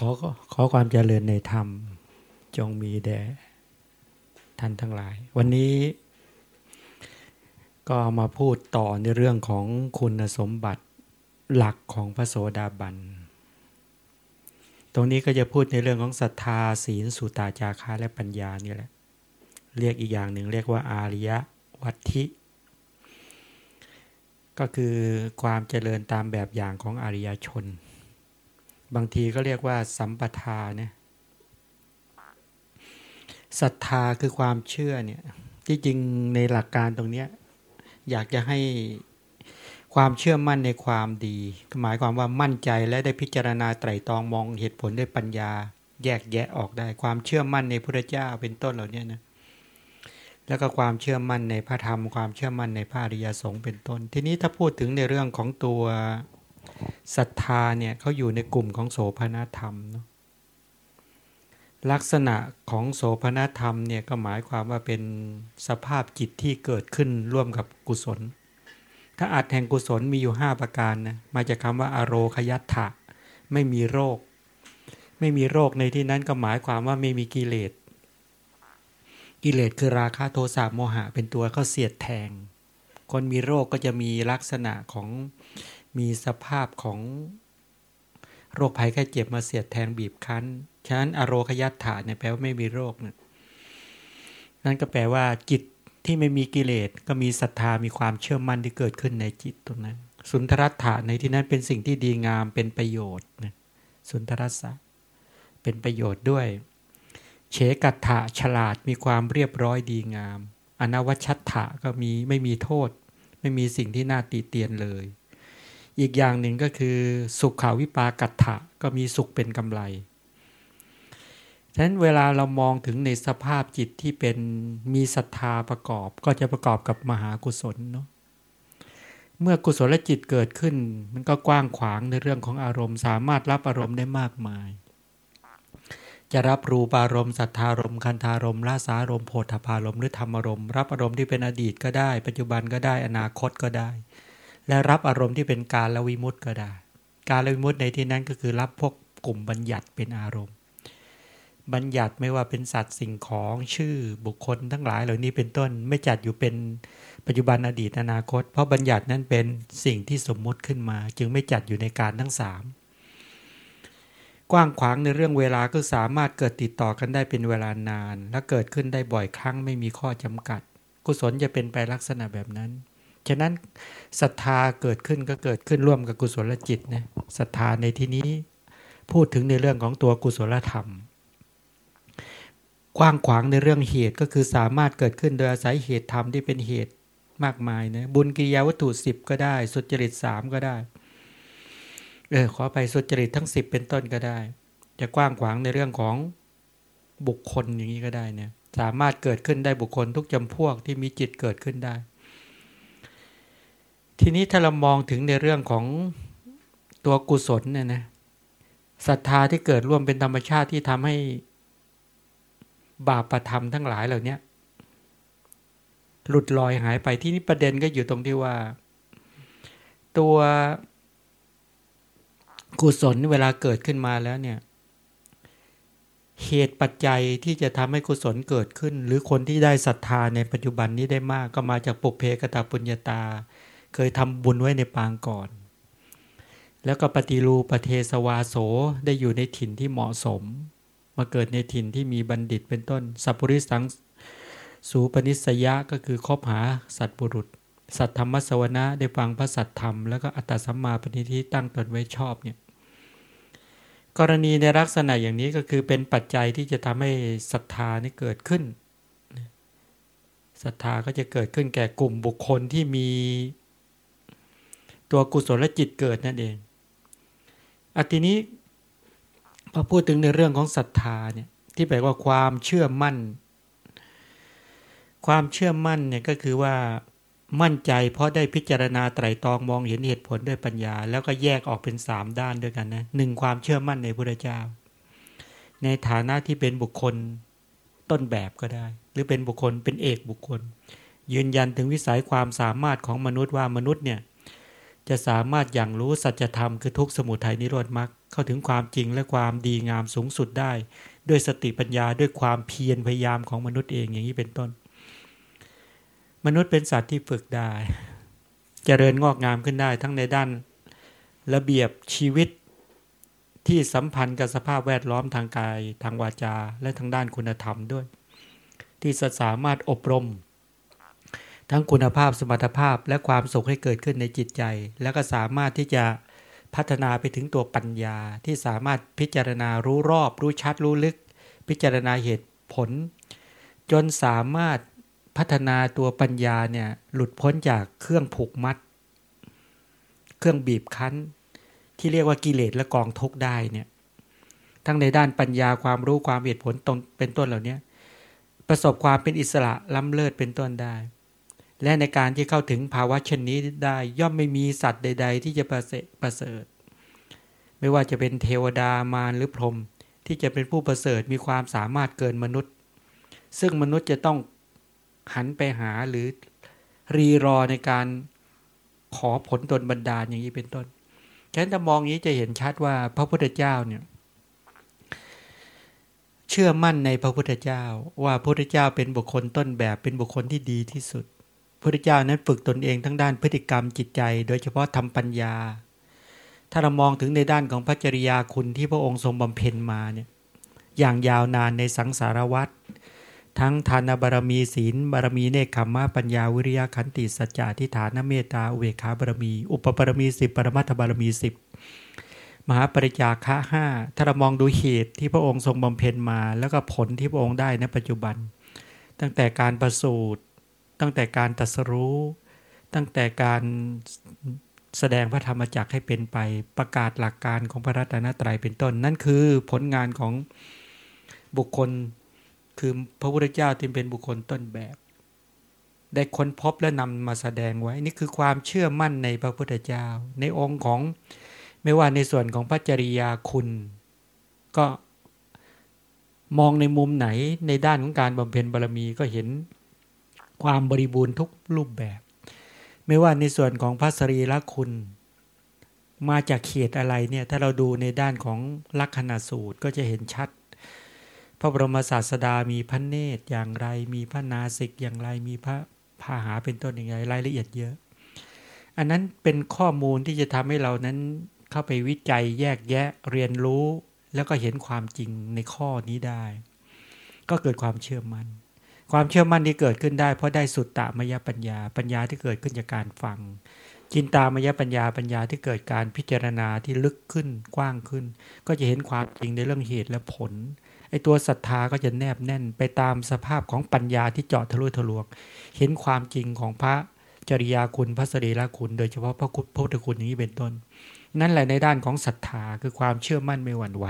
ขอขอความเจริญในธรรม จงมีแด่ท่านทั้งหลาย วันนี้ก็มาพูดต่อในเรื่องของคุณสมบัติหลักของพระโสดาบัน ตรงนี้ก็จะพูดในเรื่องของศรัทธาศีลสุตาจาระและปัญญานี่แหละ เรียกอีกอย่างหนึ่งเรียกว่าอาริยวัตถิก็คือความเจริญตามแบบอย่างของอริยชน บางทีก็เรียกว่า สัมปทาเนี่ยศรัทธาคือความเชื่อเนี่ย ที่จริงในหลักการตรงเนี้ยอยากจะให้ความเชื่อมั่นในความดี หมายความว่ามั่นใจและได้พิจารณาไตรตรองมองเหตุผลด้วยปัญญา แยกแยะออกได้ ความเชื่อมั่นในพระเจ้าเป็นต้นเหล่านี้นะแล้วก็ความเชื่อมั่นในพระธรรม ความเชื่อมั่นในพระอริยสงฆ์เป็นต้น ทีนี้ถ้าพูดถึงในเรื่องของตัว ศรัทธาเนี่ยเขาอยู่ในกลุ่มของโสภณธรรมเนาะลักษณะของโสภณธรรมเนี่ยก็หมายความว่าเป็นสภาพจิตที่เกิดขึ้นร่วมกับกุศล ถ้าอัดแห่งกุศลมีอยู่ 5 ประการนะมาจากคำว่าอโรคยัตถะ ไม่มีโรค ไม่มีโรคในที่นั้นก็หมายความว่าไม่มีกิเลส กิเลสคือราคะโทสะโมหะเป็นตัวเขาเสียดแทง คนมีโรคก็จะมีลักษณะของ มีสภาพของโรคภัยแค่เจ็บมาเสียดแทงบีบคั้น ฉะนั้นอโรคยัตถาเนี่ยแปลว่าไม่มีโรคนะนั่นก็แปลว่าจิตที่ไม่มีกิเลสก็มีศรัทธามีความเชื่อมั่นที่เกิดขึ้นในจิตตรงนั้น สุนทรัตถะในที่นั้นเป็นสิ่งที่ดีงามเป็นประโยชน์นะสุนทรัสสะเป็นประโยชน์ด้วย เฉกัตถะฉลาดมีความเรียบร้อยดีงาม อนวัชัตถะก็มีไม่มีโทษ ไม่มีสิ่งที่น่าตีเตียนเลย อีกอย่างหนึ่งก็คือสุขขาวิปากัตถะก็มีสุขเป็นกำไร ฉะนั้นเวลาเรามองถึงในสภาพจิตที่เป็นมีศรัทธาประกอบ ก็จะประกอบกับมหากุศลเนาะ เมื่อกุศลจิตเกิดขึ้น มันก็กว้างขวางในเรื่องของอารมณ์ สามารถรับอารมณ์ได้มากมาย จะรับรูปารมณ์สัทธารมคันธารมลาสารมโพธพารมหรือธรรมารมรับอารมณ์ที่เป็นอดีตก็ได้ ปัจจุบันก็ได้อนาคตก็ได้ และรับอารมณ์ที่เป็นการละวิมุตต์ก็ได้ การละวิมุตต์ในที่นั้นก็คือรับพวกกลุ่มบัญญัติเป็นอารมณ์ บัญญัติไม่ว่าเป็นสัตว์สิ่งของชื่อบุคคลทั้งหลายเหล่านี้เป็นต้นไม่จัดอยู่เป็นปัจจุบันอดีตอนาคต เพราะบัญญัตินั้นเป็นสิ่งที่สมมุติขึ้นมา จึงไม่จัดอยู่ในการทั้งสามกว้างขวางในเรื่องเวลาก็สามารถเกิดติดต่อกันได้เป็นเวลานาน และเกิดขึ้นได้บ่อยครั้งไม่มีข้อจำกัด กุศลจะเป็นไปลักษณะแบบนั้น ฉะนั้นศรัทธาเกิดขึ้นก็เกิดขึ้นร่วมกับกุศลจิตนะศรัทธาในที่นี้พูดถึงในเรื่องของตัวกุศลธรรม กว้างขวางในเรื่องเหตุก็คือสามารถเกิดขึ้นโดยอาศัยเหตุธรรมที่เป็นเหตุมากมายนะบุญกิยาวัตถุสิบก็ได้ สุจริตสามก็ได้เออขอไปสุจริตทั้งสิบเป็นต้นก็ได้ จะกว้างขวางในเรื่องของบุคคลอย่างนี้ก็ได้เนี่ยสามารถเกิดขึ้นได้บุคคลทุกจำพวกที่มีจิตเกิดขึ้นได้ ทีนี้ถ้าเรามองถึงในเรื่องของตัวกุศลเนี่ยนะศรัทธาที่เกิดร่วมเป็นธรรมชาติที่ทำให้บาปประธรรมทั้งหลายเหล่านี้หลุดลอยหายไปที่นี้ประเด็นก็อยู่ตรงที่ว่า ตัวกุศลเวลาเกิดขึ้นมาแล้วเนี่ย เหตุปัจจัยที่จะทำให้กุศลเกิดขึ้น หรือคนที่ได้ศรัทธาในปัจจุบันนี้ได้มากก็มาจากปุเพกตาปุญญาตา เคยทำบุญไว้ในปางก่อน แล้วก็ปฏิรูปเทสวาโสได้อยู่ในถิ่นที่เหมาะสม มาเกิดในถิ่นที่มีบัณฑิตเป็นต้น สัพปริสังสูปนิสยะก็คือคบหาสัตบุรุษ สัตธรรมสวนะได้ฟังพระสัตธรรม แล้วก็อัตตสัมมาปณิทิตั้งตนไว้ชอบเนี่ยกรณีในลักษณะอย่างนี้ก็คือเป็นปัจจัยที่จะทำให้ศรัทธานี่เกิดขึ้นศรัทธาก็จะเกิดขึ้นแก่กลุ่มบุคคลที่มี ตัวกุศลจิตเกิดนั่นเองอทีนี้พอพูดถึงในเรื่องของศรัทธาเนี่ยที่แปลว่าความเชื่อมั่น ความเชื่อมั่นเนี่ยก็คือว่ามั่นใจเพราะได้พิจารณาไตรตรองมองเห็นเหตุผลด้วยปัญญา แล้วก็แยกออกเป็นสามด้านด้วยกันนะหนึ่งความเชื่อมั่นในพระเจ้า ในฐานะที่เป็นบุคคลต้นแบบก็ได้ หรือเป็นบุคคลเป็นเอกบุคคล ยืนยันถึงวิสัยความสามารถของมนุษย์ว่ามนุษย์เนี่ย จะสามารถอย่างรู้สัจธรรมคือทุกสมุทัยนิโรธมรรคเข้าถึงความจริงและความดีงามสูงสุดได้ ด้วยสติปัญญาด้วยความเพียรพยายามของมนุษย์เองอย่างนี้เป็นต้น มนุษย์เป็นสัตว์ที่ฝึกได้จเจริญงอกงามขึ้นได้ทั้งในด้าน ระเบียบชีวิตที่สัมพันธ์กับสภาพแวดล้อมทางกาย ทางวาจา และทางด้านคุณธรรมด้วย ที่จะสามารถอบรม ทั้งคุณภาพสมรรถภาพและความสุขให้เกิดขึ้นในจิตใจ แล้วก็สามารถที่จะพัฒนาไปถึงตัวปัญญาที่สามารถพิจารณารู้รอบ รู้ชัดรู้ลึก พิจารณาเหตุผล จนสามารถพัฒนาตัวปัญญาเนี่ยหลุดพ้นจากเครื่องผูกมัด เครื่องบีบคั้น ที่เรียกว่ากิเลสและกองทุกได้เนี่ยทั้งในด้านปัญญาความรู้ความเหตุผลตนเป็นต้นเหล่านี้ประสบความเป็นอิสระล้ำเลิศเป็นต้นได้ และในการที่เข้าถึงภาวะเช่นนี้ได้ ย่อมไม่มีสัตว์ใด ๆ ที่จะประเสประเสริฐ ไม่ว่าจะเป็นเทวดามารหรือพรหมที่จะเป็นผู้ประเสริฐมีความสามารถเกินมนุษย์ ซึ่งมนุษย์จะต้องหันไปหาหรือรีรอในการขอผลตนบันดาอย่างนี้เป็นต้นฉะนั้นถ้ามองนี้จะเห็นชัดว่าพระพุทธเจ้าเนี่ยเชื่อมั่นในพระพุทธเจ้าว่าพระพุทธเจ้าเป็นบุคคลต้นแบบเป็นบุคคลที่ดีที่สุด พระพุทธเจ้านั้นฝึกตนเองทั้งด้านพฤติกรรมจิตใจ โดยเฉพาะทำปัญญา ถ้าเรามองถึงในด้านของพระจริยาคุณที่พระองค์ทรงบำเพ็ญมาเนี่ยอย่างยาวนานในสังสารวัฏทั้งทานบารมีศีลบารมีเนคขมะปัญญาวิริยะขันติสัจจะทิฏฐานเมตตาอุเบกขาบารมี อุปบารมีสิบปรมัตถบารมีสิบมหาปริจาคะห้าถ้าเรามองดูเหตุที่พระองค์ทรงบำเพ็ญมา แล้วก็ผลที่พระองค์ได้ในปัจจุบัน ตั้งแต่การประสูติ ตั้งแต่การตัสรู้ ตั้งแต่การแสดงพระธรรมจักให้เป็นไปประกาศหลักการของพระรัตนตรัยเป็นต้น นั่นคือผลงานของบุคคลคือพระพุทธเจ้าที่เป็นบุคคลต้นแบบ ได้ค้นพบและนำมาแสดงไว้ นี่คือความเชื่อมั่นในพระพุทธเจ้า ในองค์ของไม่ว่าในส่วนของพระจริยาคุณ ก็มองในมุมไหนในด้านของการบำเพ็ญบารมีก็เห็น ความบริบูรณ์ทุกรูปแบบ ไม่ว่าในส่วนของพระสรีละคุณ มาจากเขตอะไรเนี่ย ถ้าเราดูในด้านของลักษณะสูตรก็จะเห็นชัด พระบรมศาสดามีพระเนตรอย่างไร มีพระนาสิกอย่างไร มีพระพาหาเป็นต้นอย่างไร รายละเอียดเยอะ อันนั้นเป็นข้อมูลที่จะทำให้เรานั้นเข้าไปวิจัยแยกแยะเรียนรู้ แล้วก็เห็นความจริงในข้อนี้ได้ ก็เกิดความเชื่อมัน่น ความเชื่อมั่นที่เกิดขึ้นได้ เพราะได้สุตตามยปัญญา ปัญญาที่เกิดขึ้นจากการฟัง จินตามยปัญญาปัญญาที่เกิดการพิจารณาที่ลึกขึ้นกว้างขึ้น ก็จะเห็นความจริงในเรื่องเหตุและผลไอตัวศรัทธาก็จะแนบแน่นไปตามสภาพของปัญญาที่เจาะทะลุทะลวง เห็นความจริงของพระจริยาคุณพระสรีระคุณ โดยเฉพาะพระพุทธพุทธคุณอย่างนี้เป็นต้น นั่นแหละในด้านของศรัทธาคือความเชื่อมั่นไม่หวั่นไหว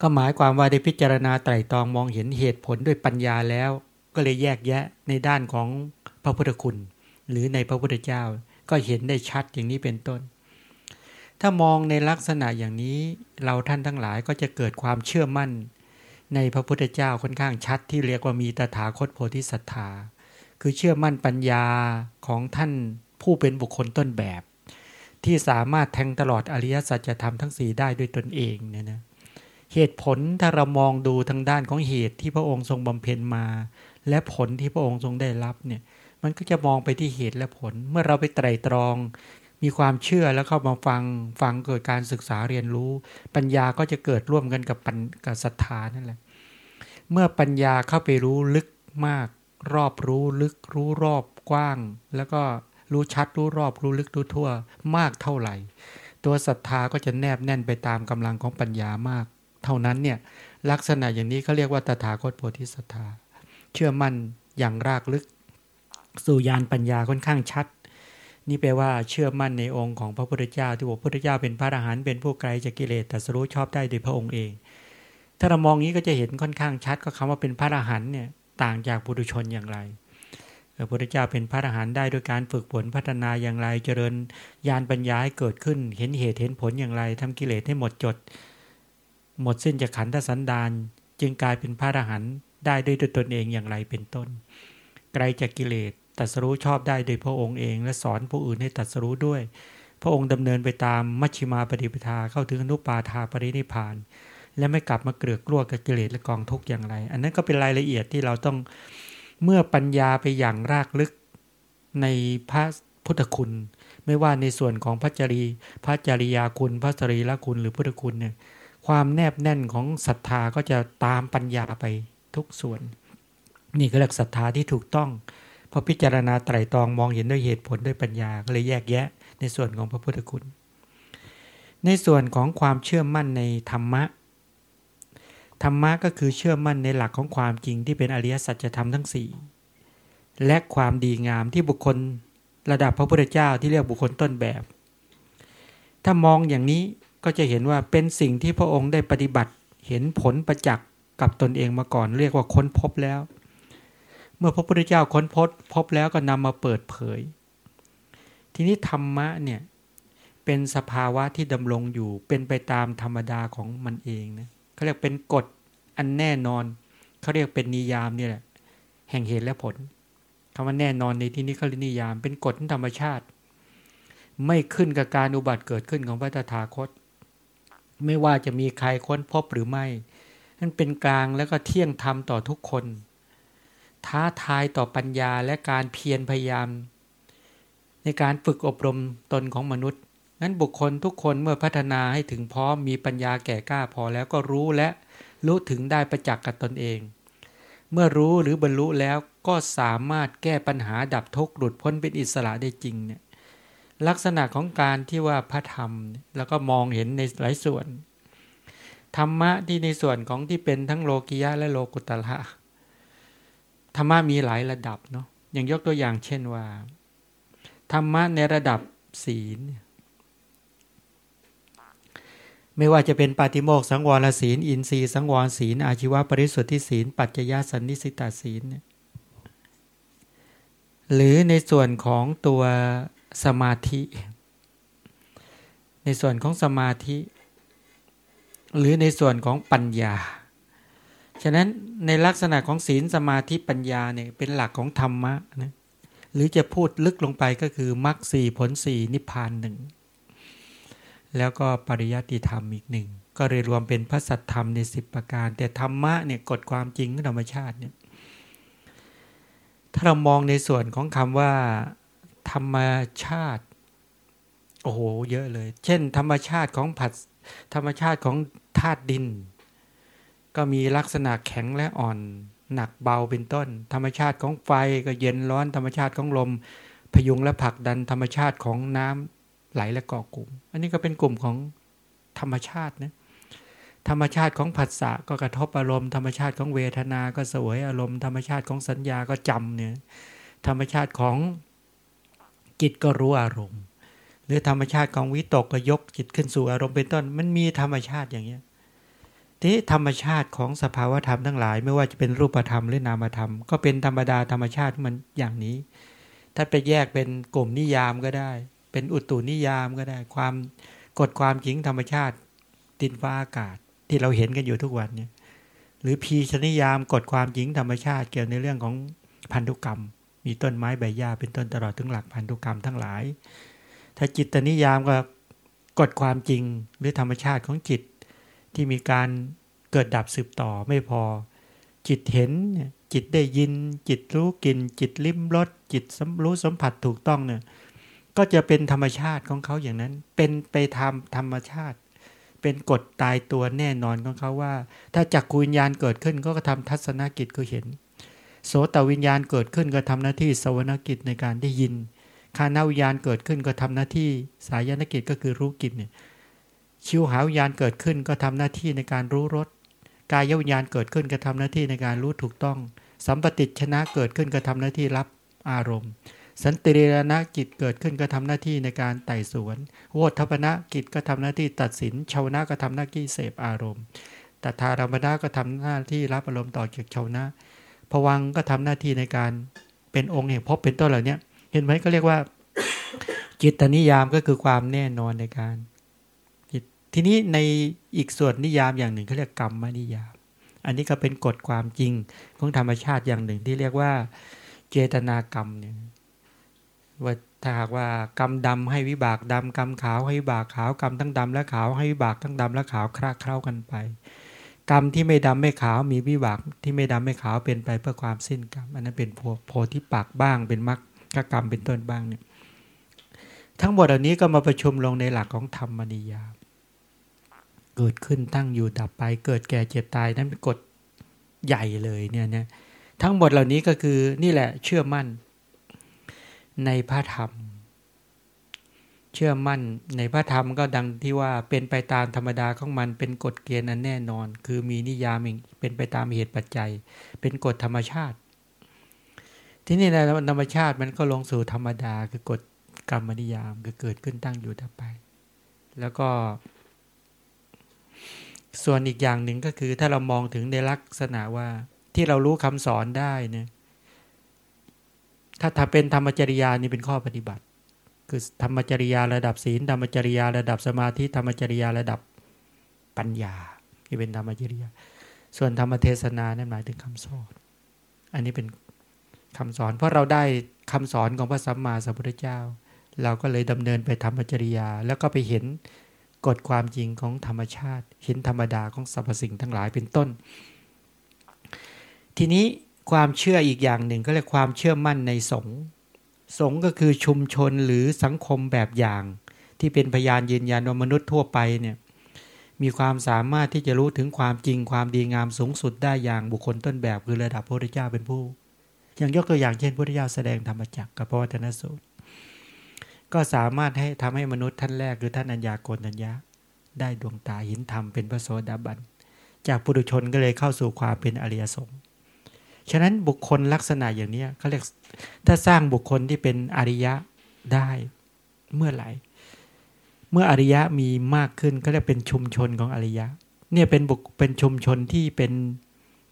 ก็หมายความว่าได้พิจารณาไตรตรองมองเห็นเหตุผลด้วยปัญญาแล้ว ก็เลยแยกแยะในด้านของพระพุทธคุณ หรือในพระพุทธเจ้า ก็เห็นได้ชัดอย่างนี้เป็นต้น ถ้ามองในลักษณะอย่างนี้เราท่านทั้งหลายก็จะเกิดความเชื่อมั่น ในพระพุทธเจ้าค่อนข้างชัดที่เรียกว่ามีตถาคตโพธิสัตธาคือเชื่อมั่นปัญญาของท่านผู้เป็นบุคคลต้นแบบ ที่สามารถแทงตลอดอริยสัจธรรมทั้งสีได้ด้วยตนเองเนี่ยนะ เหตุผลถ้าเรามองดูทางด้านของเหตุที่พระองค์ทรงบำเพ็ญมา และผลที่พระองค์ทรงได้รับเนี่ยมันก็จะมองไปที่เหตุและผล เมื่อเราไปไตรตรอง มีความเชื่อแล้วเข้ามาฟังฟังเกิดการศึกษาเรียนรู้ ปัญญาก็จะเกิดร่วมกันกับปัญกับศรัทธานั่นแหละ เมื่อปัญญาเข้าไปรู้ลึกมาก รอบรู้ลึกรู้รอบกว้าง แล้วก็รู้ชัดรู้รอบรู้ลึกรู้ทั่วมากเท่าไหร่ ตัวศรัทธาก็จะแนบแน่นไปตามกำลังของปัญญามาก เท่านั้นเนี่ยลักษณะอย่างนี้เขาเรียกว่าตถาคตโพธิศรัทธาเชื่อมั่นอย่างรากลึก สู่ยานปัญญาค่อนข้างชัด นี่แปลว่าเชื่อมั่นในองค์ของพระพุทธเจ้า ที่บอกพระพุทธเจ้าเป็นพระอรหันต์เป็นผู้ไกลจากกิเลสแต่สรู้ชอบได้โดยพระองค์เอง ถ้าเรามองนี้ก็จะเห็นค่อนข้างชัดก็คำว่าเป็นพระอรหันต์เนี่ยต่างจากบุตุชนอย่างไรพระพุทธเจ้าเป็นพระอรหันต์ได้โดยการฝึกฝนพัฒนาอย่างไร เจริญญาณปัญญาให้เกิดขึ้น เห็นเหตุเห็นผลอย่างไรทำกิเลสให้หมดจด หมดสิ้นจากขันธสันดานจึงกลายเป็นพระอรหันต์ได้ด้วยตนเองอย่างไรเป็นต้น ไกลจากกิเลสตัดสรู้ชอบได้โดยพระองค์เองและสอนผู้อื่นให้ตัดสรู้ด้วย พระองค์ดำเนินไปตามมัชชิมาปฏิปทาเข้าถึงอนุปาทาปรินิพาน และไม่กลับมาเกลือกกลัวกับกิเลสและกองทุกข์อย่างไร อันนั้นก็เป็นรายละเอียดที่เราต้องเมื่อปัญญาไปอย่างรากลึกในพระพุทธคุณ ไม่ว่าในส่วนของพระจรี พระจริยาคุณ พระสรีละคุณหรือพุทธคุณเนี่ย ความแนบแน่นของศรัทธาก็จะตามปัญญาไปทุกส่วน นี่ก็เรียกศรัทธาที่ถูกต้องพอพิจารณาไตรตรองมองเห็นด้วยเหตุผลด้วยปัญญาก็เลยแยกแยะในส่วนของพระพุทธคุณ ในส่วนของความเชื่อมั่นในธรรมะ ธรรมะก็คือเชื่อมั่นในหลักของความจริงที่เป็นอริยสัจธรรมทั้งสี่และความดีงามที่บุคคลระดับพระพุทธเจ้าที่เรียกบุคคลต้นแบบ ถ้ามองอย่างนี้ ก็จะเห็นว่าเป็นสิ่งที่พระองค์ได้ปฏิบัติ เห็นผลประจักษ์กับตนเองมาก่อนเรียกว่าค้นพบแล้ว เมื่อพระพุทธเจ้าค้นพบพบแล้วก็นำมาเปิดเผย ทีนี้ธรรมะเนี่ยเป็นสภาวะที่ดำรงอยู่เป็นไปตามธรรมดาของมันเองนะเขาเรียกเป็นกฎอันแน่นอนเขาเรียกเป็นนิยามนี่แหละแห่งเหตุและผลคำว่าแน่นอนในที่นี้เขาเรียกนิยาม เป็นกฎธรรมชาติ ไม่ขึ้นกับการอุบัติเกิดขึ้นของพระตถาคต ไม่ว่าจะมีใครค้นพบหรือไม่นั่นเป็นกลางแล้วก็เที่ยงธรรมต่อทุกคน ท้าทายต่อปัญญาและการเพียรพยายาม ในการฝึกอบรมตนของมนุษย์นั้นบุคคลทุกคนเมื่อพัฒนาให้ถึงพร้อมมีปัญญาแก่กล้าพอแล้วก็รู้และรู้ถึงได้ประจักษ์กับตนเอง เมื่อรู้หรือบรรลุแล้วก็สามารถแก้ปัญหาดับทุกข์หลุดพ้นเป็นอิสระได้จริงเนี่ย ลักษณะของการที่ว่าพระธรรม แล้วก็มองเห็นในหลายส่วน ธรรมะที่ในส่วนของที่เป็นทั้งโลกิยะและโลกุตละธรรมะมีหลายระดับเนาะอย่างยกตัวอย่างเช่นว่า ธรรมะในระดับศีล ไม่ว่าจะเป็นปาติโมกสังวรศีล อินทรีย์สังวรศีล อาชีวะปริสุทธิศีล ปัจจยสันนิสิตาศีล หรือในส่วนของตัว สมาธิ ในส่วนของสมาธิ หรือในส่วนของปัญญา ฉะนั้นในลักษณะของศีลสมาธิปัญญาเนี่ยเป็นหลักของธรรมะนะหรือจะพูดลึกลงไปก็คือมรรคสี่ผลสี่นิพพานหนึ่งแล้วก็ปริยัติธรรมอีกหนึ่งก็เลยรวมเป็นพระสัทธรรมในสิบประการ แต่ธรรมะเนี่ยกฎความจริงธรรมชาติเนี่ยถ้าเรามองในส่วนของคำว่า ธรรมชาติ โอ้โห เยอะเลย เช่น ธรรมชาติของผัดธรรมชาติของธาตุดิน ก็มีลักษณะแข็งและอ่อน หนักเบาเป็นต้น ธรรมชาติของไฟก็เย็นร้อน ธรรมชาติของลม พยุงและผลักดันธรรมชาติของน้ำไหลและก่อกลุ่ม อันนี้ก็เป็นกลุ่มของธรรมชาตินะธรรมชาติของผัสสะก็กระทบอารมณ์ธรรมชาติของเวทนา ก็สวยอารมณ์ธรรมชาติของสัญญาก็จำเนี่ยธรรมชาติของ จิตก็รู้อารมณ์ หรือธรรมชาติของวิตกก็ยกจิตขึ้นสู่อารมณ์เป็นต้น มันมีธรรมชาติอย่างเงี้ยทีธรรมชาติของสภาวธรรมทั้งหลาย ไม่ว่าจะเป็นรูปธรรมหรือนามธรรม ก็เป็นธรรมดาธรรมชาติมันอย่างนี้ ถ้าไปแยกเป็นกลุ่มนิยามก็ได้ เป็นอุตุนิยามก็ได้ ความกฎความจริงธรรมชาติดินฟ้าอากาศที่เราเห็นกันอยู่ทุกวันเนี่ยหรือพีชนิยามกฎความจริงธรรมชาติเกี่ยวในเรื่องของพันธุกรรม มีต้นไม้ใบหญ้าเป็นต้นตลอดถึงหลักพันธุกรรมทั้งหลาย ถ้าจิตนิยามก็กฎความจริงหรือธรรมชาติของจิตที่มีการเกิดดับสืบต่อไม่พอ จิตเห็นจิตได้ยิน จิตรู้กลิ่นจิตลิ้มรสจิตรู้สัมผัสถูกต้องเนี่ยก็จะเป็นธรรมชาติของเขาอย่างนั้น เป็นไปทำธรรมชาติ เป็นกฎตายตัวแน่นอนของเขาว่า ถ้าจักกุญญาณเกิดขึ้นก็ทำทัศนกิจก็เห็น โสตวิญญาณเกิดขึ้นก็ทำหน้าที่สวนกิจในการได้ยินคานาวิญญาณเกิดขึ้นก็ทำหน้าที่สายนกิจก็คือรู้กิจเนี่ยชิวหาวิญญาณเกิดขึ้นก็ทำหน้าที่ในการรู้รสกายวิญญาณเกิดขึ้นก็ทำหน้าที่ในการรู้ถูกต้อง สัมปติชนะเกิดขึ้นก็ทำหน้าที่รับอารมณ์ สันติเรณกิจเกิดขึ้นก็ทำหน้าที่ในการไต่สวนโวทัพนะกิจก็ทำหน้าที่ตัดสินชาวนะก็ทำหน้าที่เสพอารมณ์ตัทารมณะก็ทำหน้าที่รับอารมณ์ต่อจากชาวนะ ผวังก็ทำหน้าที่ในการเป็นองค์แห่งพบเป็นต้นเหล่านี้เห็นไหมก็เรียกว่า จิตนิยามก็คือความแน่นอนในการทีนี้ในอีกส่วนนิยามอย่างหนึ่งเขาเรียกกรรมนิยาม อันนี้ก็เป็นกฎความจริงของธรรมชาติอย่างหนึ่งที่เรียกว่า เจตนากรรมเนี่ยว่าถ้าหากว่ากรรมดำให้วิบากดำกรรมขาวให้วิบากขาวกรรมทั้งดำและขาวให้วิบากทั้งดำและขาวคลาเคล้ากันไป กรรมที่ไม่ดำไม่ขาวมีวิบากที่ไม่ดำไม่ขาวเป็นไปเพื่อความสิ้นกรรม อันนั้นเป็นโพธิปักบ้าง เป็นมรรคกรรมเป็นต้นบ้างเนี่ยทั้งหมดเหล่านี้ก็มาประชุมลงในหลักของธรรมนิยามเกิดขึ้นตั้งอยู่ดับไป เกิดแก่เจ็บตายนั้นเป็นกฎใหญ่เลยเนี่ยนะทั้งหมดเหล่านี้ก็คือนี่แหละเชื่อมั่นในพระธรรม เชื่อมั่นในพระธรรมก็ดังที่ว่าเป็นไปตามธรรมดาของมันเป็นกฎเกณฑ์อันแน่นอน คือมีนิยามเป็นไปตามเหตุปัจจัย เป็นกฎธรรมชาติ ที่นี่ในธรรมชาติมันก็ลงสู่ธรรมดาคือกฎกรรมนิยามคือเกิดขึ้นตั้งอยู่ดับไป แล้วก็ ส่วนอีกอย่างหนึ่งก็คือถ้าเรามองถึงในลักษณะว่าที่เรารู้คำสอนได้เนี่ยถ้าถ้าเป็นธรรมจริยานี่เป็นข้อปฏิบัติ คือธรรมจริยาระดับศีลธรรมจริยาระดับสมาธิธรรมจริยาระดับปัญญาที่เป็นธรรมจริยา ส่วนธรรมเทศนานั่นหมายถึงคำสอนอันนี้เป็นคำสอนเพราะเราได้คำสอนของพระสัมมาสัมพุทธเจ้า เราก็เลยดำเนินไปธรรมจริยา แล้วก็ไปเห็นกฎความจริงของธรรมชาติ เห็นธรรมดาของสรรพสิ่งทั้งหลายเป็นต้น ทีนี้ความเชื่ออีกอย่างหนึ่งก็เรียกความเชื่อมั่นในสงฆ์ สงฆ์ก็คือชุมชนหรือสังคมแบบอย่าง ที่เป็นพยานยืนยันว่ามนุษย์ทั่วไปเนี่ยมีความสามารถที่จะรู้ถึงความจริงความดีงามสูงสุดได้อย่างบุคคลต้นแบบคือระดับพระพุทธเจ้าเป็นผู้ อย่างยกตัวอย่างเช่นพระพุทธเจ้าแสดงธรรมจักรกับพระวัฒนสูตร ก็สามารถให้ทำให้มนุษย์ท่านแรกคือท่านอัญญาโกณัญญาได้ดวงตาหินธรรมเป็นพระโสดาบัน จากปุถุชนก็เลยเข้าสู่ความเป็นอริยสงฆ์ฉะนั้นบุคคลลักษณะอย่างนี้เขาเรียก ถ้าสร้างบุคคลที่เป็นอริยะได้เมื่อไหร่ เมื่ออริยะมีมากขึ้นก็เรียกเป็นชุมชนของอริยะ เนี่ยเป็นบุคเป็นชุมชนที่เป็น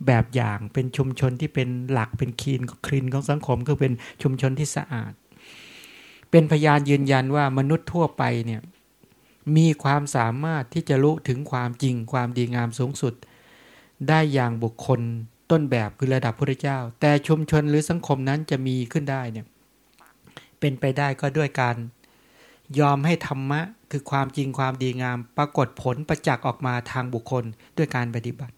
แบบอย่างเป็นชุมชนที่เป็นหลักเป็นคีนคลินของสังคมคือเป็นชุมชนที่สะอาด เป็นพยานยืนยันว่ามนุษย์ทั่วไปเนี่ยมีความสามารถที่จะรู้ถึงความจริงความดีงามสูงสุด ได้อย่างบุคคล ต้นแบบคือระดับพระเจ้า แต่ชุมชนหรือสังคมนั้นจะมีขึ้นได้เนี่ยเป็นไปได้ก็ด้วยการยอมให้ธรรมะคือความจริงความดีงาม ปรากฏผลประจักษ์ออกมาทางบุคคลด้วยการปฏิบัติ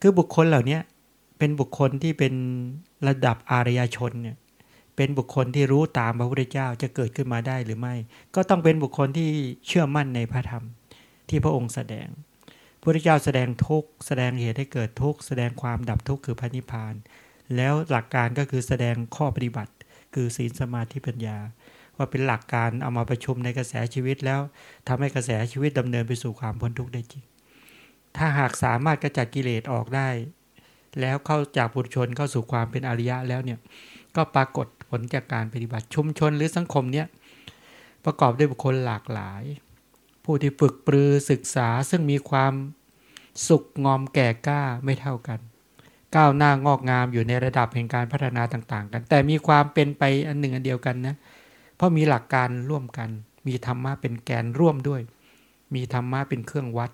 คือบุคคลเหล่านี้เป็นบุคคลที่เป็นระดับอารยชนเนี่ยเป็นบุคคลที่รู้ตามพระพุทธเจ้าจะเกิดขึ้นมาได้หรือไม่ ก็ต้องเป็นบุคคลที่เชื่อมั่นในพระธรรมที่พระองค์แสดง พระเจ้าแสดงทุกแสดงเหตุให้เกิดทุกแสดงความดับทุกข์คือพระนิพพาน แล้วหลักการก็คือแสดงข้อปฏิบัติ คือศีลสมาธิปัญญา ว่าเป็นหลักการเอามาประชุมในกระแสชีวิตแล้วทำให้กระแสชีวิตดำเนินไปสู่ความพ้นทุกข์ได้จริง ถ้าหากสามารถกระจัดกิเลสออกได้ แล้วเข้าจากบุตรชนเข้าสู่ความเป็นอริยะแล้วเนี่ยก็ปรากฏผลจากการปฏิบัติชุมชนหรือสังคมเนี่ยประกอบด้วยบุคคลหลากหลาย ผู้ที่ฝึกปรือศึกษาซึ่งมีความสุขงอมแก่กล้าไม่เท่ากัน ก้าวหน้างอกงามอยู่ในระดับแห่งการพัฒนาต่างๆ กัน แต่มีความเป็นไปอันหนึ่งอันเดียวกันนะเพราะมีหลักการร่วมกัน มีธรรมะเป็นแกนร่วมด้วย มีธรรมะเป็นเครื่องวัด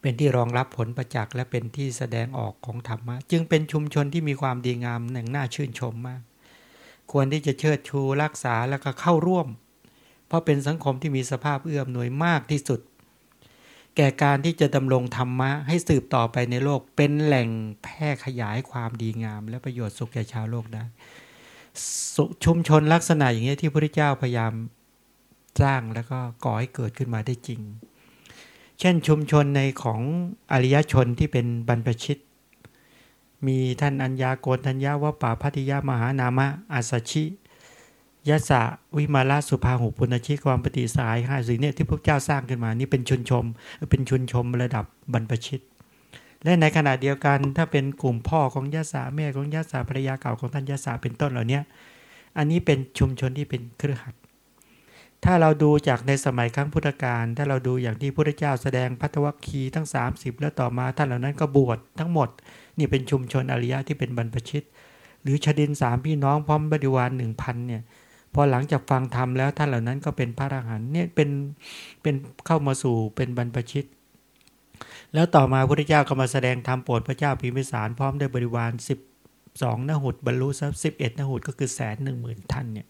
เป็นที่รองรับผลประจักษ์และเป็นที่แสดงออกของธรรมะ จึงเป็นชุมชนที่มีความดีงามหนึ่งน่าชื่นชมมาก ควรที่จะเชิดชูรักษาแล้วก็เข้าร่วม เพราะเป็นสังคมที่มีสภาพเอื้อมหน่วยมากที่สุด แก่การที่จะดำรงธรรมะให้สืบต่อไปในโลกเป็นแหล่งแพร่ขยายความดีงาม และประโยชน์สุขแก่ชาวโลกได้ชุมชนลักษณะอย่างนี้ที่พระเจ้าพยายามสร้างแล้วก็ก่อให้เกิดขึ้นมาได้จริง เช่นชุมชนในของอริยชนที่เป็นบรรพชิต มีท่านอัญญาโกณทัญญาวป่าพัทยามหานามะอาสชิ ยะสะวิมาลาสุภาหุปุณชิความปฏิสายห้าสิ่งนี้ที่พระเจ้าสร้างขึ้นมานี่เป็นชุนชม เป็นชุนชมระดับบรรพชิต และในขณะเดียวกันถ้าเป็นกลุ่มพ่อของยะสาแม่ของยะสาภรรยาเก่าของท่านยะสาเป็นต้นเหล่านี้อันนี้เป็นชุมชนที่เป็นเครือขัดถ้าเราดูจากในสมัยครั้งพุทธกาลถ้าเราดูอย่างที่พระเจ้าแสดงพัทวคคีทั้ง 30 แล้วต่อมาท่านเหล่านั้นก็บวชทั้งหมด นี่เป็นชุมชนอริยะที่เป็นบรรพชิต หรือชดินสามพี่น้องพร้อมบริวารหนึ่งพันเนี่ย พอหลังจากฟังธรรมแล้วท่านเหล่านั้นก็เป็นพระอรหันต์เนี่ยเป็นเป็นเข้ามาสู่เป็นบรรพชิต แล้วต่อมาพระพุทธเจ้าก็มาแสดงธรรมโปรดพระเจ้าพิมพิสารพร้อมด้วยบริวารสิบสองนหุดบรรลุสักสิบเอ็ดนหุดก็คือแสนหนึ่งหมื่นท่านเนี่ย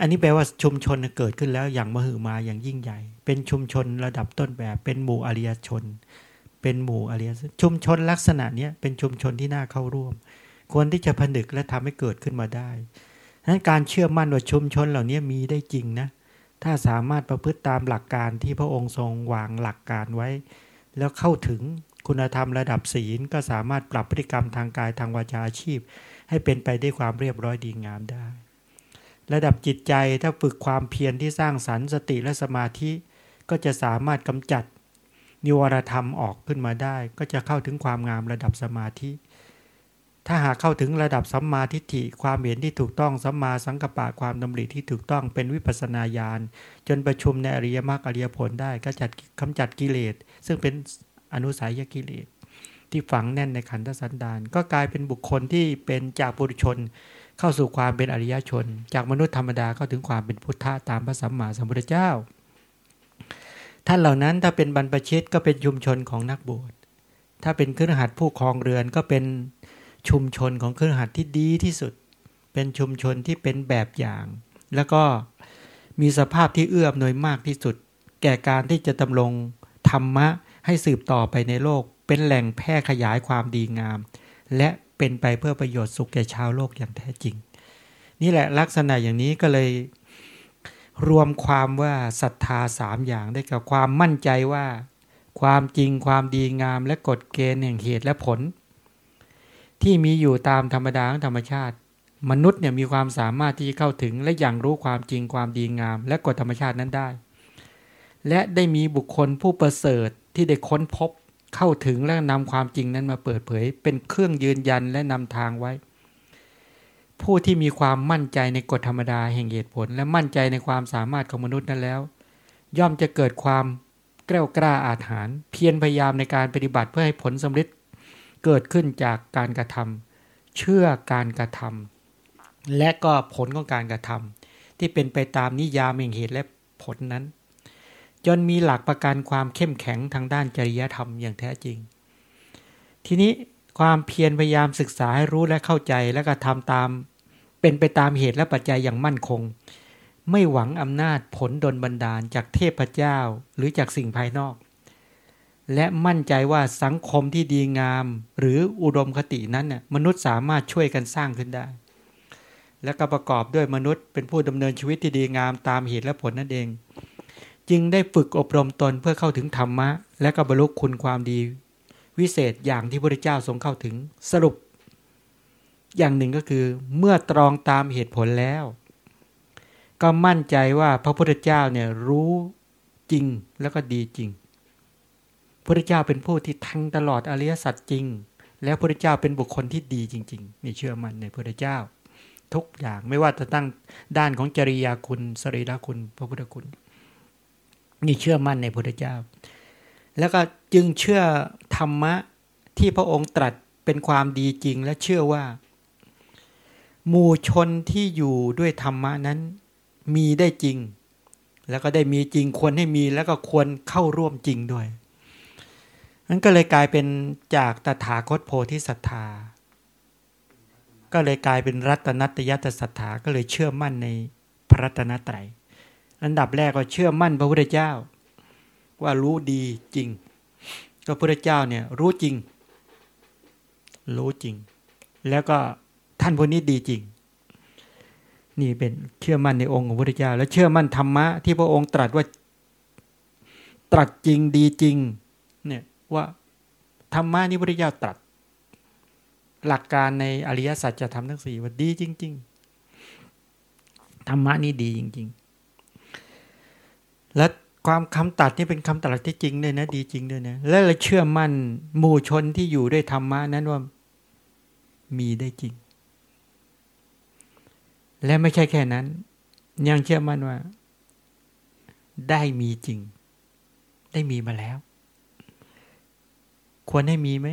อันนี้แปลว่าชุมชนเกิดขึ้นแล้วอย่างมหึมาอย่างยิ่งใหญ่ เป็นชุมชนระดับต้นแบบ เป็นหมู่อริยชน เป็นหมู่อริยชนชุมชนลักษณะนี้เป็นชุมชนที่น่าเข้าร่วม ควรที่จะผนึกและทำให้เกิดขึ้นมาได้ นั้นการเชื่อมั่นว่าชุมชนเหล่านี้มีได้จริงนะถ้าสามารถประพฤติตามหลักการที่พระองค์ทรงวางหลักการไว้ แล้วเข้าถึงคุณธรรมระดับศีลก็สามารถปรับพฤติกรรมทางกายทางวาจาอาชีพ ให้เป็นไปด้วยความเรียบร้อยดีงามได้ ระดับจิตใจถ้าฝึกความเพียรที่สร้างสรรค์สติและสมาธิก็จะสามารถกำจัดนิวรธรรมออกขึ้นมาได้ ก็จะเข้าถึงความงามระดับสมาธิ ถ้าหากเข้าถึงระดับสัมมาทิฏฐิความเห็นที่ถูกต้องสัมมาสังกัปปะความดำริที่ถูกต้องเป็นวิปัสนาญาณจนประชุมในอริยมรรคอริยผลได้ก็จัดคำจัดกิเลส ซึ่งเป็นอนุสัยยกิเลส ที่ฝังแน่นในขันธสันดาน ก็กลายเป็นบุคคลที่เป็นจากปุถุชน เข้าสู่ความเป็นอริยชน จากมนุษย์ธรรมดาเข้าถึงความเป็นพุทธะตามพระสัมมาสัมพุทธเจ้า ท่านเหล่านั้นถ้าเป็นบรรพชิตก็เป็นชุมชนของนักบวชถ้าเป็นเครือขัดผู้ครองเรือนก็เป็น ชุมชนของเครือขัดที่ดีที่สุด เป็นชุมชนที่เป็นแบบอย่าง แล้วก็มีสภาพที่เอื้อมหน่วยมากที่สุด แก่การที่จะดำรงธรรมะให้สืบต่อไปในโลก เป็นแหล่งแพร่ขยายความดีงาม และเป็นไปเพื่อประโยชน์สุขแก่ชาวโลกอย่างแท้จริง นี่แหละลักษณะอย่างนี้ก็เลยรวมความว่าศรัทธาสามอย่างได้กับความมั่นใจว่า ความจริงความดีงามและกฎเกณฑ์แห่งเหตุและผล ที่มีอยู่ตามธรรมดาของธรรมชาติ มนุษย์เนี่ยมีความสามารถที่จะเข้าถึงและอย่างรู้ความจริงความดีงาม และกฎธรรมชาตินั้นได้ และได้มีบุคคลผู้ประเสริฐที่ได้ค้นพบเข้าถึงและนำความจริงนั้นมาเปิดเผย เป็นเครื่องยืนยันและนำทางไว้ ผู้ที่มีความมั่นใจในกฎธรรมดาแห่งเหตุผล และมั่นใจในความสามารถของมนุษย์นั้นแล้ว ย่อมจะเกิดความกล้ากล้าอาถรรพ์เพียรพยายามในการปฏิบัติเพื่อให้ผลสำเร็จ เกิดขึ้นจากการกระทำเชื่อการกระทำและก็ผลของการกระทำที่เป็นไปตามนิยามแห่งเหตุและผลนั้น จนมีหลักประกันความเข้มแข็งทางด้านจริยธรรมอย่างแท้จริง ทีนี้ความเพียรพยายามศึกษาให้รู้และเข้าใจและก็ทำตาม เป็นไปตามเหตุและปัจจัยอย่างมั่นคง ไม่หวังอำนาจผลดลบันดาลจากเทพเจ้าหรือจากสิ่งภายนอก และมั่นใจว่าสังคมที่ดีงาม หรืออุดมคตินั้นน่ยมนุษย์สามารถช่วยกันสร้างขึ้นได้ และก็ประกอบด้วยมนุษย์เป็นผู้ดำเนินชีวิตที่ดีงามตามเหตุและผลนั่นเอง จึงได้ฝึกอบรมตนเพื่อเข้าถึงธรรมะ และก็บรรลุคุณความดี วิเศษอย่างที่พระเจ้าทรงเข้าถึงสรุป อย่างหนึ่งก็คือ เมื่อตรองตามเหตุผลแล้ว ก็มั่นใจว่าพระพุทธเจ้าเนี่ยรู้จริงแล้วก็ดีจริง พระเจ้าเป็นผู้ที่ทั้งตลอดอริยสัจจริง แล้วพระเจ้าเป็นบุคคลที่ดีจริงๆนี่เชื่อมั่นในพระเจ้า ทุกอย่างไม่ว่าจะตั้งด้านของจริยาคุณสรีระคุณ พระพุทธคุณ นี่เชื่อมั่นในพระเจ้า แล้วก็จึงเชื่อธรรมะที่พระองค์ตรัสเป็นความดีจริงและเชื่อว่า หมู่ชนที่อยู่ด้วยธรรมะนั้นมีได้จริง แล้วก็ได้มีจริงควรให้มีแล้วก็ควรเข้าร่วมจริงด้วย นั้นก็เลยกลายเป็นจากตถาคตโพธิศรัทธา ก็เลยกลายเป็นรัตนัตยตศรัทธาก็เลยเชื่อมั่นในพระรัตนตรัยอันดับแรกก็เชื่อมั่นพระพุทธเจ้า ว่ารู้ดีจริง ก็พระพุทธเจ้าเนี่ยรู้จริง รู้จริง แล้วก็ท่านพวกนี้ดีจริง นี่เป็นเชื่อมั่นในองค์ของพระพุทธเจ้า แล้วเชื่อมั่นธรรมะที่พระองค์ตรัสว่าตรัสจริงดีจริง ว่าธรรมะนี้พระเจ้าตรัส หลักการในอริยสัจจะทำทั้งสี่ว่าดีจริง ๆ ธรรมะนี้ดีจริง ๆ และความคำตัดนี่เป็นคำตัดที่จริงเลยนะ ดีจริงด้วยนะ และเราเชื่อมั่นหมู่ชนที่อยู่ด้วยธรรมะนั้นว่ามีได้จริง และไม่ใช่แค่นั้น ยังเชื่อมั่นว่า ได้มีจริง ได้มีมาแล้ว ควรให้มีไหม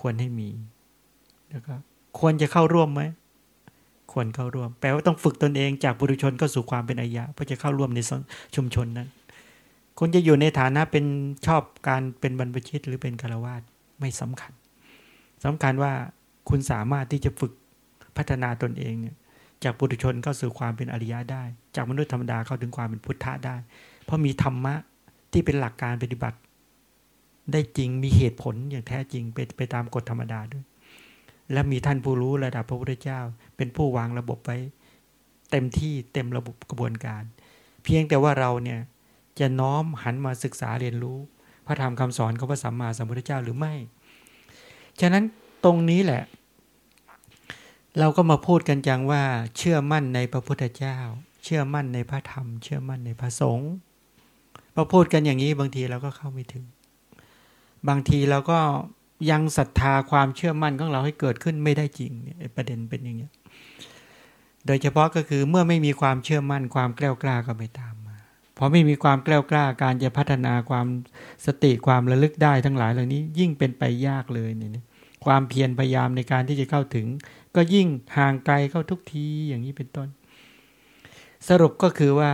ควรให้มีแล้วก็ควรจะเข้าร่วมไหม ควรเข้าร่วม แปลว่าต้องฝึกตนเองจากบุรุชนก็สู่ความเป็นอายะเพื่อจะเข้าร่วมในชุมชนนั้นคนจะอยู่ในฐานะเป็นชอบการเป็นบรรพชิตหรือเป็นคารวาสไม่สำคัญสำคัญว่าคุณสามารถที่จะฝึกพัฒนาตนเองจากปุถุชนเข้าสู่ความเป็นอริยะได้ จากมนุษย์ธรรมดาเข้าถึงความเป็นพุทธะได้ เพราะมีธรรมะที่เป็นหลักการปฏิบัติ ได้จริงมีเหตุผลอย่างแท้จริงไปไปตามกฎธรรมดาด้วย และมีท่านผู้รู้ระดับพระพุทธเจ้า เป็นผู้วางระบบไว้ เต็มที่เต็มระบบกระบวนการ เพียงแต่ว่าเราเนี่ยจะน้อมหันมาศึกษาเรียนรู้ พระธรรมคำสอนของพระสัมมาสัมพุทธเจ้าหรือไม่ ฉะนั้นตรงนี้แหละ เราก็มาพูดกันจังว่า เชื่อมั่นในพระพุทธเจ้า เชื่อมั่นในพระธรรม เชื่อมั่นในพระสงฆ์พอพูดกันอย่างนี้บางทีเราก็เข้าไม่ถึง บางทีเราก็ยังศรัทธาความเชื่อมั่นของเราให้เกิดขึ้นไม่ได้จริงเนี่ยประเด็นเป็นอย่างนี้โดยเฉพาะก็คือเมื่อไม่มีความเชื่อมั่นความแกล้วกล้าก็ไม่ตามมาพอไม่มีความแกล้วกล้าการจะพัฒนาความสติความระลึกได้ทั้งหลายเหล่านี้ยิ่งเป็นไปยากเลยเนี่ยความเพียรพยายามในการที่จะเข้าถึง ก็ยิ่งห่างไกลเข้าทุกทีอย่างนี้เป็นต้น สรุปก็คือว่า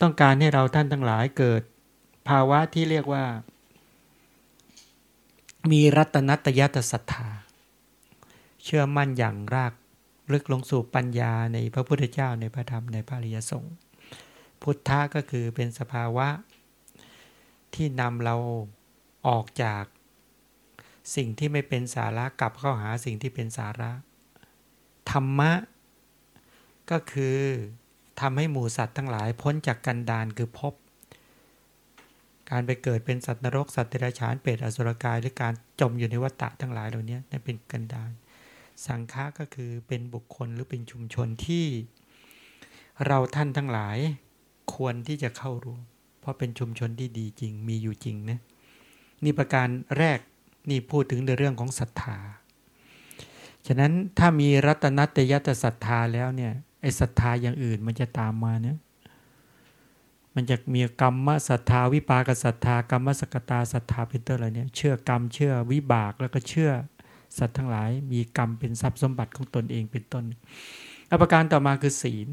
ต้องการให้เราท่านทั้งหลายเกิด ภาวะที่เรียกว่า มีรัตนัตยตศรัทธา เชื่อมั่นอย่างรากลึกลงสู่ปัญญาในพระพุทธเจ้าในพระธรรมในพระริยสงฆ์พุทธะก็คือเป็นสภาวะ ที่นำเราออกจากสิ่งที่ไม่เป็นสาระกลับเข้าหาสิ่งที่เป็นสาระ ธรรมะ ก็คือทำให้หมู่สัตว์ทั้งหลายพ้นจากกันดานคือพบ การไปเกิดเป็นสัตว์นรกสัตว์เดรัจฉานเปรตอสุรกาย หรือการจมอยู่ในวัฏฏะทั้งหลายเหล่านี้นั่นเป็นกันดานสังฆะก็คือเป็นบุคคลหรือเป็นชุมชนที่เราท่านทั้งหลายควรที่จะเข้าร่วมเพราะเป็นชุมชนที่ดีจริงมีอยู่จริงนะนี่ประการแรกนี่พูดถึงในเรื่องของศรัทธา ฉะนั้นถ้ามีรัตนัตยตศรัทธาแล้วเนี่ยไอ้ศรัทธาอย่างอื่นมันจะตามมาเนี่ย มันจะมีกรรมศรัทธาวิปากศรัทธากรรมสกตาศรัทธาเป็นต้นอะไรเนี่ยเชื่อกรรมเชื่อวิบากแล้วก็เชื่อสัตว์ทั้งหลาย มีกรรมเป็นทรัพย์สมบัติของตนเองเป็นต้นอภิการต่อมาคือศีล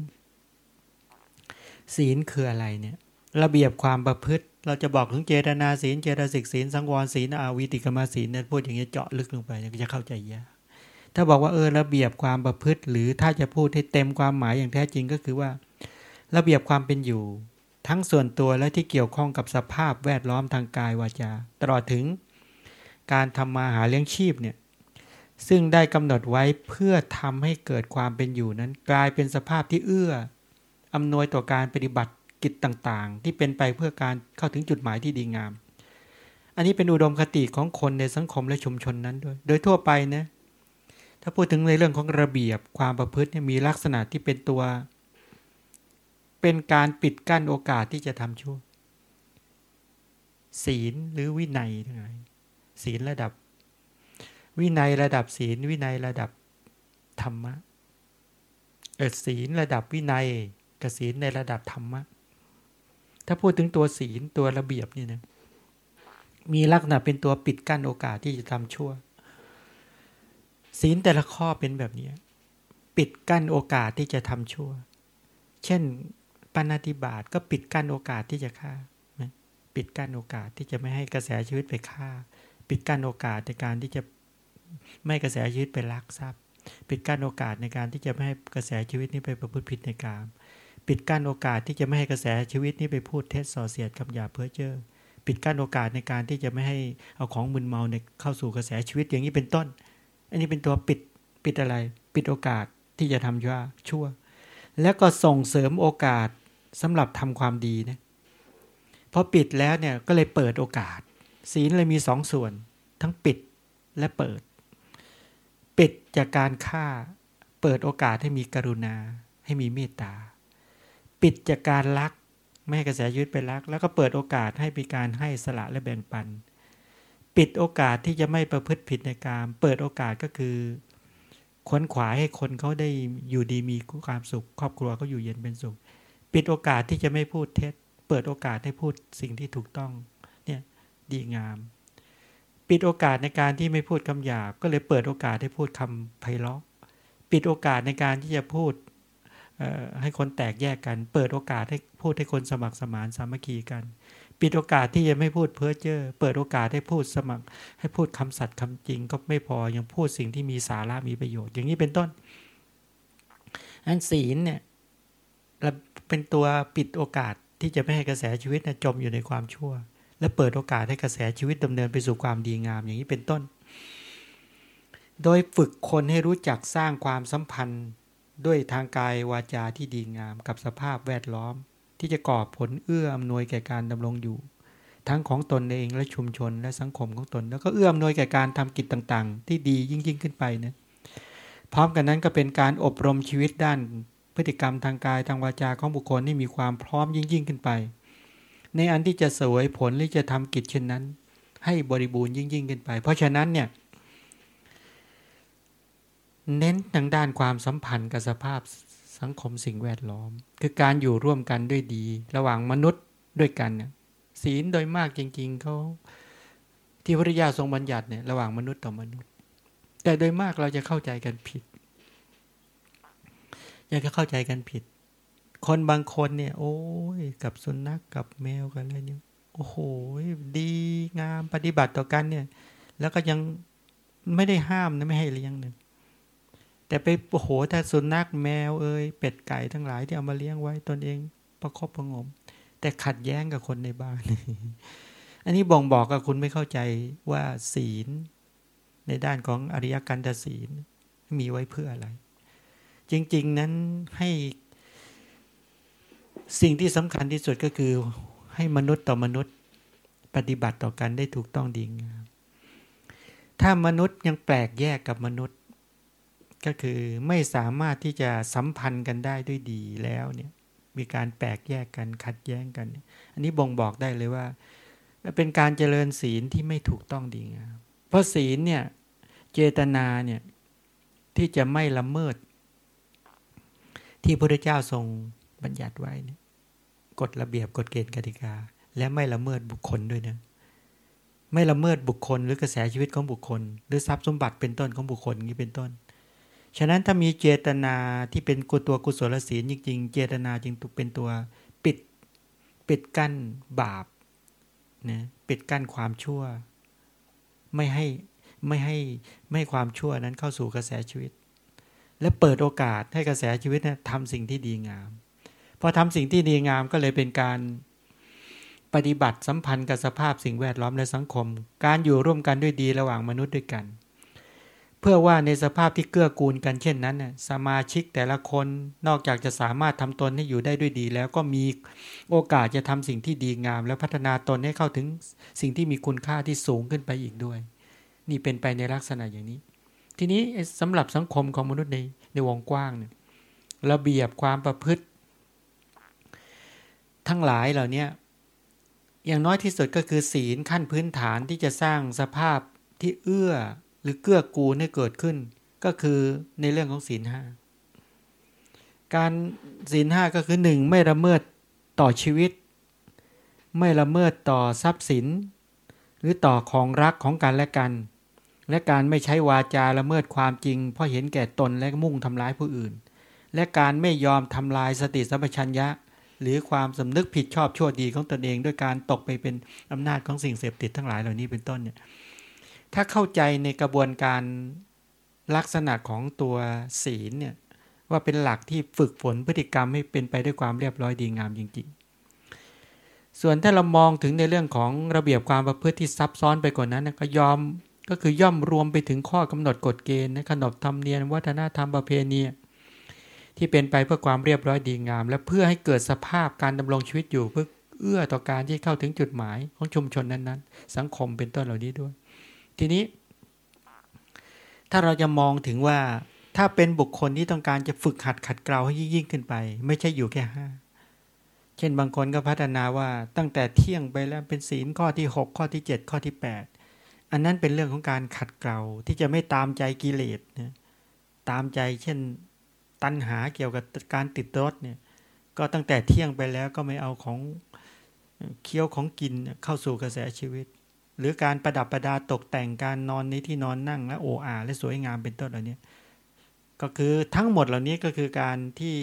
ศีลคืออะไรเนี่ยระเบียบความประพฤติ เราจะบอกถึงเจตนาศีลเจตสิกศีลสังวรศีลอาวิติกรรมศีลเนี่ยพูดอย่างนี้เจาะลึกลงไปจะเข้าใจยากถ้าบอกว่าเออระเบียบความประพฤติ หรือถ้าจะพูดให้เต็มความหมายอย่างแท้จริงก็คือว่า ระเบียบความเป็นอยู่ ทั้งส่วนตัวและที่เกี่ยวข้องกับสภาพแวดล้อมทางกายวาจา ตลอดถึงการทำมาหาเลี้ยงชีพเนี่ยซึ่งได้กำหนดไว้เพื่อทำให้เกิดความเป็นอยู่นั้น กลายเป็นสภาพที่เอื้ออำนวยต่อการปฏิบัติกิจต่างๆ ที่เป็นไปเพื่อการเข้าถึงจุดหมายที่ดีงาม อันนี้เป็นอุดมคติของคนในสังคมและชุมชนนั้นด้วย โดยทั่วไปนะถ้าพูดถึงในเรื่องของระเบียบความประพฤติมีลักษณะที่เป็นตัว เป็นการปิดกั้นโอกาสที่จะทำชั่ว ศีลหรือวินัยทั้งหลายศีลระดับ วินัยระดับศีล วินัยระดับธรรมะเออศีลระดับวินัยกับศีลในระดับธรรมะถ้าพูดถึงตัวศีลตัวระเบียบนี่นะมีลักษณะเป็นตัวปิดกั้นโอกาสที่จะทำชั่ว ศีลแต่ละข้อเป็นแบบนี้ ปิดกั้นโอกาสที่จะทำชั่ว เช่น ปาฏิบาตก็ปิดกั้นโอกาสที่จะฆ่า ปิดกั้นโอกาสที่จะไม่ให้กระแสชีวิตไปฆ่า ปิดกั้นโอกาสในการที่จะไม่กระแสชีวิตไปลักทรัพย์ ปิดกั้นโอกาสในการที่จะไม่ให้กระแสชีวิตนี้ไปประพฤติผิดในกาม ปิดกั้นโอกาสที่จะไม่ให้กระแสชีวิตนี้ไปพูดเท็จส่อเสียดคำหยาเพ้อเจ้อปิดกั้นโอกาสในการที่จะไม่ให้เอาของมึนเมาในเข้าสู่กระแสชีวิตอย่างนี้เป็นต้น อันนี้เป็นตัวปิดปิดอะไร ปิดโอกาสที่จะทำชั่วชั่ว แล้วก็ส่งเสริมโอกาส สำหรับทำความดีนะพอปิดแล้วเนี่ยก็เลยเปิดโอกาส ศีลเลยมีสองส่วน ทั้งปิดและเปิด ปิดจากการฆ่า เปิดโอกาสให้มีกรุณา ให้มีเมตตา ปิดจากการรัก ไม่ให้กระแสยึดไปรัก แล้วก็เปิดโอกาสให้มีการให้สละและแบ่งปัน ปิดโอกาสที่จะไม่ประพฤติผิดในการเปิดโอกาสก็คือขวนขวายให้คนเขาได้อยู่ดีมีความสุข ครอบครัวเขาอยู่เย็นเป็นสุข ปิดโอกาสที่จะไม่พูดเท็จ เปิดโอกาสให้พูดสิ่งที่ถูกต้องเนี่ยดีงาม ปิดโอกาสในการที่ไม่พูดคำหยาบ ก็เลยเปิดโอกาสให้พูดคำไพเราะปิดโอกาสในการที่จะพูดให้คนแตกแยกกัน เปิดโอกาสให้พูดให้คนสมัครสมานสามัคคีกัน ปิดโอกาสที่จะไม่พูดเพ้อเจ้อเปิดโอกาสให้พูดสมัคร ให้พูดคำสัตย์คำจริง ก็ไม่พอยังพูดสิ่งที่มีสาระมีประโยชน์ อย่างนี้เป็นต้นอันศีลเนี่ย และเป็นตัวปิดโอกาสที่จะไม่ให้กระแสชีวิตจมอยู่ในความชั่ว และเปิดโอกาสให้กระแสชีวิตดำเนินไปสู่ความดีงามอย่างนี้เป็นต้น โดยฝึกคนให้รู้จักสร้างความสัมพันธ์ด้วยทางกายวาจาที่ดีงามกับสภาพแวดล้อม ที่จะก่อผลเอื้ออำนวยแก่การดำรงอยู่ ทั้งของตนเองและชุมชนและสังคมของตน แล้วก็เอื้ออำนวยแก่การทำกิจต่างๆ ที่ดียิ่งยิ่งขึ้นไปนะพร้อมกันนั้นก็เป็นการอบรมชีวิตด้าน พฤติกรรมทางกายทางวาจาของบุคคลให้มีความพร้อมยิ่งยิ่งขึ้นไป ในอันที่จะสวยผลหรือจะทำกิจเช่นนั้น ให้บริบูรณ์ยิ่งยิ่งขึ้นไป เพราะฉะนั้นเนี่ยเน้นทางด้านความสัมพันธ์กับสภาพสังคมสิ่งแวดล้อม คือการอยู่ร่วมกันด้วยดี ระหว่างมนุษย์ด้วยกันเนี่ยศีลโดยมากจริง ๆเขาที่พระยาทรงบัญญัติเนี่ยระหว่างมนุษย์ต่อมนุษย์ แต่โดยมากเราจะเข้าใจกันผิด ยากจะเข้าใจกันผิด คนบางคนเนี่ย โอ้ยกับสุนัขกกับแมวกันอะไรเนี่ยโอ้โหดีงามปฏิบัติต่อกันเนี่ย แล้วก็ยังไม่ได้ห้ามนะไม่ให้เลี้ยงเนี่ยแต่ไปโอ้โหถ้าสุนัขแมวเอ้ยเป็ดไก่ทั้งหลายที่เอามาเลี้ยงไว้ตนเองประคบประงม แต่ขัดแย้งกับคนในบ้าน อันนี้บ่งบอกกับคุณไม่เข้าใจว่าศีล ในด้านของอริยกันตศีล มีไว้เพื่ออะไร จริง ๆ นั้นให้สิ่งที่สำคัญที่สุดก็คือให้มนุษย์ต่อมนุษย์ปฏิบัติต่อกันได้ถูกต้องดีงามถ้ามนุษย์ยังแปลกแยกกับมนุษย์ ก็คือไม่สามารถที่จะสัมพันธ์กันได้ด้วยดีแล้วเนี่ยมีการแปลกแยกกันขัดแย้งกัน อันนี้บ่งบอกได้เลยว่า เป็นการเจริญศีลที่ไม่ถูกต้องดีงามเพราะศีลเนี่ยเจตนาเนี่ยที่จะไม่ละเมิด ที่พระเจ้าทรงบัญญัติไว้เนี่ยกฎระเบียบกฎเกณฑ์กติกา และไม่ละเมิดบุคคลด้วยนะไม่ละเมิดบุคคลหรือกระแสชีวิตของบุคคล หรือทรัพย์สมบัติเป็นต้นของบุคคลนี้เป็นต้น ฉะนั้นถ้ามีเจตนาที่เป็นกุตัวกุศลศีลจริงๆ เจตนาจึงเป็นตัวปิดปิดกั้นบาปนะปิดกั้นความชั่ว ไม่ให้ไม่ให้ไม่ให้ความชั่วนั้นเข้าสู่กระแสชีวิต และเปิดโอกาสให้กระแสชีวิตนะทำสิ่งที่ดีงามพอทำสิ่งที่ดีงามก็เลยเป็นการปฏิบัติสัมพันธ์กับสภาพสิ่งแวดล้อมและสังคม การอยู่ร่วมกันด้วยดีระหว่างมนุษย์ด้วยกัน เพื่อว่าในสภาพที่เกื้อกูลกันเช่นนั้นสมาชิกแต่ละคนนอกจากจะสามารถทำตนให้อยู่ได้ด้วยดี แล้วก็มีโอกาสจะทำสิ่งที่ดีงาม และพัฒนาตนให้เข้าถึงสิ่งที่มีคุณค่าที่สูงขึ้นไปอีกด้วย นี่เป็นไปในลักษณะอย่างนี้ ทีนี้สำหรับสังคมของมนุษย์ในในวงกว้างเนี่ยระเบียบความประพฤติ ทั้งหลายเหล่านี้อย่างน้อยที่สุดก็คือศีลขั้นพื้นฐานที่จะสร้างสภาพที่เอื้อหรือเกื้อกูลให้เกิดขึ้น ก็คือในเรื่องของศีลห้าการศีลห้าก็คือหนึ่งไม่ละเมิดต่อชีวิต ไม่ละเมิดต่อทรัพย์สิน หรือต่อของรักของกันและกัน และการไม่ใช้วาจาละเมิดความจริง เพราะเห็นแก่ตนและมุ่งทำร้ายผู้อื่น และการไม่ยอมทำลายสติสัมปชัญญะ หรือความสำนึกผิดชอบชั่วดีของตนเอง ด้วยการตกไปเป็นอำนาจของสิ่งเสพติดทั้งหลายเหล่านี้เป็นต้นเนี่ยถ้าเข้าใจในกระบวนการลักษณะของตัวศีลเนี่ยว่าเป็นหลักที่ฝึกฝนพฤติกรรมให้เป็นไปด้วยความเรียบร้อยดีงามจริง ๆ ส่วนถ้าเรามองถึงในเรื่องของระเบียบความประพฤติที่ซับซ้อนไปกว่านั้นก็ยอม ก็คือย่อมรวมไปถึงข้อกำหนดกฎเกณฑ์ขนบธรรมเนียมวัฒนธรรมประเพณีที่เป็นไปเพื่อความเรียบร้อยดีงาม และเพื่อให้เกิดสภาพการดำรงชีวิตอยู่เพื่อเอื้อต่อการที่เข้าถึงจุดหมายของชุมชนนั้นๆ สังคมเป็นต้นเหล่านี้ด้วย ทีนี้ ถ้าเราจะมองถึงว่าถ้าเป็นบุคคลที่ต้องการจะฝึกหัดขัดเกลาให้ยิ่งขึ้นไป ไม่ใช่อยู่แค่ห้าเช่นบางคนก็พัฒนาว่าตั้งแต่เที่ยงไปแล้วเป็นศีลข้อที่ 6 ข้อที่ 7 ข้อที่ 8 อันนั้นเป็นเรื่องของการขัดเกลาที่จะไม่ตามใจกิเลสนะตามใจเช่นตัณหาเกี่ยวกับการติดรถเนี่ย ก็ตั้งแต่เที่ยงไปแล้วก็ไม่เอาของเคี้ยวของกินเข้าสู่กระแสชีวิต หรือการประดับประดาตกแต่งการนอนในที่นอนนั่งและโออาและสวยงามเป็นต้นเหล่านี้ก็คือทั้งหมดเหล่านี้ก็คือการที่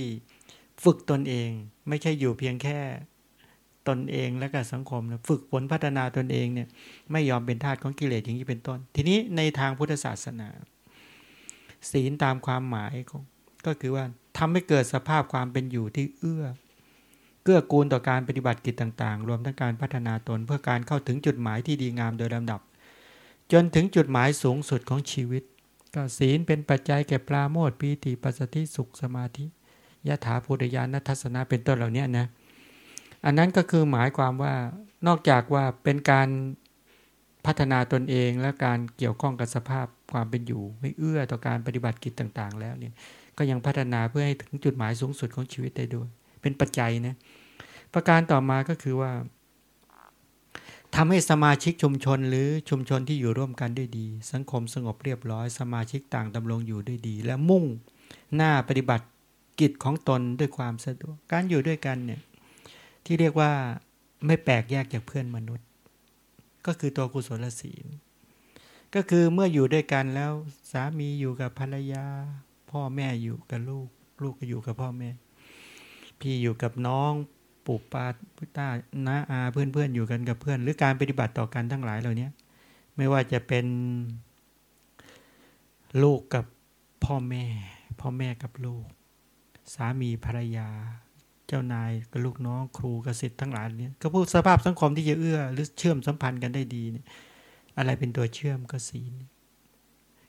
ฝึกตนเอง ไม่ใช่อยู่เพียงแค่ ตนเองและกับสังคมนะฝึกฝนพัฒนาตนเองเนี่ยไม่ยอมเป็นทาสของกิเลสอย่างนี้เป็นต้น ทีนี้ในทางพุทธศาสนา ศีลตามความหมายของก็คือว่าทำให้เกิดสภาพความเป็นอยู่ที่เอื้อเกื้อกูลต่อการปฏิบัติกิจต่าง ๆ รวมทั้งการพัฒนาตนเพื่อการเข้าถึงจุดหมายที่ดีงามโดยลำดับ จนถึงจุดหมายสูงสุดของชีวิต ก็ศีลเป็นปัจจัยแก่ปราโมทปีติปัสสติสุขสมาธิยะถาภูตยานัทสนะเป็นต้นเหล่านี้นะ อันนั้นก็คือหมายความว่านอกจากว่าเป็นการพัฒนาตนเองและการเกี่ยวข้องกับสภาพความเป็นอยู่ ไม่เอื้อต่อการปฏิบัติกิจต่างๆ แล้วเนี่ยก็ยังพัฒนาเพื่อให้ถึงจุดหมายสูงสุดของชีวิตได้ด้วย เป็นปัจจัยนะประการต่อมาก็คือว่าทำให้สมาชิกชุมชนหรือชุมชนที่อยู่ร่วมกันได้ดี สังคมสงบเรียบร้อย สมาชิกต่างดำรงอยู่ได้ดี และมุ่งหน้าปฏิบัติกิจของตนด้วยความสะดวกการอยู่ด้วยกันเนี่ย ที่เรียกว่าไม่แปลกแยกจากเพื่อนมนุษย์ ก็คือตัวกุศลศีล ก็คือเมื่ออยู่ด้วยกันแล้วสามีอยู่กับภรรยา พ่อแม่อยู่กับลูก ลูกก็อยู่กับพ่อแม่ พี่อยู่กับน้องปู่ป้าพุตาน้าอาเพื่อนเพื่อนอยู่กันกับเพื่อน หรือการปฏิบัติต่อกันทั้งหลายเหล่านี้ไม่ว่าจะเป็นลูกกับพ่อแม่ พ่อแม่กับลูก สามีภรรยา เจ้านายกับลูกน้องครูกับศิษย์ทั้งหลายเนี่ยก็พูดสภาพสังคมที่จะเอื้อ หรือเชื่อมสัมพันธ์กันได้ดีเนี่ยอะไรเป็นตัวเชื่อมก็ศีล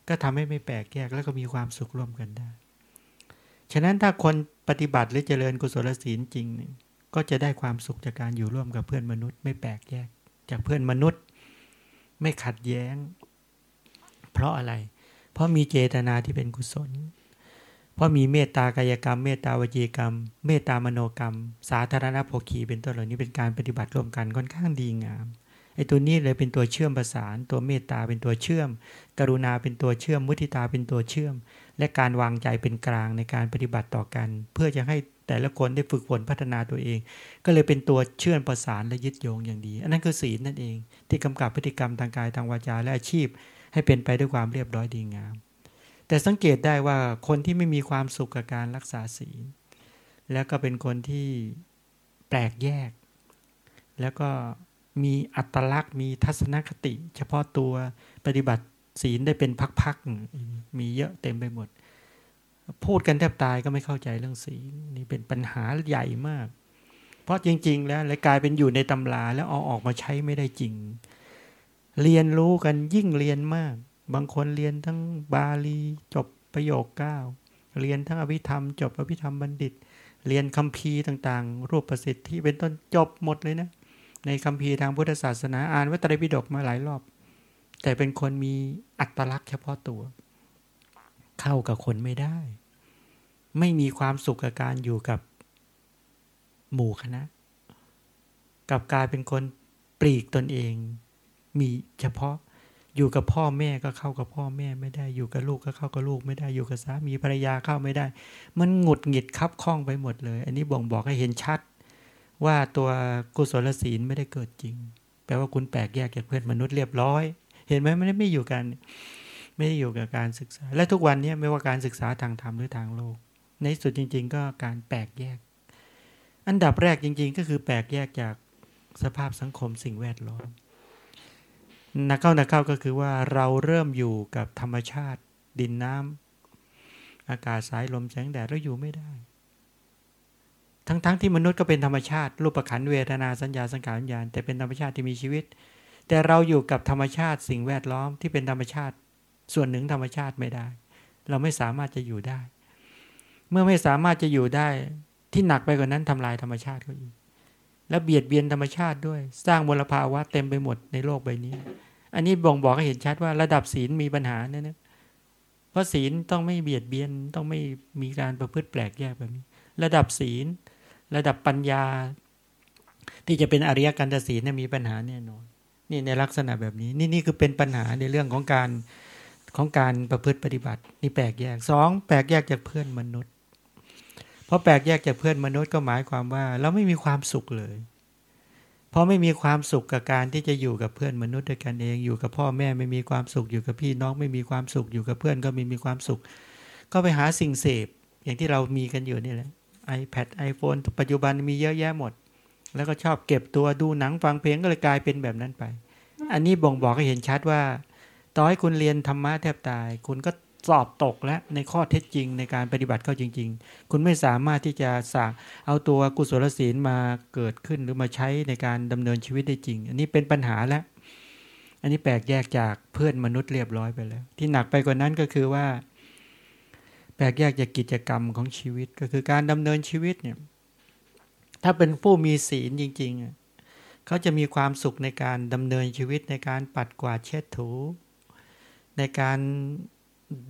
ก็ทำให้ไม่แปลกแยกแล้วก็มีความสุขร่วมกันได้ ฉะนั้นถ้าคนปฏิบัติหรือเจริญกุศลศีลจริงเนี่ยก็จะได้ความสุขจากการอยู่ร่วมกับเพื่อนมนุษย์ ไม่แปลกแยก จากเพื่อนมนุษย์ ไม่ขัดแย้ง เพราะอะไร เพราะมีเจตนาที่เป็นกุศล เพราะมีเมตตากายกรรม เมตตาวจีกรรม เมตตามโนกรรม สาธารณโภคี เป็นต้นเหล่านี้เป็นการปฏิบัติร่วมกันค่อนข้างดีงามไอ้ตัวนี้เลยเป็นตัวเชื่อมประสาน ตัวเมตตาเป็นตัวเชื่อม กรุณาเป็นตัวเชื่อม มุทิตาเป็นตัวเชื่อม และการวางใจเป็นกลางในการปฏิบัติต่อกัน เพื่อจะให้แต่ละคนได้ฝึกฝนพัฒนาตัวเอง ก็เลยเป็นตัวเชื่อมประสานและยึดโยงอย่างดี อันนั้นคือศีลนั่นเอง ที่กำกับพฤติกรรมทางกายทางวาจาและอาชีพ ให้เป็นไปด้วยความเรียบร้อยดีงาม แต่สังเกตได้ว่าคนที่ไม่มีความสุขกับการรักษาศีล แล้วก็เป็นคนที่แปลกแยก แล้วก็มีอัตลักษณ์ มีทัศนคติ เฉพาะตัวปฏิบัติศีลได้เป็นพักๆ มีเยอะเต็มไปหมด พูดกันแทบตายก็ไม่เข้าใจเรื่องศีลนี่เป็นปัญหาใหญ่มาก เพราะจริง ๆ แล้วเลยกลายเป็นอยู่ในตำราแล้วเอาออกมาใช้ไม่ได้จริง เรียนรู้กันยิ่งเรียนมาก บางคนเรียนทั้งบาลี จบประโยคเก้าเรียนทั้งอภิธรรม จบอภิธรรมบัณฑิต เรียนคัมภีร์ต่างๆ รูปประสิทธิ์ที่เป็นต้นจบหมดเลยนะ ในคัมภีร์ทางพุทธศาสนาอ่านวัตรปิฎกมาหลายรอบ แต่เป็นคนมีอัตลักษณ์เฉพาะตัว เข้ากับคนไม่ได้ ไม่มีความสุขกับการอยู่กับหมู่คณะ กับกลายเป็นคนปลีกตนเอง มีเฉพาะ อยู่กับพ่อแม่ก็เข้ากับพ่อแม่ไม่ได้ อยู่กับลูกก็เข้ากับลูกไม่ได้ อยู่กับสามีภรรยาเข้าไม่ได้ มันหงุดหงิดคับข้องไปหมดเลย อันนี้บ่งบอกให้เห็นชัด ว่าตัวกุศลศีลไม่ได้เกิดจริง แปลว่าคุณแปลกแยกจากเพื่อนมนุษย์เรียบร้อย เห็นไหมมันไม่อยู่กัน ไม่ได้อยู่กับการศึกษา และทุกวันนี้ไม่ว่าการศึกษาทางธรรมหรือทางโลก ในสุดจริง ๆ ก็การแปลกแยก อันดับแรกจริง ๆ ก็คือแปลกแยกจากสภาพสังคมสิ่งแวดล้อม นักเข้านักเข้าก็คือว่าเราเริ่มอยู่กับธรรมชาติ ดินน้ำอากาศสายลมแสงแดดแล้วอยู่ไม่ได้ ทั้งๆทที่มนุษย์ก็เป็นธรรมชาติ รูปขันเวทนาสัญญาสังขารวิญญาณแต่เป็นธรรมชาติที่มีชีวิต แต่เราอยู่กับธรรมชาติสิ่งแวดล้อมที่เป็นธรรมชาติ ส่วนหนึ่งธรรมชาติไม่ได้ เราไม่สามารถจะอยู่ได้ เมื่อไม่สามารถจะอยู่ได้ที่หนักไปกว่านั้นทำลายธรรมชาติเขาอีก และเบียดเบียนธรรมชาติด้วย สร้างมลภาวะเต็มไปหมดในโลกใบนี้ อันนี้บ่งบอกให้เห็นชัดว่าระดับศีลมีปัญหาเนี่ยนะเพราะศีลต้องไม่เบียดเบียนต้องไม่มีการประพฤติแปลกแยกแบบนี้ ระดับศีล ระดับปัญญา ที่จะเป็นอริยกันตศีลเนี่ยมีปัญหาแน่นอนนี่ในลักษณะแบบนี้ นี่นี่คือเป็นปัญหาในเรื่องของการของการประพฤติปฏิบัติ นี่แปลกแยกสองแปลกแยกจากเพื่อนมนุษย์ พราะแปลกแยกจากเพื่อนมนุษย์ก็หมายความว่า เราไม่มีความสุขเลยเพราะไม่มีความสุขกับการที่จะอยู่กับเพื่อนมนุษย์ด้วยกันเอง อยู่กับพ่อแม่ไม่มีความสุขอยู่กับพี่น้องไม่มีความสุขอยู่กับเพื่อนก็ไม่มีความสุข ก็ไปหาสิ่งเสพ อย่างที่เรามีกันอยู่นี่แหละ iPad iPhone ปัจจุบันมีเยอะแยะหมด แล้วก็ชอบเก็บตัวดูหนังฟังเพลงก็เลยกลายเป็นแบบนั้นไป อันนี้บ่งบอกให้เห็นชัดว่า ต่อให้คุณเรียนธรรมะแทบตาย คุณก็ สอบตกแล้วในข้อเท็จจริงในการปฏิบัติเข้าจริง ๆ คุณไม่สามารถที่จะสาเอาตัวกุศลศีลมาเกิดขึ้นหรือมาใช้ในการดำเนินชีวิตได้จริง อันนี้เป็นปัญหาแล้ว อันนี้แปลกแยกจากเพื่อนมนุษย์เรียบร้อยไปแล้ว ที่หนักไปกว่านั้นก็คือว่า แปลกแยกจากกิจกรรมของชีวิตก็คือการดำเนินชีวิตเนี่ย ถ้าเป็นผู้มีศีลจริง ๆ เขาจะมีความสุขในการดำเนินชีวิตในการปัดกวาดเช็ดถู ในการ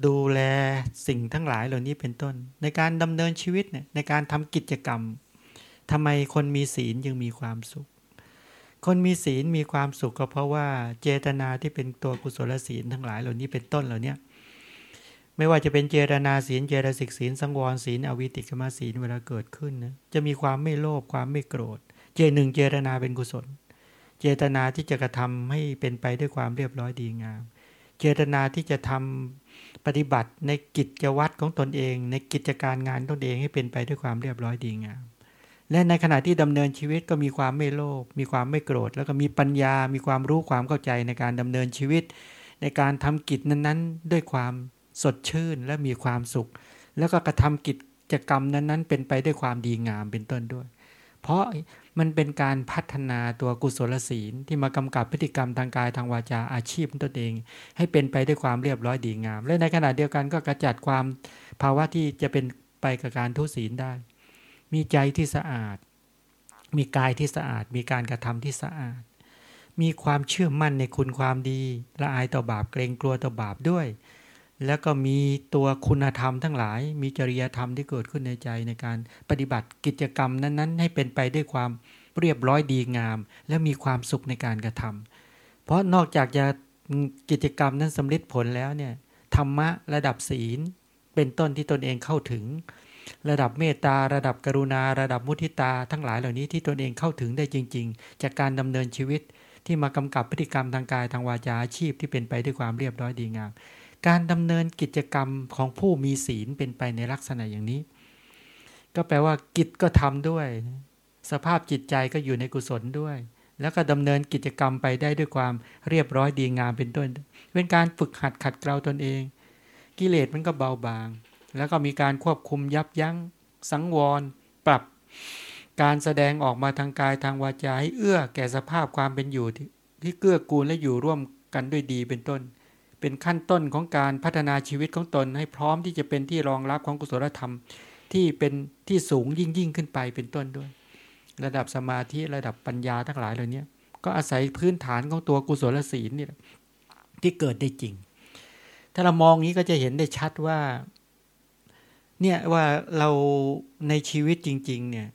ดูแลสิ่งทั้งหลายเหล่านี้เป็นต้น ในการดำเนินชีวิตเนี่ยในการทำกิจกรรมทำไมคนมีศีลยังมีความสุข คนมีศีลมีความสุขก็เพราะว่าเจตนาที่เป็นตัวกุศลศีลทั้งหลายเหล่านี้เป็นต้นเหล่านี้ไม่ว่าจะเป็นเจตนาศีลเจตสิกศีลสังวรศีลอวิติกรรมศีลเวลาเกิดขึ้นนะจะมีความไม่โลภความไม่โกรธ เจหนึ่งเจตนาเป็นกุศล เจตนาที่จะกระทำให้เป็นไปด้วยความเรียบร้อยดีงาม เจตนาที่จะทำ ปฏิบัติในกิจวัตรของตนเอง ในกิจการงานตนเองให้เป็นไปด้วยความเรียบร้อยดีงามและในขณะที่ดำเนินชีวิตก็มีความไม่โลภมีความไม่โกรธ แล้วก็มีปัญญา มีความรู้ความเข้าใจในการดำเนินชีวิต ในการทำกิจนั้นๆ ด้วยความสดชื่นและมีความสุข แล้วก็กระทำกิจกรรมนั้นๆ เป็นไปด้วยความดีงามเป็นต้นด้วย เพราะมันเป็นการพัฒนาตัวกุศลศีลที่มากำกับพฤติกรรมทางกายทางวาจาอาชีพตนเอง ให้เป็นไปด้วยความเรียบร้อยดีงาม และในขณะเดียวกันก็กระจัดความภาวะที่จะเป็นไปกับการทุศีลได้ มีใจที่สะอาด มีกายที่สะอาด มีการกระทำที่สะอาด มีความเชื่อมั่นในคุณความดี ละอายต่อบาปเกรงกลัวต่อบาปด้วย แล้วก็มีตัวคุณธรรมทั้งหลาย มีจริยธรรมที่เกิดขึ้นในใจในการปฏิบัติกิจกรรมนั้นๆ ให้เป็นไปด้วยความเรียบร้อยดีงาม และมีความสุขในการกระทำเพราะนอกจากจะกิจกรรมนั้นสำเร็จผลแล้วเนี่ยธรรมะระดับศีล เป็นต้นที่ตนเองเข้าถึง ระดับเมตตาระดับกรุณา ระดับมุทิตาทั้งหลายเหล่านี้ที่ตนเองเข้าถึงได้จริง ๆ จากการดำเนินชีวิตที่มากำกับพฤติกรรมทางกายทางวาจาอาชีพที่เป็นไปด้วยความเรียบร้อยดีงาม การดำเนินกิจกรรมของผู้มีศีลเป็นไปในลักษณะอย่างนี้ ก็แปลว่ากิจก็ทำด้วย สภาพจิตใจก็อยู่ในกุศลด้วย แล้วก็ดำเนินกิจกรรมไปได้ด้วยความเรียบร้อยดีงามเป็นต้น เป็นการฝึกหัดขัดเกลาตนเอง กิเลสมันก็เบาบาง แล้วก็มีการควบคุมยับยั้ง สังวร ปรับ การแสดงออกมาทางกายทางวาจาให้เอื้อแก่สภาพความเป็นอยู่ที่ที่เกื้อกูลและอยู่ร่วมกันด้วยดีเป็นต้น เป็นขั้นต้นของการพัฒนาชีวิตของตนให้พร้อมที่จะเป็นที่รองรับของกุศลธรรม ที่เป็นที่สูงยิ่งยิ่งขึ้นไปเป็นต้นด้วย ระดับสมาธิระดับปัญญาทั้งหลายเหล่านี้ก็อาศัยพื้นฐานของตัวกุศลศีลนี่ที่เกิดได้จริง ถ้าเรามองนี้ก็จะเห็นได้ชัดว่าเนี่ยว่าเราในชีวิตจริง ๆ เนี่ย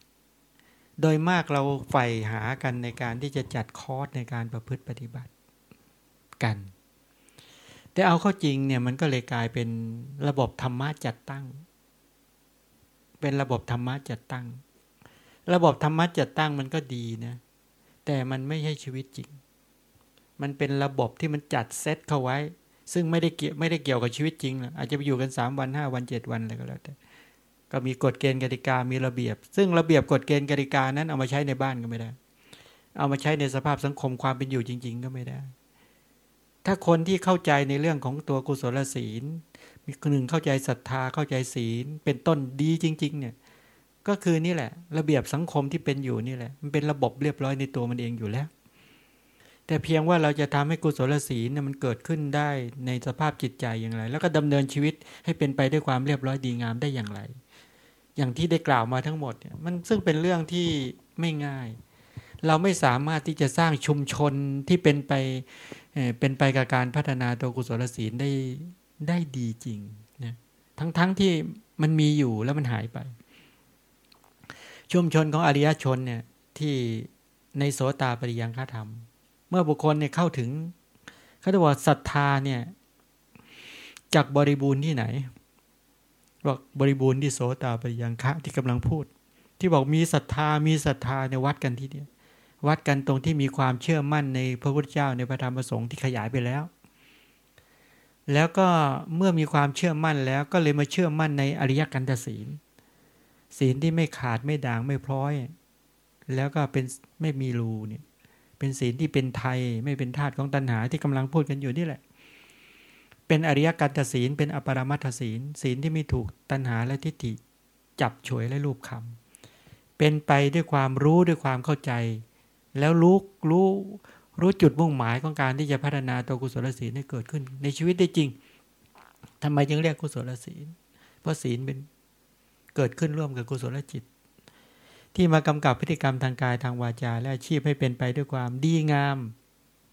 โดยมากเราใฝ่หากันในการที่จะจัดคอร์สในการประพฤติปฏิบัติกัน แต่เอาเข้าจริงเนี่ยมันก็เลยกลายเป็นระบบธรรมะจัดตั้ง เป็นระบบธรรมะจัดตั้ง ระบบธรรมะจัดตั้งมันก็ดีนะแต่มันไม่ใช่ชีวิตจริง มันเป็นระบบที่มันจัดเซตเข้าไว้ ซึ่งไม่ได้เกี่ยวไม่ได้เกี่ยวกับชีวิตจริงอาจจะไปอยู่กันสามวันห้าวันเจ็ดวันอะไรก็แล้วแต่ ก็มีกฎเกณฑ์กติกามีระเบียบ ซึ่งระเบียบกฎเกณฑ์กติกานั้นเอามาใช้ในบ้านก็ไม่ได้ เอามาใช้ในสภาพสังคมความเป็นอยู่จริง ๆ ก็ไม่ได้ ถ้าคนที่เข้าใจในเรื่องของตัวกุศลศีล มีหนึ่งเข้าใจศรัทธาเข้าใจศีล เป็นต้นดีจริง ๆ เนี่ย ก็คือนี่แหละ ระเบียบสังคมที่เป็นอยู่นี่แหละ มันเป็นระบบเรียบร้อยในตัวมันเองอยู่แล้ว แต่เพียงว่าเราจะทำให้กุศลศีลเนี่ยมันเกิดขึ้นได้ในสภาพจิตใจอย่างไร แล้วก็ดำเนินชีวิตให้เป็นไปด้วยความเรียบร้อยดีงามได้อย่างไร อย่างที่ได้กล่าวมาทั้งหมดเนี่ยมันซึ่งเป็นเรื่องที่ไม่ง่าย เราไม่สามารถที่จะสร้างชุมชนที่เป็นไป เป็นไปกับการพัฒนาตัวกุศลศีลได้ได้ดีจริงนะทั้งๆทที่มันมีอยู่แล้วมันหายไป ชุมชนของอริยชนเนี่ยที่ในโสตาปริยังฆธรรม เมื่อบุคคลเนี่ยเข้าถึงเขาจะบอกศรัทธาเนี่ยจากบริบูรณ์ที่ไหนบอกบริบูรณ์ที่โสตาปริยังฆะที่กำลังพูด ที่บอกมีศรัทธามีศรัทธาในวัดกันที่เดียว วัดกันตรงที่มีความเชื่อมั่นในพระพุทธเจ้าในพระธรรมประสงค์ที่ขยายไปแล้ว แล้วก็เมื่อมีความเชื่อมั่นแล้วก็เลยมาเชื่อมั่นในอริยกันตศีล ศีลที่ไม่ขาดไม่ด่างไม่พร้อย แล้วก็เป็นไม่มีรูเนี่ยเป็นศีลที่เป็นไทยไม่เป็นธาตุของตัณหาที่กำลังพูดกันอยู่นี่แหละ เป็นอริยกัตศีล เป็นอปรมัตถศีล ศีลที่ไม่ถูกตัณหาและทิฏฐิจับฉวยและรูปคำเป็นไปด้วยความรู้ด้วยความเข้าใจ แล้วรู้รู้รู้จุดมุ่งหมายของการที่จะพัฒนาตัวกุศลศีลให้เกิดขึ้น ในชีวิตได้จริงทำไมจึงเรียกกุศลศีล เพราะศีลเป็นเกิดขึ้นร่วมกับกุศลจิต ที่มากำกับพฤติกรรมทางกายทางวาจา และอาชีพให้เป็นไปด้วยความดีงาม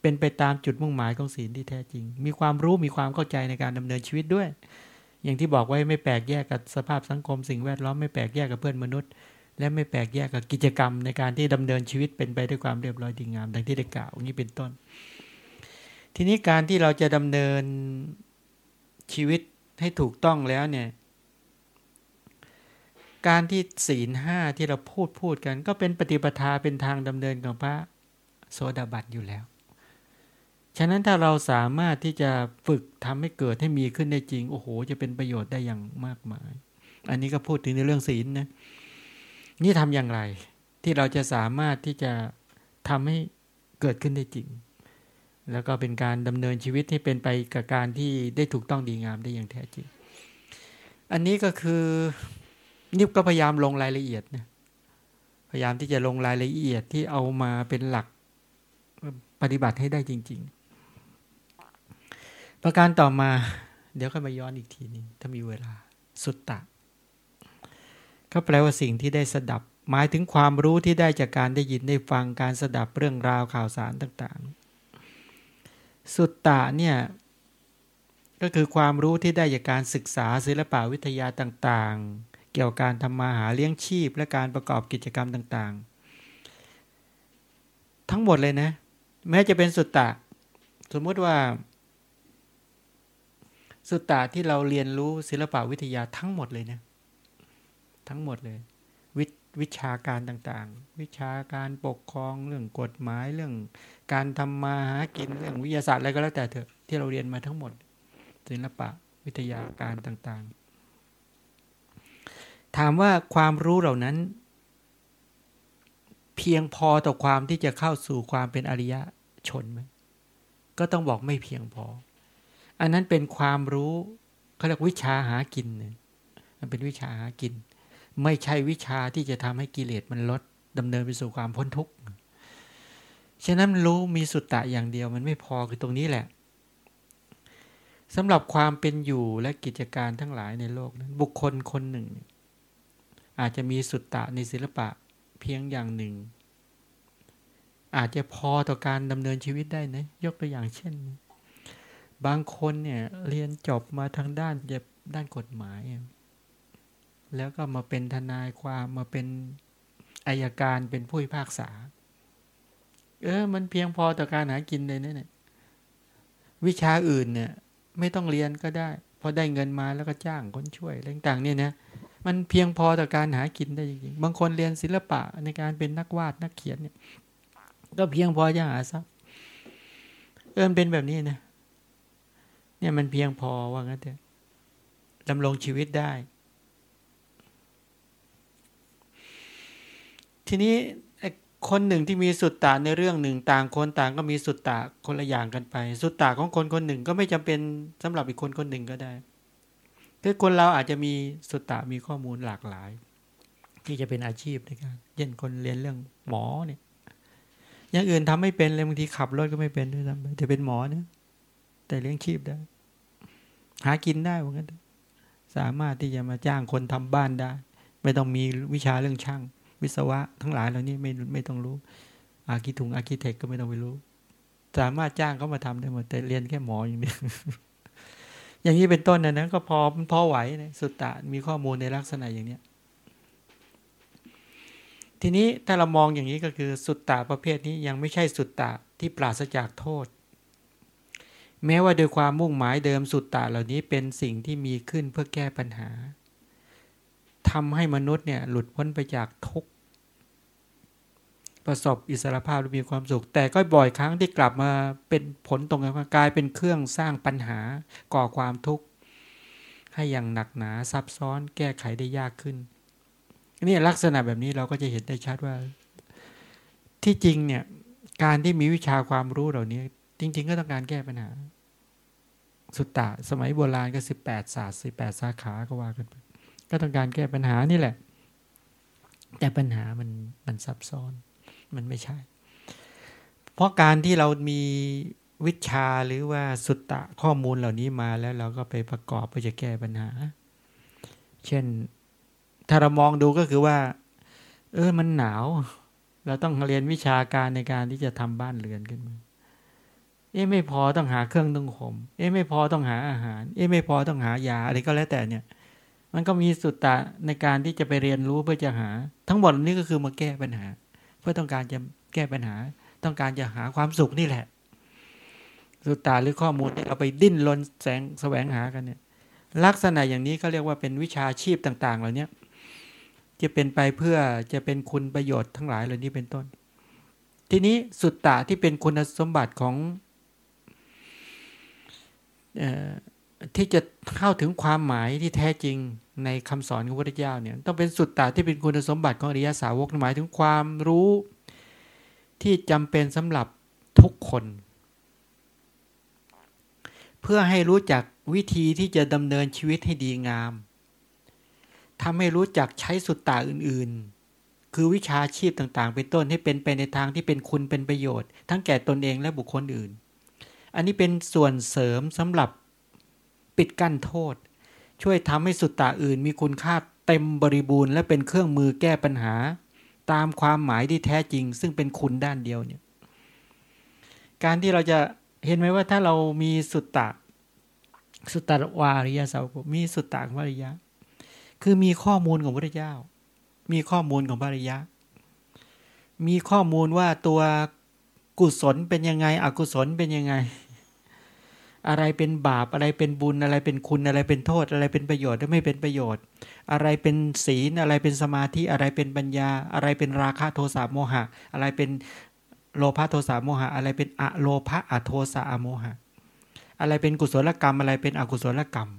เป็นไปตามจุดมุ่งหมายของศีลที่แท้จริง มีความรู้มีความเข้าใจในการดำเนินชีวิตด้วย อย่างที่บอกไว้ไม่แปลกแยกกับสภาพสังคมสิ่งแวดล้อมไม่แปลกแยกกับเพื่อนมนุษย์ และไม่แปลกแยกกับกิจกรรมในการที่ดำเนินชีวิตเป็นไปด้วยความเรียบร้อยดีงาม ดังที่ได้กล่าวนี้เป็นต้น ทีนี้การที่เราจะดำเนินชีวิตให้ถูกต้องแล้วเนี่ยการที่ศีลห้าที่เราพูดพูดกัน ก็เป็นปฏิปทาเป็นทางดำเนินของพระโสดาบันอยู่แล้ว ฉะนั้นถ้าเราสามารถที่จะฝึกทำให้เกิดให้มีขึ้นได้จริง โอ้โห จะเป็นประโยชน์ได้อย่างมากมาย อันนี้ก็พูดถึงในเรื่องศีลนะ นี่ทำอย่างไร ที่เราจะสามารถที่จะทำให้เกิดขึ้นได้จริง แล้วก็เป็นการดำเนินชีวิตที่เป็นไปกับการที่ได้ถูกต้องดีงามได้อย่างแท้จริง อันนี้ก็คือนี่ก็พยายามลงรายละเอียดนะพยายามที่จะลงรายละเอียดที่เอามาเป็นหลักปฏิบัติให้ได้จริง ๆ ประการต่อมาเดี๋ยวค่อยมาย้อนอีกทีนึงถ้ามีเวลาสุตตะ ก็แปลว่าสิ่งที่ได้สดับ หมายถึงความรู้ที่ได้จากการได้ยินได้ฟังการสดับเรื่องราวข่าวสารต่างๆ สุตตะเนี่ยก็คือความรู้ที่ได้จากการศึกษาศิลปวิทยาต่างๆ เกี่ยวกับการทำมาหาเลี้ยงชีพและการประกอบกิจกรรมต่างๆ ทั้งหมดเลยนะ แม้จะเป็นสุตตะ สมมติว่า สุตตะที่เราเรียนรู้ศิลปวิทยาทั้งหมดเลยนะ ทั้งหมดเลย วิวชาการต่างๆ วิชาการปกครองเรื่องกฎหมายเรื่อง การทำมาหากินเรื่องวิทยาศาสตร์อะไรก็แล้วแต่เถอะที่เราเรียนมาทั้งหมด ศิลปะวิทยาการต่างๆ ถามว่าความรู้เหล่านั้น เพียงพอต่อความที่จะเข้าสู่ความเป็นอริยชนไหมก็ต้องบอกไม่เพียงพอ อันนั้นเป็นความรู้เขาเรียกวิชาหากินเนี่ยมันเป็นวิชาหากิน ไม่ใช่วิชาที่จะทำให้กิเลสมันลดดำเนินไปสู่ความพ้นทุกข์ฉะนั้นรู้มีสุตตะอย่างเดียวมันไม่พอคือตรงนี้แหละสำหรับความเป็นอยู่และกิจการทั้งหลายในโลกนั้นบุคคลคนหนึ่ง อาจจะมีสุตตะในศิลปะเพียงอย่างหนึ่ง อาจจะพอต่อการดำเนินชีวิตได้นะยกตัวอย่างเช่น บางคนเนี่ยเรียนจบมาทางด้านด้านกฎหมาย แล้วก็มาเป็นทนายความมาเป็นอายการเป็นผู้พิพากษา เออ มันเพียงพอต่อการหากินเลยนะเนี่ยวิชาอื่นเนี่ย ไม่ต้องเรียนก็ได้พอได้เงินมาแล้วก็จ้างคนช่วยอะไรต่างเนี่ยนะมันเพียงพอต่อการหากินได้จริงๆบางคนเรียนศิลปะในการเป็นนักวาดนักเขียนเนี่ย ก็เพียงพอจะหาทรัพย์เออเป็นแบบนี้นะเนี่ยมันเพียงพอว่างั้นเถอะดำรงชีวิตได้ ทีนี้คนหนึ่งที่มีสุดตาในเรื่องหนึ่งต่างคนต่างก็มีสุดตาคนละอย่างกันไป สุดตาของคนคนหนึ่งก็ไม่จำเป็นสำหรับอีกคนคนหนึ่งก็ได้คือคนเราอาจจะมีสุตตะมีข้อมูลหลากหลาย ที่จะเป็นอาชีพในการเช่นคนเรียนเรื่องหมอเนี่ยอย่างอื่นทำไม่เป็นเลยบางทีขับรถก็ไม่เป็นด้วยซ้ำไปจะเป็นหมอเนี่ยแต่เลี้ยงชีพได้ หากินได้เหมือนกันสามารถที่จะมาจ้างคนทำบ้านได้ ไม่ต้องมีวิชาเรื่องช่าง วิศวะ ทั้งหลายเหล่านี้ไม่ไม่ต้องรู้ อาคิถุงอาคิเทคก็ไม่ต้องไปรู้ สามารถจ้างเขามาทำได้หมดแต่เรียนแค่หมออย่างนี้อย่างนี้เป็นต้นนะนะก็พอพอไหวนะสุตตะมีข้อมูลในลักษณะอย่างเนี้ยทีนี้ถ้าเรามองอย่างนี้ก็คือสุตตะประเภทนี้ยังไม่ใช่สุตตะที่ปราศจากโทษ แม้ว่าโดยความมุ่งหมายเดิมสุตตะเหล่านี้เป็นสิ่งที่มีขึ้นเพื่อแก้ปัญหา ทำให้มนุษย์เนี่ยหลุดพ้นไปจากทุกข์ประสบอิสรภาพและมีความสุข แต่ก็บ่อยครั้งที่กลับมาเป็นผลตรงกันกลายเป็นเครื่องสร้างปัญหาก่อความทุกข์ให้อย่างหนักหนาซับซ้อนแก้ไขได้ยากขึ้นนี่ลักษณะแบบนี้เราก็จะเห็นได้ชัดว่า ที่จริงเนี่ยการที่มีวิชาความรู้เหล่านี้ จริง ๆ ก็ต้องการแก้ปัญหา สุตตะ สมัยโบราณก็สิบแปดศาสตร์สิบแปดสาขาก็ว่ากันไป ก็ต้องการแก้ปัญหานี่แหละ แต่ปัญหามันมันซับซ้อน มันไม่ใช่ เพราะการที่เรามีวิชาหรือว่าสุตตะข้อมูลเหล่านี้มาแล้วเราก็ไปประกอบเพื่อจะแก้ปัญหา เช่น ถ้าเรามองดูก็คือว่า เออมันหนาว เราต้องเรียนวิชาการในการที่จะทำบ้านเรือนขึ้นมาเอ๊ะไม่พอต้องหาเครื่องนุ่งห่มเอ๊ะไม่พอต้องหาอาหาร เอ๊ะไม่พอต้องหายาอะไรก็แล้วแต่เนี่ย มันก็มีสุตตะในการที่จะไปเรียนรู้เพื่อจะหา ทั้งหมดนี้ก็คือมาแก้ปัญหา เพื่อต้องการจะแก้ปัญหา ต้องการจะหาความสุขนี่แหละ สุตตาหรือข้อมูลที่เราไปดิ้นรนแสงแสวงหากันเนี่ย ลักษณะอย่างนี้เขาเรียกว่าเป็นวิชาชีพต่าง ๆ เหล่านี้จะเป็นไปเพื่อจะเป็นคุณประโยชน์ทั้งหลายเหล่านี้เป็นต้น ทีนี้สุตตะที่เป็นคุณสมบัติของอ ที่จะเข้าถึงความหมายที่แท้จริงในคำสอนของพระพุทธเจ้าเนี่ยต้องเป็นสุตตะที่เป็นคุณสมบัติของอริยสาวกหมายถึงความรู้ที่จำเป็นสำหรับทุกคน เพื่อให้รู้จักวิธีที่จะดำเนินชีวิตให้ดีงามทำให้รู้จักใช้สุดตาอื่นๆ คือวิชาชีพต่างๆ เป็นต้นให้เป็นไปในทางที่เป็นคุณเป็นประโยชน์ ทั้งแก่ตนเองและบุคคลอื่น อันนี้เป็นส่วนเสริมสำหรับ ปิดกั้นโทษ ช่วยทำให้สุดตาอื่นมีคุณค่าเต็มบริบูรณ์และเป็นเครื่องมือแก้ปัญหา ตามความหมายที่แท้จริง ซึ่งเป็นคุณด้านเดียวเนี่ยการที่เราจะเห็นไหมว่าถ้าเรามีสุตตะ สุตตะวาริยสาวกมีสุตตะวาริยะ คือมีข้อมูลของพระเจ้า มีข้อมูลของพระริยะ มีข้อมูลว่าตัวกุศลเป็นยังไง อกุศลเป็นยังไง อะไรเป็นบาปอะไรเป็นบุญอะไรเป็นคุณอะไรเป็นโทษอะไรเป็นประโยชน์และไม่เป็นประโยชน์ อะไรเป็นศีลอะไรเป็นสมาธิอะไรเป็นปัญญา อะไรเป็นราคะโทสะโมหะ อะไรเป็นโลภะโทสะโมหะ อะไรเป็นอะโลภะอะโทสะอะโมหะ อะไรเป็นกุศลกรรม อะไรเป็นอกุศลกรรม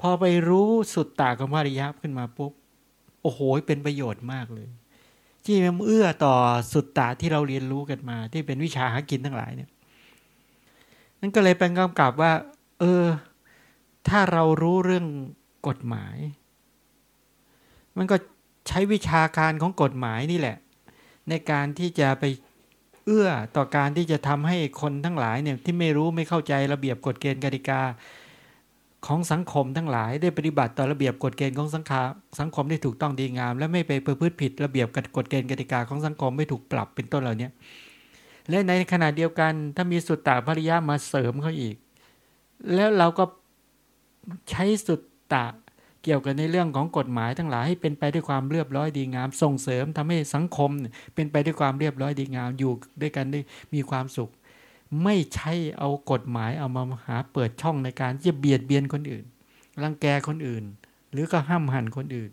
พอไปรู้สุดตาของพระริยะขึ้นมาปุ๊บโอ้โหเป็นประโยชน์มากเลยที่มันเอื้อต่อสุดตาที่เราเรียนรู้กันมา ที่เป็นวิชาหากินทั้งหลายเนี่ย นั่นก็เลยเป็นคำกับว่า เออ ถ้าเรารู้เรื่องกฎหมาย มันก็ใช้วิชาการของกฎหมายนี่แหละ ในการที่จะไปเอื้อต่อการที่จะทำให้คนทั้งหลายเนี่ยที่ไม่รู้ไม่เข้าใจระเบียบกฎเกณฑ์กติกาของสังคมทั้งหลายได้ปฏิบัติต่อระเบียบกฎเกณฑ์ของสังคาสังคมได้ถูกต้องดีงาม และไม่ไปประพฤติผิดระเบียบกฎเกณฑ์กติกาของสังคมไม่ถูกปรับเป็นต้นเหล่านี้ และในขณะเดียวกัน ถ้ามีสุตตะภริยามาเสริมเขาอีก แล้วเราก็ใช้สุตตะเกี่ยวกับในเรื่องของกฎหมายทั้งหลายให้เป็นไปด้วยความเรียบร้อยดีงาม ส่งเสริมทำให้สังคมเป็นไปด้วยความเรียบร้อยดีงามอยู่ด้วยกันได้มีความสุข ไม่ใช่เอากฎหมายเอามาหาเปิดช่องในการจะเบียดเบียนคนอื่น รังแกคนอื่น หรือก็ห้ามหันคนอื่น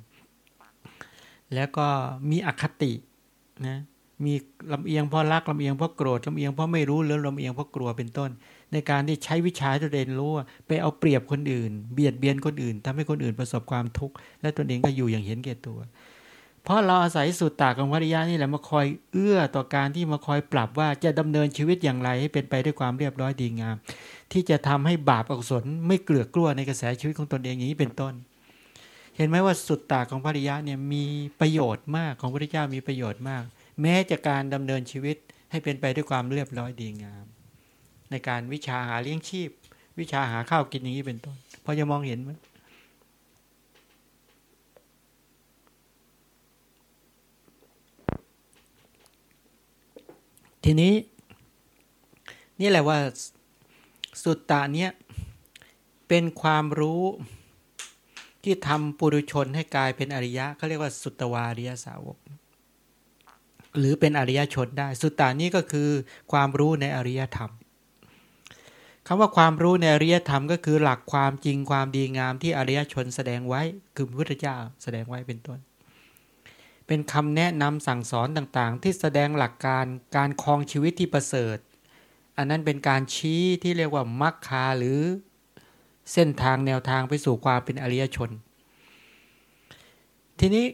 แล้วก็มีอคตินะ มีลำเอียงเพราะรักลำเอียงเพราะโกรธลำเอียงเพราะไม่รู้หรือลำเอียงเพราะกลัวเป็นต้น ในการที่ใช้วิชาตัวเองรู้ไปเอาเปรียบคนอื่น เบียดเบียนคนอื่นทำให้คนอื่นประสบความทุกข์และตนเองก็อยู่อย่างเห็นแก่ตัว เพราะเราอาศัยสุตตาของวริยะนี่แหละมาคอยเอื้อต่อการที่มาคอยปรับว่าจะดำเนินชีวิตอย่างไรให้เป็นไปด้วยความเรียบร้อยดีงาม ที่จะทำให้บาปอกุศลไม่เกลือกกลัวในกระแสชีวิตของตนเองอย่างนี้เป็นต้นเห็นไหมว่าสุตตาของภริยะเนี่ยมีประโยชน์มากของพระเจ้ามีประโยชน์มาก แม้จะการดำเนินชีวิตให้เป็นไปด้วยความเรียบร้อยดีงาม ในการวิชาหาเลี้ยงชีพ วิชาหาข้าวกินอย่างนี้เป็นต้นพอจะมองเห็นไหมทีนี้ นี่แหละว่าสุตตาเนี้ยเป็นความรู้ที่ทำปุถุชนให้กลายเป็นอริยะเขาเรียกว่าสุตวาริยสาวก หรือเป็นอริยชนได้ สุตตานี้ก็คือความรู้ในอริยธรรมคำว่าความรู้ในอริยธรรมก็คือหลักความจริงความดีงามที่อริยชนแสดงไว้คือพระพุทธเจ้าแสดงไว้เป็นต้น เป็นคำแนะนำสั่งสอนต่างๆ ที่แสดงหลักการการครองชีวิตที่ประเสริฐ อันนั้นเป็นการชี้ที่เรียกว่ามรรคาหรือเส้นทางแนวทางไปสู่ความเป็นอริยชน ทีนี้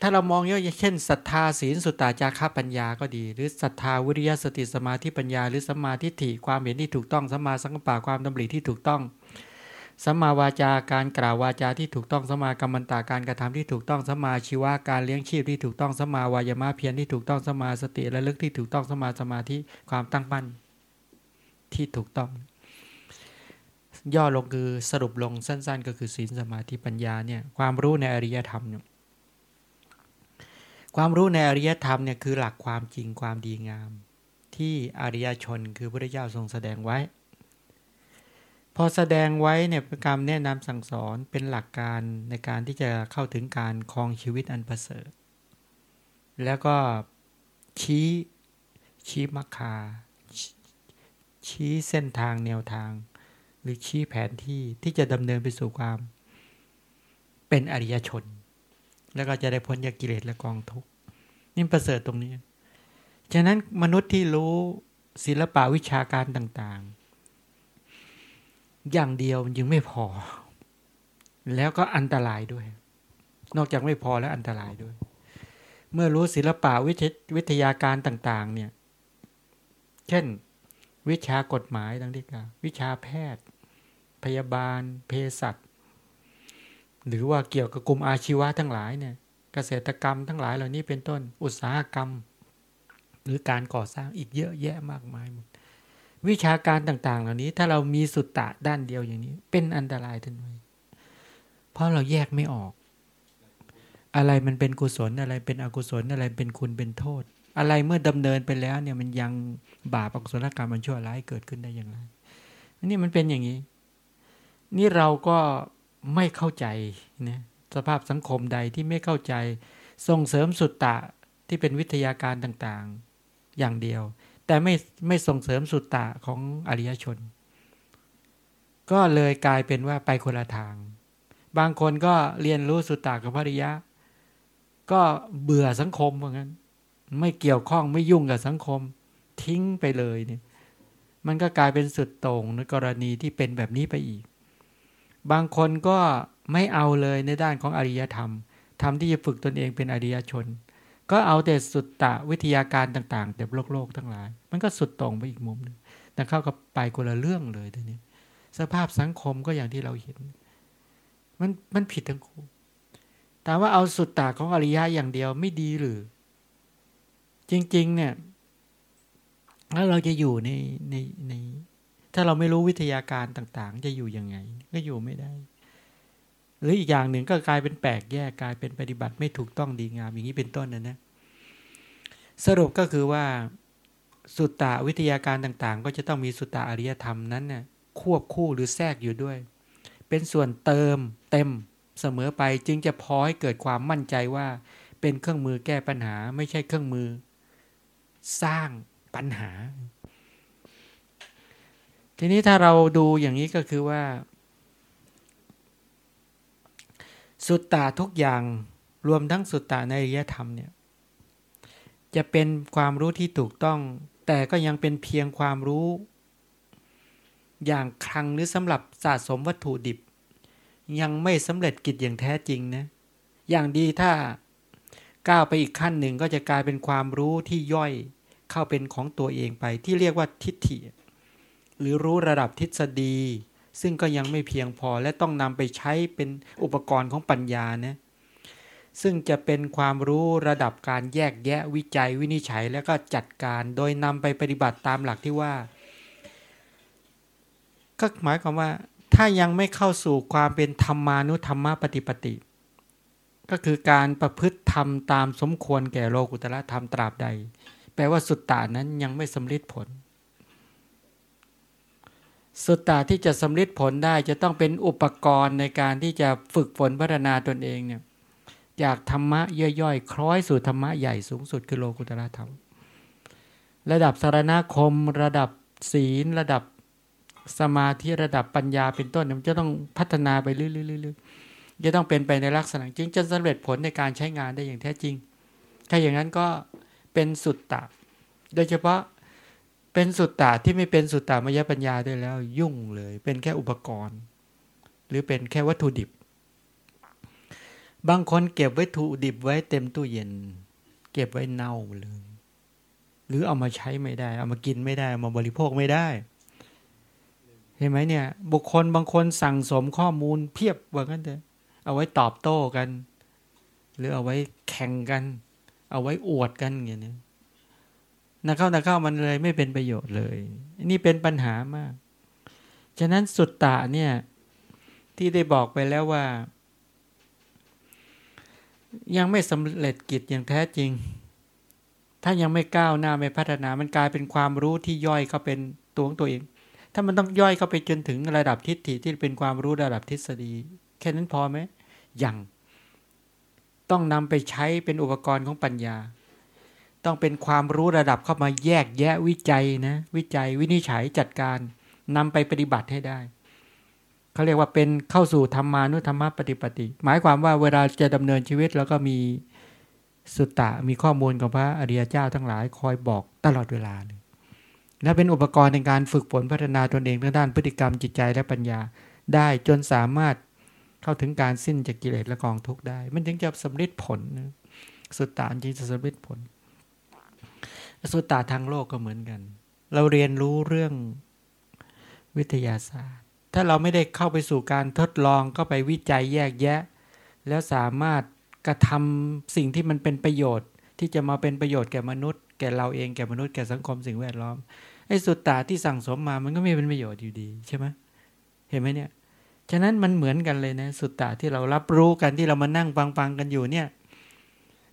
ถ้าเรามองเยอะเช่นศรัทธาศีลสุตตาจาระปัญญาก็ดี หรือศรัทธาวิริยะสติสมาธิปัญญา หรือสัมมาทิฏฐิความเห็นที่ถูกต้องสัมมาสังกัปปะความดำริที่ถูกต้องสัมมาวาจาการกล่าววาจาที่ถูกต้องสัมมากรรมันตาการกระทำที่ถูกต้องสัมมาชีวะการเลี้ยงชีพที่ถูกต้องสัมมาวายามะเพียรที่ถูกต้องสัมมาสติและลึกที่ถูกต้องสัมมาสมาธิความตั้งมั่นที่ถูกต้อง ย่อลงคือสรุปลงสั้น ๆ ก็คือศีลสมาธิปัญญาเนี่ยความรู้ในอริยธรรมเนี่ย ความรู้ในอริยธรรมเนี่ยคือหลักความจริงความดีงาม ที่อริยชนคือพระเจ้าทรงแสดงไว้ พอแสดงไว้เนี่ยเป็นการแนะนำสั่งสอนเป็นหลักการในการที่จะเข้าถึงการครองชีวิตอันประเสริฐ แล้วก็ชี้ชี้มรรคา ชี้เส้นทางแนวทาง หรือชี้แผนที่ที่จะดำเนินไปสู่ความ เป็นอริยชน แล้วก็จะได้พ้นจากกิเลสและกองทุกข์นี่ประเสริฐตรงนี้ ฉะนั้นมนุษย์ที่รู้ศิลปะวิชาการต่าง ๆ อย่างเดียวยังไม่พอ แล้วก็อันตรายด้วย นอกจากไม่พอแล้วอันตรายด้วย เมื่อรู้ศิลปะวิทยาการต่าง ๆ เนี่ย เช่น วิชากฎหมายต่างที่กล่าววิชาแพทย์ พยาบาล เภสัช หรือว่าเกี่ยวกับกลุ่มอาชีวะทั้งหลายเนี่ยเกษตรกรรมทั้งหลายเหล่านี้เป็นต้นอุตสาหกรรม หรือการก่อสร้างอีกเยอะแยะมากมายหมดวิชาการต่าง ๆ เหล่านี้ถ้าเรามีสุตตะด้านเดียวอย่างนี้ เป็นอันตรายทันทีเพราะเราแยกไม่ออก อะไรมันเป็นกุศลอะไรเป็นอกุศลอะไรเป็นคุณเป็นโทษ อะไรเมื่อดำเนินไปแล้วเนี่ยมันยังบาปอกุศลกรรมมันชั่วร้ายเกิดขึ้นได้อย่างไรนนี้มันเป็นอย่างนี้ นี่เราก็ ไม่เข้าใจนะสภาพสังคมใดที่ไม่เข้าใจส่งเสริมสุตตะที่เป็นวิทยาการต่างๆ อย่างเดียว แต่ไม่ไม่ส่งเสริมสุตตะของอริยชน ก็เลยกลายเป็นว่าไปคนละทาง บางคนก็เรียนรู้สุตตะกับภริยะ ก็เบื่อสังคมเหมือนกันไม่เกี่ยวข้องไม่ยุ่งกับสังคม ทิ้งไปเลยเนี่ยมันก็กลายเป็นสุดโต่งในกรณีที่เป็นแบบนี้ไปอีก บางคนก็ไม่เอาเลยในด้านของอริยธรรมทำที่จะฝึกตนเองเป็นอริยชน ก็เอาแต่สุดตะวิทยาการต่างๆแต่โลกโลกทั้งหลาย มันก็สุดตรงไปอีกมุมหนึ่งแต่เข้ากับไปคนละเรื่องเลยทีนี้ สภาพสังคมก็อย่างที่เราเห็น มันมันผิดทั้งคู่แต่ว่าเอาสุดตาของอริยะอย่างเดียวไม่ดีหรือ จริง ๆ เนี่ยแล้วเราจะอยู่ในในใน ถ้าเราไม่รู้วิทยาการต่างๆ จะอยู่ยังไง ก็อยู่ไม่ได้ หรืออีกอย่างหนึ่งก็กลายเป็นแปลกแยกกลายเป็นปฏิบัติไม่ถูกต้องดีงามอย่างนี้เป็นต้นนะนะสรุปก็คือว่าสุตตะวิทยาการต่างๆ ก็จะต้องมีสุตตะอริยธรรมนั้นนะ่ะควบคู่หรือแทรกอยู่ด้วย เป็นส่วนเติมเต็มเสมอไปจึงจะพอให้เกิดความมั่นใจว่า เป็นเครื่องมือแก้ปัญหาไม่ใช่เครื่องมือ สร้างปัญหา ทีนี้ถ้าเราดูอย่างนี้ก็คือว่า สุตตาทุกอย่างรวมทั้งสุตตาในริยธรรมเนี่ยจะเป็นความรู้ที่ถูกต้อง แต่ก็ยังเป็นเพียงความรู้ อย่างครั้งหรือสำหรับสะสมวัตถุดิบ ยังไม่สำเร็จกิจอย่างแท้จริงนะอย่างดีถ้าก้าวไปอีกขั้นหนึ่งก็จะกลายเป็นความรู้ที่ย่อยเข้าเป็นของตัวเองไป ที่เรียกว่าทิฏฐิ หรือรู้ระดับทฤษฎี ซึ่งก็ยังไม่เพียงพอและต้องนำไปใช้เป็นอุปกรณ์ของปัญญานะซึ่งจะเป็นความรู้ระดับการแยกแยะวิจัยวินิจฉัยและก็จัดการโดยนำไปปฏิบัติตามหลักที่ว่า ก็หมายความว่า ถ้ายังไม่เข้าสู่ความเป็นธรรมานุธรรมปฏิปติ ก็คือการประพฤติธรรมตามสมควรแก่โลกุตละธรรมตราบใด แปลว่าสุตตานั้นยังไม่สำลิดผล สุตตาที่จะสำลิดผลได้จะต้องเป็นอุปกรณ์ในการที่จะฝึกฝนพัฒนาตนเองเนี่ยจากธรรมะย่อยๆ คล้อยสู่ธรรมะใหญ่สูงสุดคือโลกุตระธรรม ระดับสารณคม ระดับศีล ระดับสมาธิระดับปัญญาเป็นต้นมันจะต้องพัฒนาไปเรื่อยๆจะต้องเป็นไปในลักษณะจริงจะสำเร็จผลในการใช้งานได้อย่างแท้จริง ถ้าอย่างนั้นก็เป็นสุตตะ โดยเฉพาะ เป็นสุตตะที่ไม่เป็นสุตตามยปัญญาด้วยแล้ว ยุ่งเลย เป็นแค่อุปกรณ์ หรือเป็นแค่วัตถุดิบ บางคนเก็บไว้ถูดิบไว้เต็มตู้เย็น เก็บไว้เน่าเลย หรือเอามาใช้ไม่ได้ เอามากินไม่ได้เอามาบริโภคไม่ได้เห็นไหมเนี่ย บุคคลบางคนสั่งสมข้อมูลเพียบว่างั้นเถอะเอาไว้ตอบโต้กัน หรือเอาไว้แข่งกัน เอาไว้อวดกันอย่างนี้ นักเข้านักเข้ามันเลยไม่เป็นประโยชน์เลยนี่เป็นปัญหามาก ฉะนั้นสุดตะเนี่ย ที่ได้บอกไปแล้วว่า ยังไม่สำเร็จกิจอย่างแท้จริง ถ้ายังไม่ก้าวหน้าไม่พัฒนา มันกลายเป็นความรู้ที่ย่อยเข้าเป็นตัวของตัวเอง ถ้ามันต้องย่อยเข้าไปจนถึงระดับทิฏฐิที่เป็นความรู้ระดับทฤษฎี แค่นั้นพอไหมยังต้องนำไปใช้เป็นอุปกรณ์ของปัญญา ต้องเป็นความรู้ระดับเข้ามาแยกแยะวิจัยนะ วิจัยวินิจฉัยจัดการนำไปปฏิบัติให้ได้เขาเรียกว่าเป็นเข้าสู่ธรรมานุธรรมปฏิปติ หมายความว่าเวลาจะดำเนินชีวิตแล้วก็มีสุตตะมีข้อมูลของพระอริยเจ้าทั้งหลายคอยบอกตลอดเวลาเลยและเป็นอุปกรณ์ในการฝึกฝนพัฒนาตนเองทางด้านพฤติกรรมจิตใจและปัญญาได้จนสามารถเข้าถึงการสิ้นจากกิเลสและกองทุกข์ได้ มันจึงจะสำเร็จผลสุตตะจริงจะสำเร็จผล สุตตาทางโลกก็เหมือนกัน เราเรียนรู้เรื่องวิทยาศาสตร์ ถ้าเราไม่ได้เข้าไปสู่การทดลองก็ไปวิจัยแยกแยะ แล้วสามารถกระทำสิ่งที่มันเป็นประโยชน์ ที่จะมาเป็นประโยชน์แก่มนุษย์ แก่เราเองแก่มนุษย์แก่สังคมสิ่งแวดล้อมไอ้สุตตาที่สั่งสมมามันก็ไม่เป็นประโยชน์อยู่ดีใช่ไหมเห็นไหมเนี่ยฉะนั้นมันเหมือนกันเลยนะสุตตาที่เรารับรู้กันที่เรามานั่งฟังฟังกันอยู่เนี่ย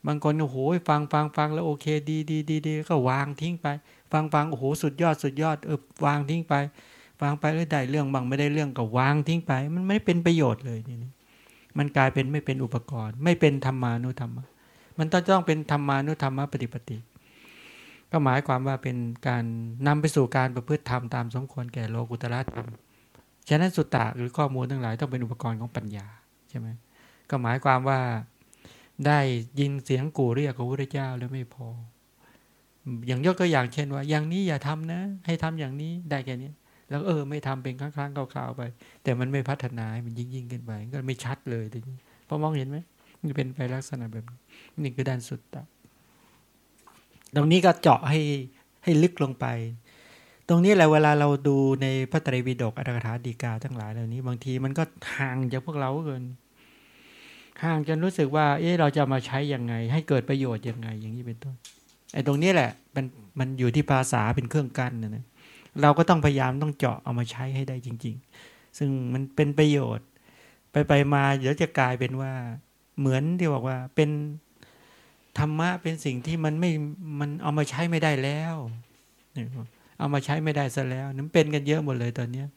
บางคนโอ้โหฟังฟังฟังแล้วโอเค ดีดีดีดีก็วางทิ้งไป ฟังฟังโอ้โหสุดยอดสุดยอดเออวางทิ้งไป ฟังไปแล้วได้เรื่องบางไม่ได้เรื่องก็วางทิ้งไป มันไม่เป็นประโยชน์เลยนี่มันกลายเป็นไม่เป็นอุปกรณ์ ไม่เป็นธรรมานุธรรมะมันต้องต้องเป็นธรรมานุธรรมะปฏิปติ ก็หมายความว่าเป็นการนำไปสู่การประพฤติธรรมตามสมควรแก่โลกุตระธรรมฉะนั้นสุตตะหรือข้อมูลทั้งหลายต้องเป็นอุปกรณ์ของปัญญาใช่ไหมก็หมายความว่า ได้ยินเสียงกูเรียกของพระเจ้าแล้วไม่พอ อย่างยกตัวอย่างเช่นว่า อย่างนี้อย่าทำนะ ให้ทำอย่างนี้ได้แค่นี้แล้วเออไม่ทำเป็นครั้งๆคราวๆไป แต่มันไม่พัฒนามันยิ่งยิ่งขึ้นไปก็ไม่ชัดเลยทีนี้พอมองเห็นไหมมันเป็นไปลักษณะแบบนี้คือด้านสุดตะตรงนี้ก็เจาะให้ให้ลึกลงไป ตรงนี้แหละเวลาเราดูในพระไตรปิฎกอัตถกถาดีกาทั้งหลายเหล่านี้ บางทีมันก็ห่างจากพวกเราเกิน ห่างจนรู้สึกว่า เอ๊ะเราจะมาใช้ยังไง ให้เกิดประโยชน์ยังไง อย่างนี้เป็นต้นไอ้ตรงนี้แหละมันมันอยู่ที่ภาษาเป็นเครื่องกั้นนะนะเราก็ต้องพยายามต้องเจาะเอามาใช้ให้ได้จริง ๆ ซึ่งมันเป็นประโยชน์ ไปไปมาเดี๋ยวจะกลายเป็นว่า เหมือนที่บอกว่าเป็นธรรมะเป็นสิ่งที่มันไม่มันเอามาใช้ไม่ได้แล้วเอามาใช้ไม่ได้ซะแล้วนั่นเป็นกันเยอะหมดเลยตอนเนี้ย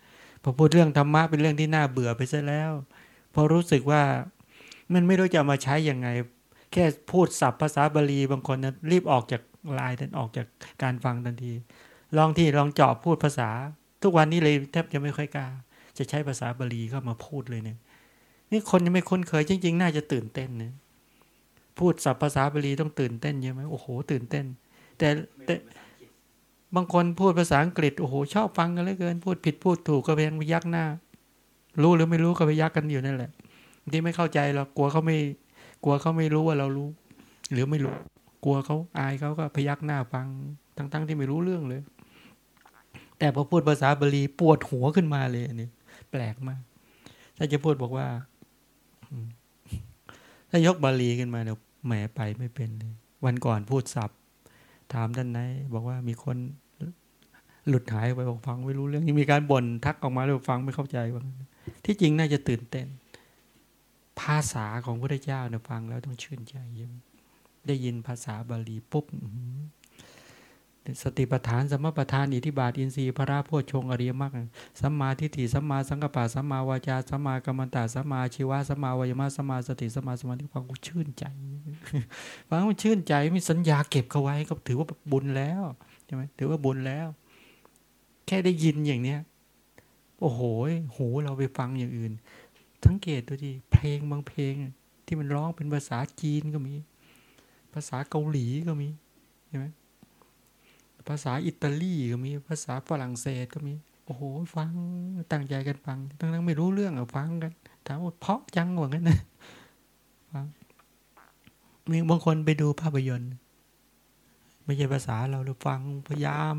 พอพูดเรื่องธรรมะเป็นเรื่องที่น่าเบื่อไปซะแล้วพอรู้สึกว่า มันไม่รู้จะมาใช้ยังไง แค่พูดศัพท์ภาษาบาลีบางคนนะรีบออกจากลายทันออกจากการฟังทันที ลองที่ลองเจาะพูดภาษา ทุกวันนี้เลยแทบจะไม่ค่อยกล้า จะใช้ภาษาบาลีเข้ามาพูดเลยเนี่ยนี่คนยังไม่คุ้นเคยจริง ๆ น่าจะตื่นเต้นนะพูดศัพท์ภาษาบาลีต้องตื่นเต้นเยอะไหมโอ้โห ตื่นเต้น แต่แต่บางคนพูดภาษาอังกฤษโอ้โหชอบฟังกันเหลือเกิน พูดผิดพูดถูกก็ไปยังยักหน้า รู้หรือไม่รู้ก็ไปยักกันอยู่นั่นแหละ ที่ไม่เข้าใจเรากลัวเขาไม่ กลัวเขาไม่รู้ว่าเรารู้ หรือไม่รู้ กลัวเขาอายเขาก็พยักหน้าฟัง ทั้ง ๆ ที่ไม่รู้เรื่องเลย แต่พอพูดภาษาบาลีปวดหัวขึ้นมาเลยอันนี้แปลกมาก ถ้าจะพูดบอกว่า ถ้ายกบาลีขึ้นมาเนี่ยแหมไปไม่เป็นเลย วันก่อนพูดศัพท์ถามท่านไหนบอกว่ามีคนหลุดหายไปบอกฟังไม่รู้เรื่องยังมีการบ่นทักออกมาเลยฟังไม่เข้าใจว่าที่จริงน่าจะตื่นเต้น ภาษาของพระเจ้าเนี่ยฟังแล้วต้องชื่นใจยิ่งได้ยินภาษาบาลีปุ๊บสติปัฏฐานสมปัฏฐานอิทิบาทอินทรีย์พระราโพชงอริยมรรคสัมมาทิฏฐิสัมมาสังกัปะสัมมาวาจาสัมมากรรมตาสัมมาชีวะสัมมาวายมะสัมมาสติสัมมาสมาธิฟังกูชื่นใจฟังมันชื่นใจมีสัญญาเก็บเขาไว้ก็ถือว่าบุญแล้วใช่ไหมถือว่าบุญแล้ว แค่ได้ยินอย่างเนี้ยโอ้โหหูเราไปฟังอย่างอื่น สังเกตดูดิเพลงบางเพลง ที่มันร้องเป็นภาษาจีนก็มี ภาษาเกาหลีก็มีใช่ไหมภาษาอิตาลีก็มีภาษาฝรั่งเศสก็มี โอ้โห ฟังตั้งใจกันฟังตั้งนั้นไม่รู้เรื่องอะฟังกันถามว่าเพาะจังว่างั้นนะฟังมีบางคนไปดูภาพยนตร์ ไม่ใช่ภาษาเราเราฟังพยายาม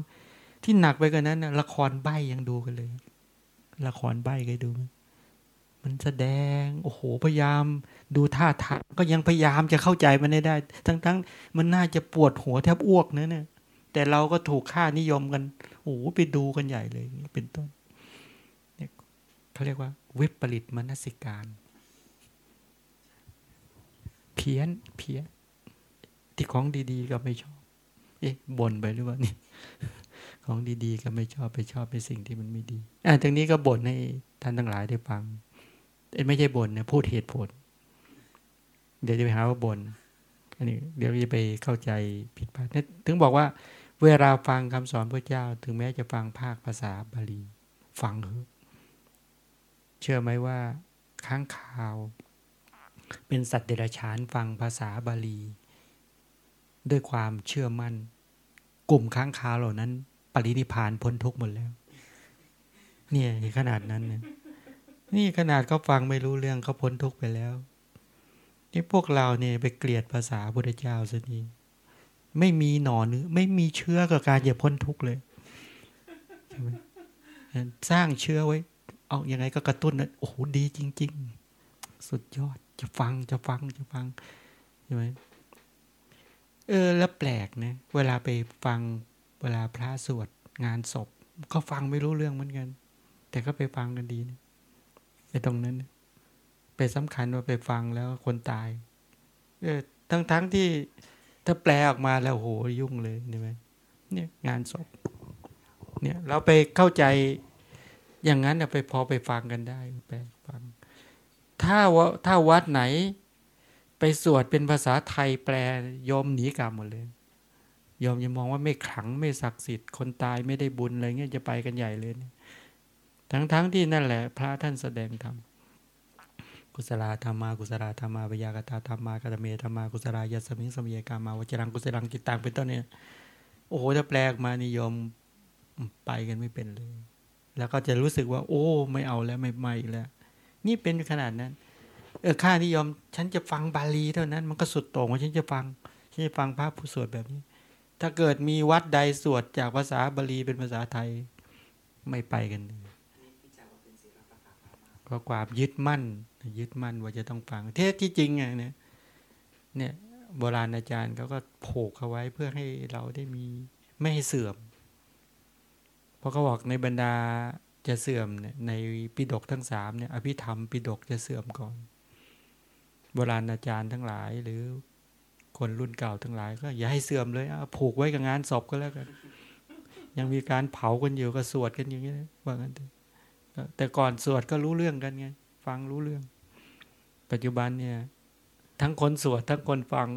ที่หนักไปกว่านั้นนะละครใบยังดูกันเลย ละครใบเคยดูไห มันแสดง โอ้โหพยายาม ดูท่าทางก็ยังพยายามจะเข้าใจมันได้ได้ทั้งๆมันน่าจะปวดหัวแทบอ้วกนะเนี่ยแต่เราก็ถูกค่านิยมกันโอ้โหไปดูกันใหญ่เลยเป็นต้นเนี่ยเขาเรียกว่า วิปริตมนสิการ เพี้ยนเพี้ยนที่ของดีๆก็ไม่ชอบ เอ๊ะบ่นไปหรือว่านี่ของดีๆก็ไม่ชอบไปชอบในสิ่งที่มันไม่ดีอ่าตรงนี้ก็บ่นให้ท่านทั้งหลายได้ฟัง ไม่ใช่บ่นนะพูดเหตุผล เดี๋ยวจะไปหาว่าบ่นอันนี้เดี๋ยวจะไปเข้าใจผิดพลาดถึงบอกว่า เวลาฟังคำสอนพระเจ้า ถึงแม้จะฟังภาคภาษาบาลี ฟังเถอะเชื่อไหมว่าค้างคาว เป็นสัตว์เดรัจฉานฟังภาษาบาลี ด้วยความเชื่อมั่น กลุ่มค้างคาวเหล่านั้น ปรินิพานพ้นทุกข์หมดแล้ว เนี่ยขนาดนั้นเนี่ย นี่ขนาดเขาฟังไม่รู้เรื่องเขาพ้นทุกข์ไปแล้ว นี่พวกเราเนี่ยไปเกลียดภาษาพุทธเจ้าซะนี่ไม่มีหนอนไม่มีเชื้อกับการจะพ้นทุกข์เลยใช่ไหมสร้างเชื้อไว้ เอาอยัางไงก็กระตุ้นนะโอ้โหดีจริง ๆ สุดยอดจะฟังจะฟังจะฟังใช่ไหมเออแล้วแปลกนะเวลาไปฟังเวลาพระสวดงานศพ ก็ฟังไม่รู้เรื่องเหมือนกัน แต่ก็ไปฟังกันดีนะ ตรงนั้น ไปสำคัญว่าไปฟังแล้วคนตายเออทั้งทั้งที่ถ้าแปลออกมาแล้วโหยุ่งเลยใช่ไหมเนี่ยงานศพเนี่ยเราไปเข้าใจอย่างนั้นไปพอไปฟังกันได้ไปฟัง ถ้าว่าถ้าวัดไหน ไปสวดเป็นภาษาไทยแปลยอมหนีกรรมหมดเลยยอมจะมองว่าไม่ขลังไม่ศักดิ์สิทธิ์คนตายไม่ได้บุญอะไรเงี้ยจะไปกันใหญ่เลยเนี่ย ทั้งๆทที่นั่นแหละ พระท่านแสดงธรรมกุศลธรรมากุศลธรรมาวิยากตาธรรมากตเมธรรมากุศลายสมิงสมียกามาวจรังกุศลังกิตังเป็นต้นเนี่ยโอ้โหถ้าแปลกมานิยมไปกันไม่เป็นเลย แล้วก็จะรู้สึกว่า โอ้ ไม่เอาแล้วไม่ไม่แล้ว นี่เป็นขนาดนั้น เออค่านิยม ฉันจะฟังบาลีเท่านั้น มันก็สุดโต่งว่าฉันจะฟังฉันจะฟังพระผู้สวดแบบนี้ ถ้าเกิดมีวัดใดสวดจากภาษาบาลีเป็นภาษาไทยไม่ไปกันเลย ก็ความยึดมั่น ยึดมั่นว่าจะต้องฟัง เทศที่จริงไงเนี่ยเนี่ยโบราณอาจารย์เขาก็โผกเอาไว้เพื่อให้เราได้มีไม่ให้เสื่อม เพราะเขาบอกในบรรดาจะเสื่อมเนี่ยในปิดกทั้งสามเนี่ยอภิธรรมปิดกจะเสื่อมก่อน โบราณอาจารย์ทั้งหลายหรือคนรุ่นเก่าทั้งหลายก็อย่าให้เสื่อมเลยเอาผูกไว้กับงานศพก็แล้วกัน ยังมีการเผากันอยู่ก็สวดกันอย่างนี้ว่ากันเถอะ แต่ก่อนสวดก็รู้เรื่องกันไง ฟังรู้เรื่อง ปัจจุบันเนี่ย ทั้งคนสวดทั้งคนฟัง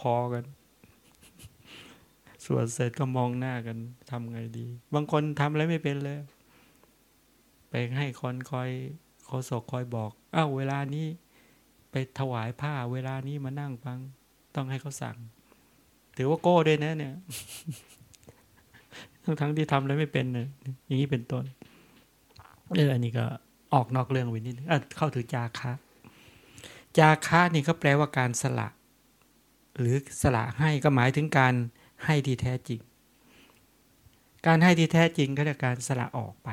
พอๆกัน สวดเสร็จก็มองหน้ากันทำไงดี บางคนทำอะไรไม่เป็นเลย ไปให้คนคอยโคศกคอยบอกอ้าวเวลานี้ ไปถวายผ้า เวลานี้มานั่งฟัง ต้องให้เขาสั่ง ถือว่าโก้ด้วยนะเนี่ยทั้งทั้งที่ทำอะไรไม่เป็นเนี่ยอย่างนี้เป็นต้น เอออันนี้ก็ออกนอกเรื่องวินิดนึงเข้าถึงจาคะ จาคะนี่ก็แปลว่าการสละ หรือสละให้ก็หมายถึงการให้ที่แท้จริง การให้ที่แท้จริงก็เรียกการสละออกไป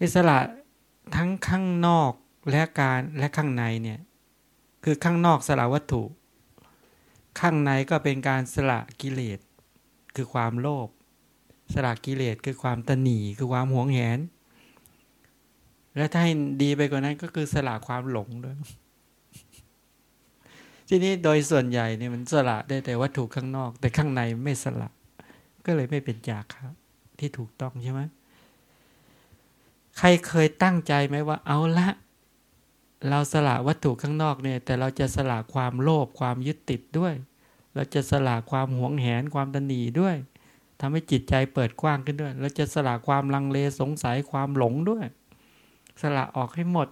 อิสระทั้งข้างนอกและการและข้างในเนี่ยคือข้างนอกสละวัตถุ ข้างในก็เป็นการสละกิเลส คือความโลภ สละกิเลสคือความตนีคือความหวงแหน และถ้าให้ดีไปกว่านั้นก็คือสละความหลงด้วย ทีนี้โดยส่วนใหญ่เนี่ยมันสละได้แต่วัตถุข้างนอก แต่ข้างในไม่สละ ก็เลยไม่เป็นจากครับที่ถูกต้องใช่ไหมใครเคยตั้งใจไหมว่าเอาละ เราสละวัตถุข้างนอกเนี่ย แต่เราจะสละความโลภความยึดติดด้วย เราจะสละความหวงแหนความตนีด้วย ทำให้จิตใจเปิดกว้างขึ้นด้วย แล้วจะสละความลังเลสงสัยความหลงด้วย สละออกให้หมด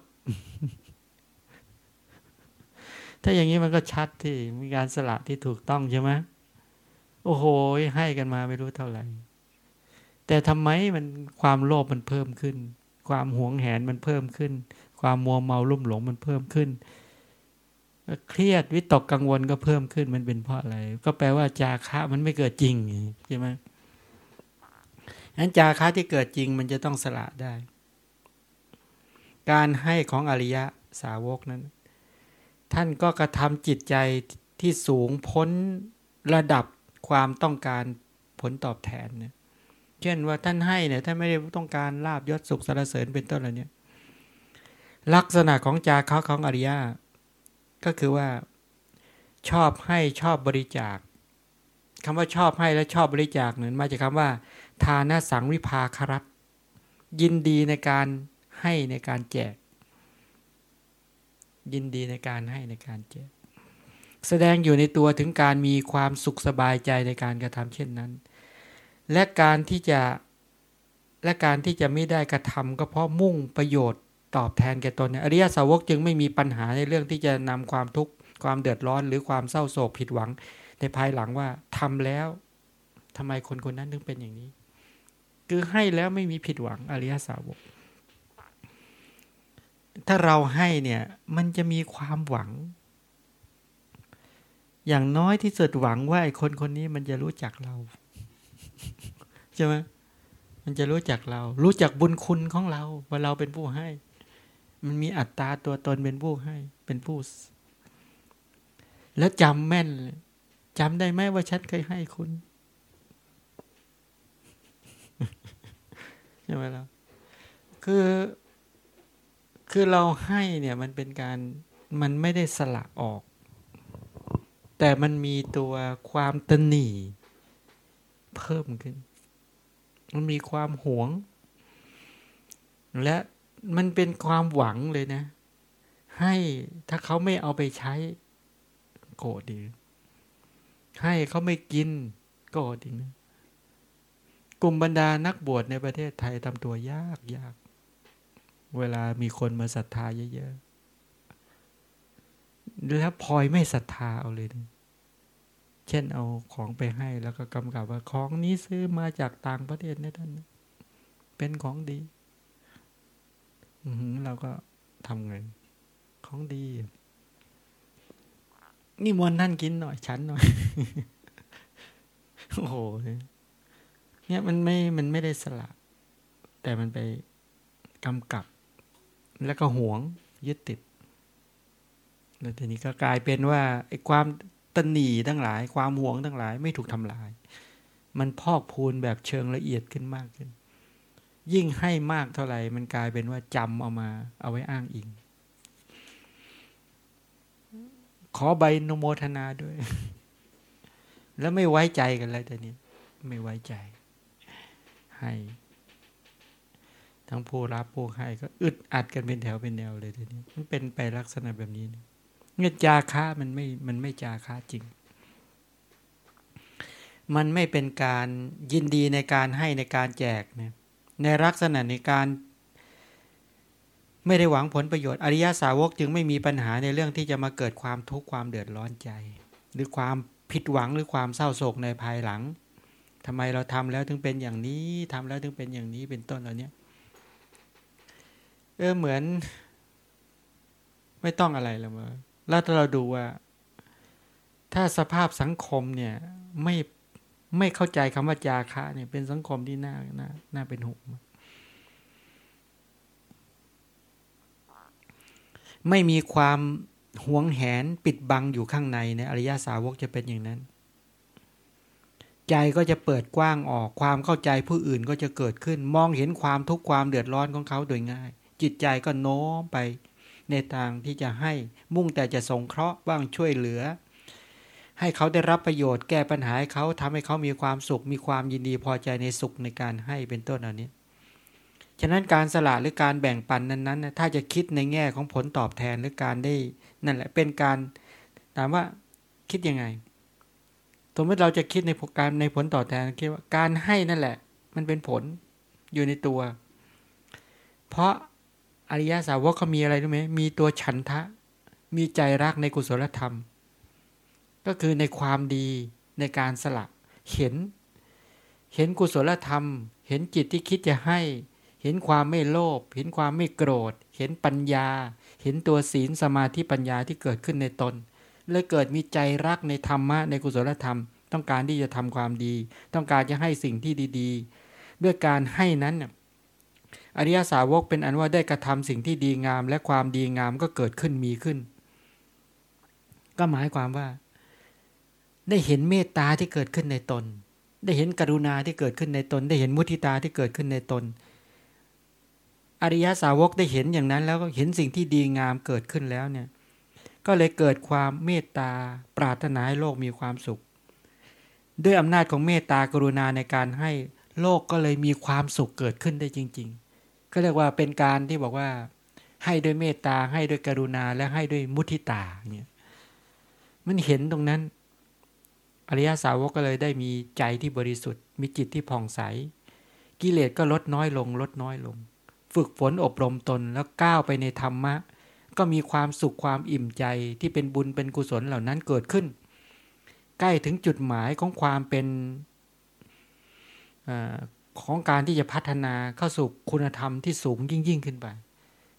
ถ้าอย่างนี้มันก็ชัดที่มีการสละที่ถูกต้องใช่ไหมโอ้โหให้กันมาไม่รู้เท่าไหร่ แต่ทำไมมันความโลภมันเพิ่มขึ้น ความหวงแหนมันเพิ่มขึ้น ความมัวเมาลุ่มหลงมันเพิ่มขึ้นเครียดวิตกกังวลก็เพิ่มขึ้นมันเป็นเพราะอะไร ก็แปลว่าจาคะมันไม่เกิดจริงใช่ไหม นั้นจาคะที่เกิดจริงมันจะต้องสละได้ การให้ของอริยะสาวกนั้น ท่านก็กระทำจิตใจที่สูงพ้นระดับความต้องการผลตอบแทนเนี่ยเช่นว่าท่านให้เนี่ยท่านไม่ได้ต้องการลาบยศสุขสรรเสริญเป็นต้นอะไรเนี่ยลักษณะของจาคะของอริยะก็คือว่าชอบให้ชอบบริจาคคำว่าชอบให้และชอบบริจาคเนี่ยมาจากคำว่า ทานสังวิภาครัตยินดีในการให้ในการแจก ยินดีในการให้ในการแจก แสดงอยู่ในตัวถึงการมีความสุขสบายใจในการกระทำเช่นนั้น และการที่จะและการที่จะไม่ได้กระทำก็เพราะมุ่งประโยชน์ตอบแทนแก่ตนอริยสาวกจึงไม่มีปัญหาในเรื่องที่จะนำความทุกข์ความเดือดร้อนหรือความเศร้าโศกผิดหวัง ในภายหลังว่าทำแล้วทำไมคนคนนั้นถึงเป็นอย่างนี้ คือให้แล้วไม่มีผิดหวังอริยสาวก ถ้าเราให้เนี่ยมันจะมีความหวัง อย่างน้อยที่สุดหวังว่าไอ้คนคนนี้มันจะรู้จักเราใช่ไหมมันจะรู้จักเรา รู้จักบุญคุณของเรา ว่าเราเป็นผู้ให้ มันมีอัตตาตัวตนเป็นผู้ให้ เป็นผู้ แล้วจำแม่นจำได้ไหมว่าฉันเคยให้คุณ ใช่ไหมล่ะคือคือเราให้เนี่ยมันเป็นการมันไม่ได้สละออก แต่มันมีตัวความตนีเพิ่มขึ้น มันมีความหวง และมันเป็นความหวังเลยนะ ให้ถ้าเขาไม่เอาไปใช้โกรธดี ให้เขาไม่กินโกรธดีนะ กลุ่มบรรดานักบวชในประเทศไทยทำตัวยากยาก เวลามีคนมาศรัทธาเยอะๆแล้วพลอยไม่ศรัทธาเอาเลยนะเช่นเอาของไปให้แล้วก็กำกับว่าของนี้ซื้อมาจากต่างประเทศนะท่านเป็นของดีเราก็ทำไงของดี นี่มวนท่านกินหน่อย ฉันหน่อย โอ้โห เนี่ยมันไม่ มันไม่ได้สละ แต่มันไปกำกับ แล้วก็หวงยึดติด แล้วทีนี้ก็กลายเป็นว่าไอ้ความตนีทั้งหลาย ความหวงทั้งหลายไม่ถูกทำลาย มันพอกพูนแบบเชิงละเอียดขึ้นมากขึ้น ยิ่งให้มากเท่าไหร่ มันกลายเป็นว่าจำเอามา เอาไว้อ้างอิง ขอใบนโมทนาด้วย แล้วไม่ไว้ใจกันเลยแต่นี้ไม่ไว้ใจ ให้ ทั้งผู้รับผู้ให้ก็อึดอัดกันเป็นแถวเป็นแนวเลยทีนี้มันเป็นไปลักษณะแบบนี้เงี้ยจาค้ามันไม่มันไม่จาค้าจริง มันไม่เป็นการยินดีในการให้ในการแจกนี่ยในลักษณะในการไม่ได้หวังผลประโยชน์ อริยสาวกจึงไม่มีปัญหาในเรื่องที่จะมาเกิดความทุกข์ความเดือดร้อนใจ หรือความผิดหวังหรือความเศร้าโศกในภายหลัง ทำไมเราทำแล้วถึงเป็นอย่างนี้ทำแล้วถึงเป็นอย่างนี้เป็นต้นเหล่านี้เออเหมือน ไม่ต้องอะไรแล้วมาแล้วถ้าเราดูว่า ถ้าสภาพสังคมเนี่ย ไม่ไม่เข้าใจคำว่าจาคะเนี่ยเป็นสังคมที่น่าน่าน่าเป็นห่วงไม่มีความหวงแหนปิดบังอยู่ข้างในในอริยสาวกจะเป็นอย่างนั้น ใจก็จะเปิดกว้างออกความเข้าใจผู้อื่นก็จะเกิดขึ้น มองเห็นความทุกข์ความเดือดร้อนของเขาโดยง่าย จิตใจก็โน้มไป ในทางที่จะให้มุ่งแต่จะสงเคราะห์บ้างช่วยเหลือ ให้เขาได้รับประโยชน์แก้ปัญหาให้เขาทำให้เขามีความสุข มีความยินดีพอใจในสุขในการให้เป็นต้นเหล่านี้ฉะนั้นการสละหรือการแบ่งปันนั้นๆถ้าจะคิดในแง่ของผลตอบแทนหรือการได้นั่นแหละเป็นการถามว่าคิดยังไง สมมติเราจะคิดในการในผลตอบแทนคิดว่าการให้นั่นแหละ มันเป็นผลอยู่ในตัว เพราะอริยสาวกเขามีอะไรรู้ไหมมีตัวฉันทะ มีใจรักในกุศลธรรม ก็คือในความดีในการสละเห็น เห็นกุศลธรรม เห็นจิตที่คิดจะให้ เห็นความไม่โลภเห็นความไม่โกรธ เห็นปัญญา เห็นตัวศีลสมาธิปัญญาที่เกิดขึ้นในตน เลยเกิดมีใจรักในธรรมะในกุศลธรรม ต้องการที่จะทำความดี ต้องการจะให้สิ่งที่ดีๆ ด้วยการให้นั้นอริยสาวกเป็นอันว่าได้กระทำสิ่งที่ดีงาม และความดีงามก็เกิดขึ้นมีขึ้น ก็หมายความว่า ได้เห็นเมตตาที่เกิดขึ้นในตน ได้เห็นกรุณาที่เกิดขึ้นในตน ได้เห็นมุทิตาที่เกิดขึ้นในตน อริยสาวกได้เห็นอย่างนั้นแล้วก็เห็นสิ่งที่ดีงามเกิดขึ้นแล้วเนี่ย ก็เลยเกิดความเมตตาปรารถนาให้โลกมีความสุข ด้วยอำนาจของเมตตากรุณาในการให้โลกก็เลยมีความสุขเกิดขึ้นได้จริง ๆ ก็เรียกว่าเป็นการที่บอกว่า ให้ด้วยเมตตาให้ด้วยกรุณาและให้ด้วยมุทิตาเนี่ยมันเห็นตรงนั้น อริยสาวกก็เลยได้มีใจที่บริสุทธิ์ มีจิตที่ผ่องใส กิเลสก็ลดน้อยลง ลดน้อยลง ฝึกฝนอบรมตนแล้วก้าวไปในธรรมะ ก็มีความสุขความอิ่มใจที่เป็นบุญเป็นกุศลเหล่านั้นเกิดขึ้น ใกล้ถึงจุดหมายของความเป็นอของการที่จะพัฒนาเข้าสู่คุณธรรมที่สูงยิ่งยิ่งขึ้นไป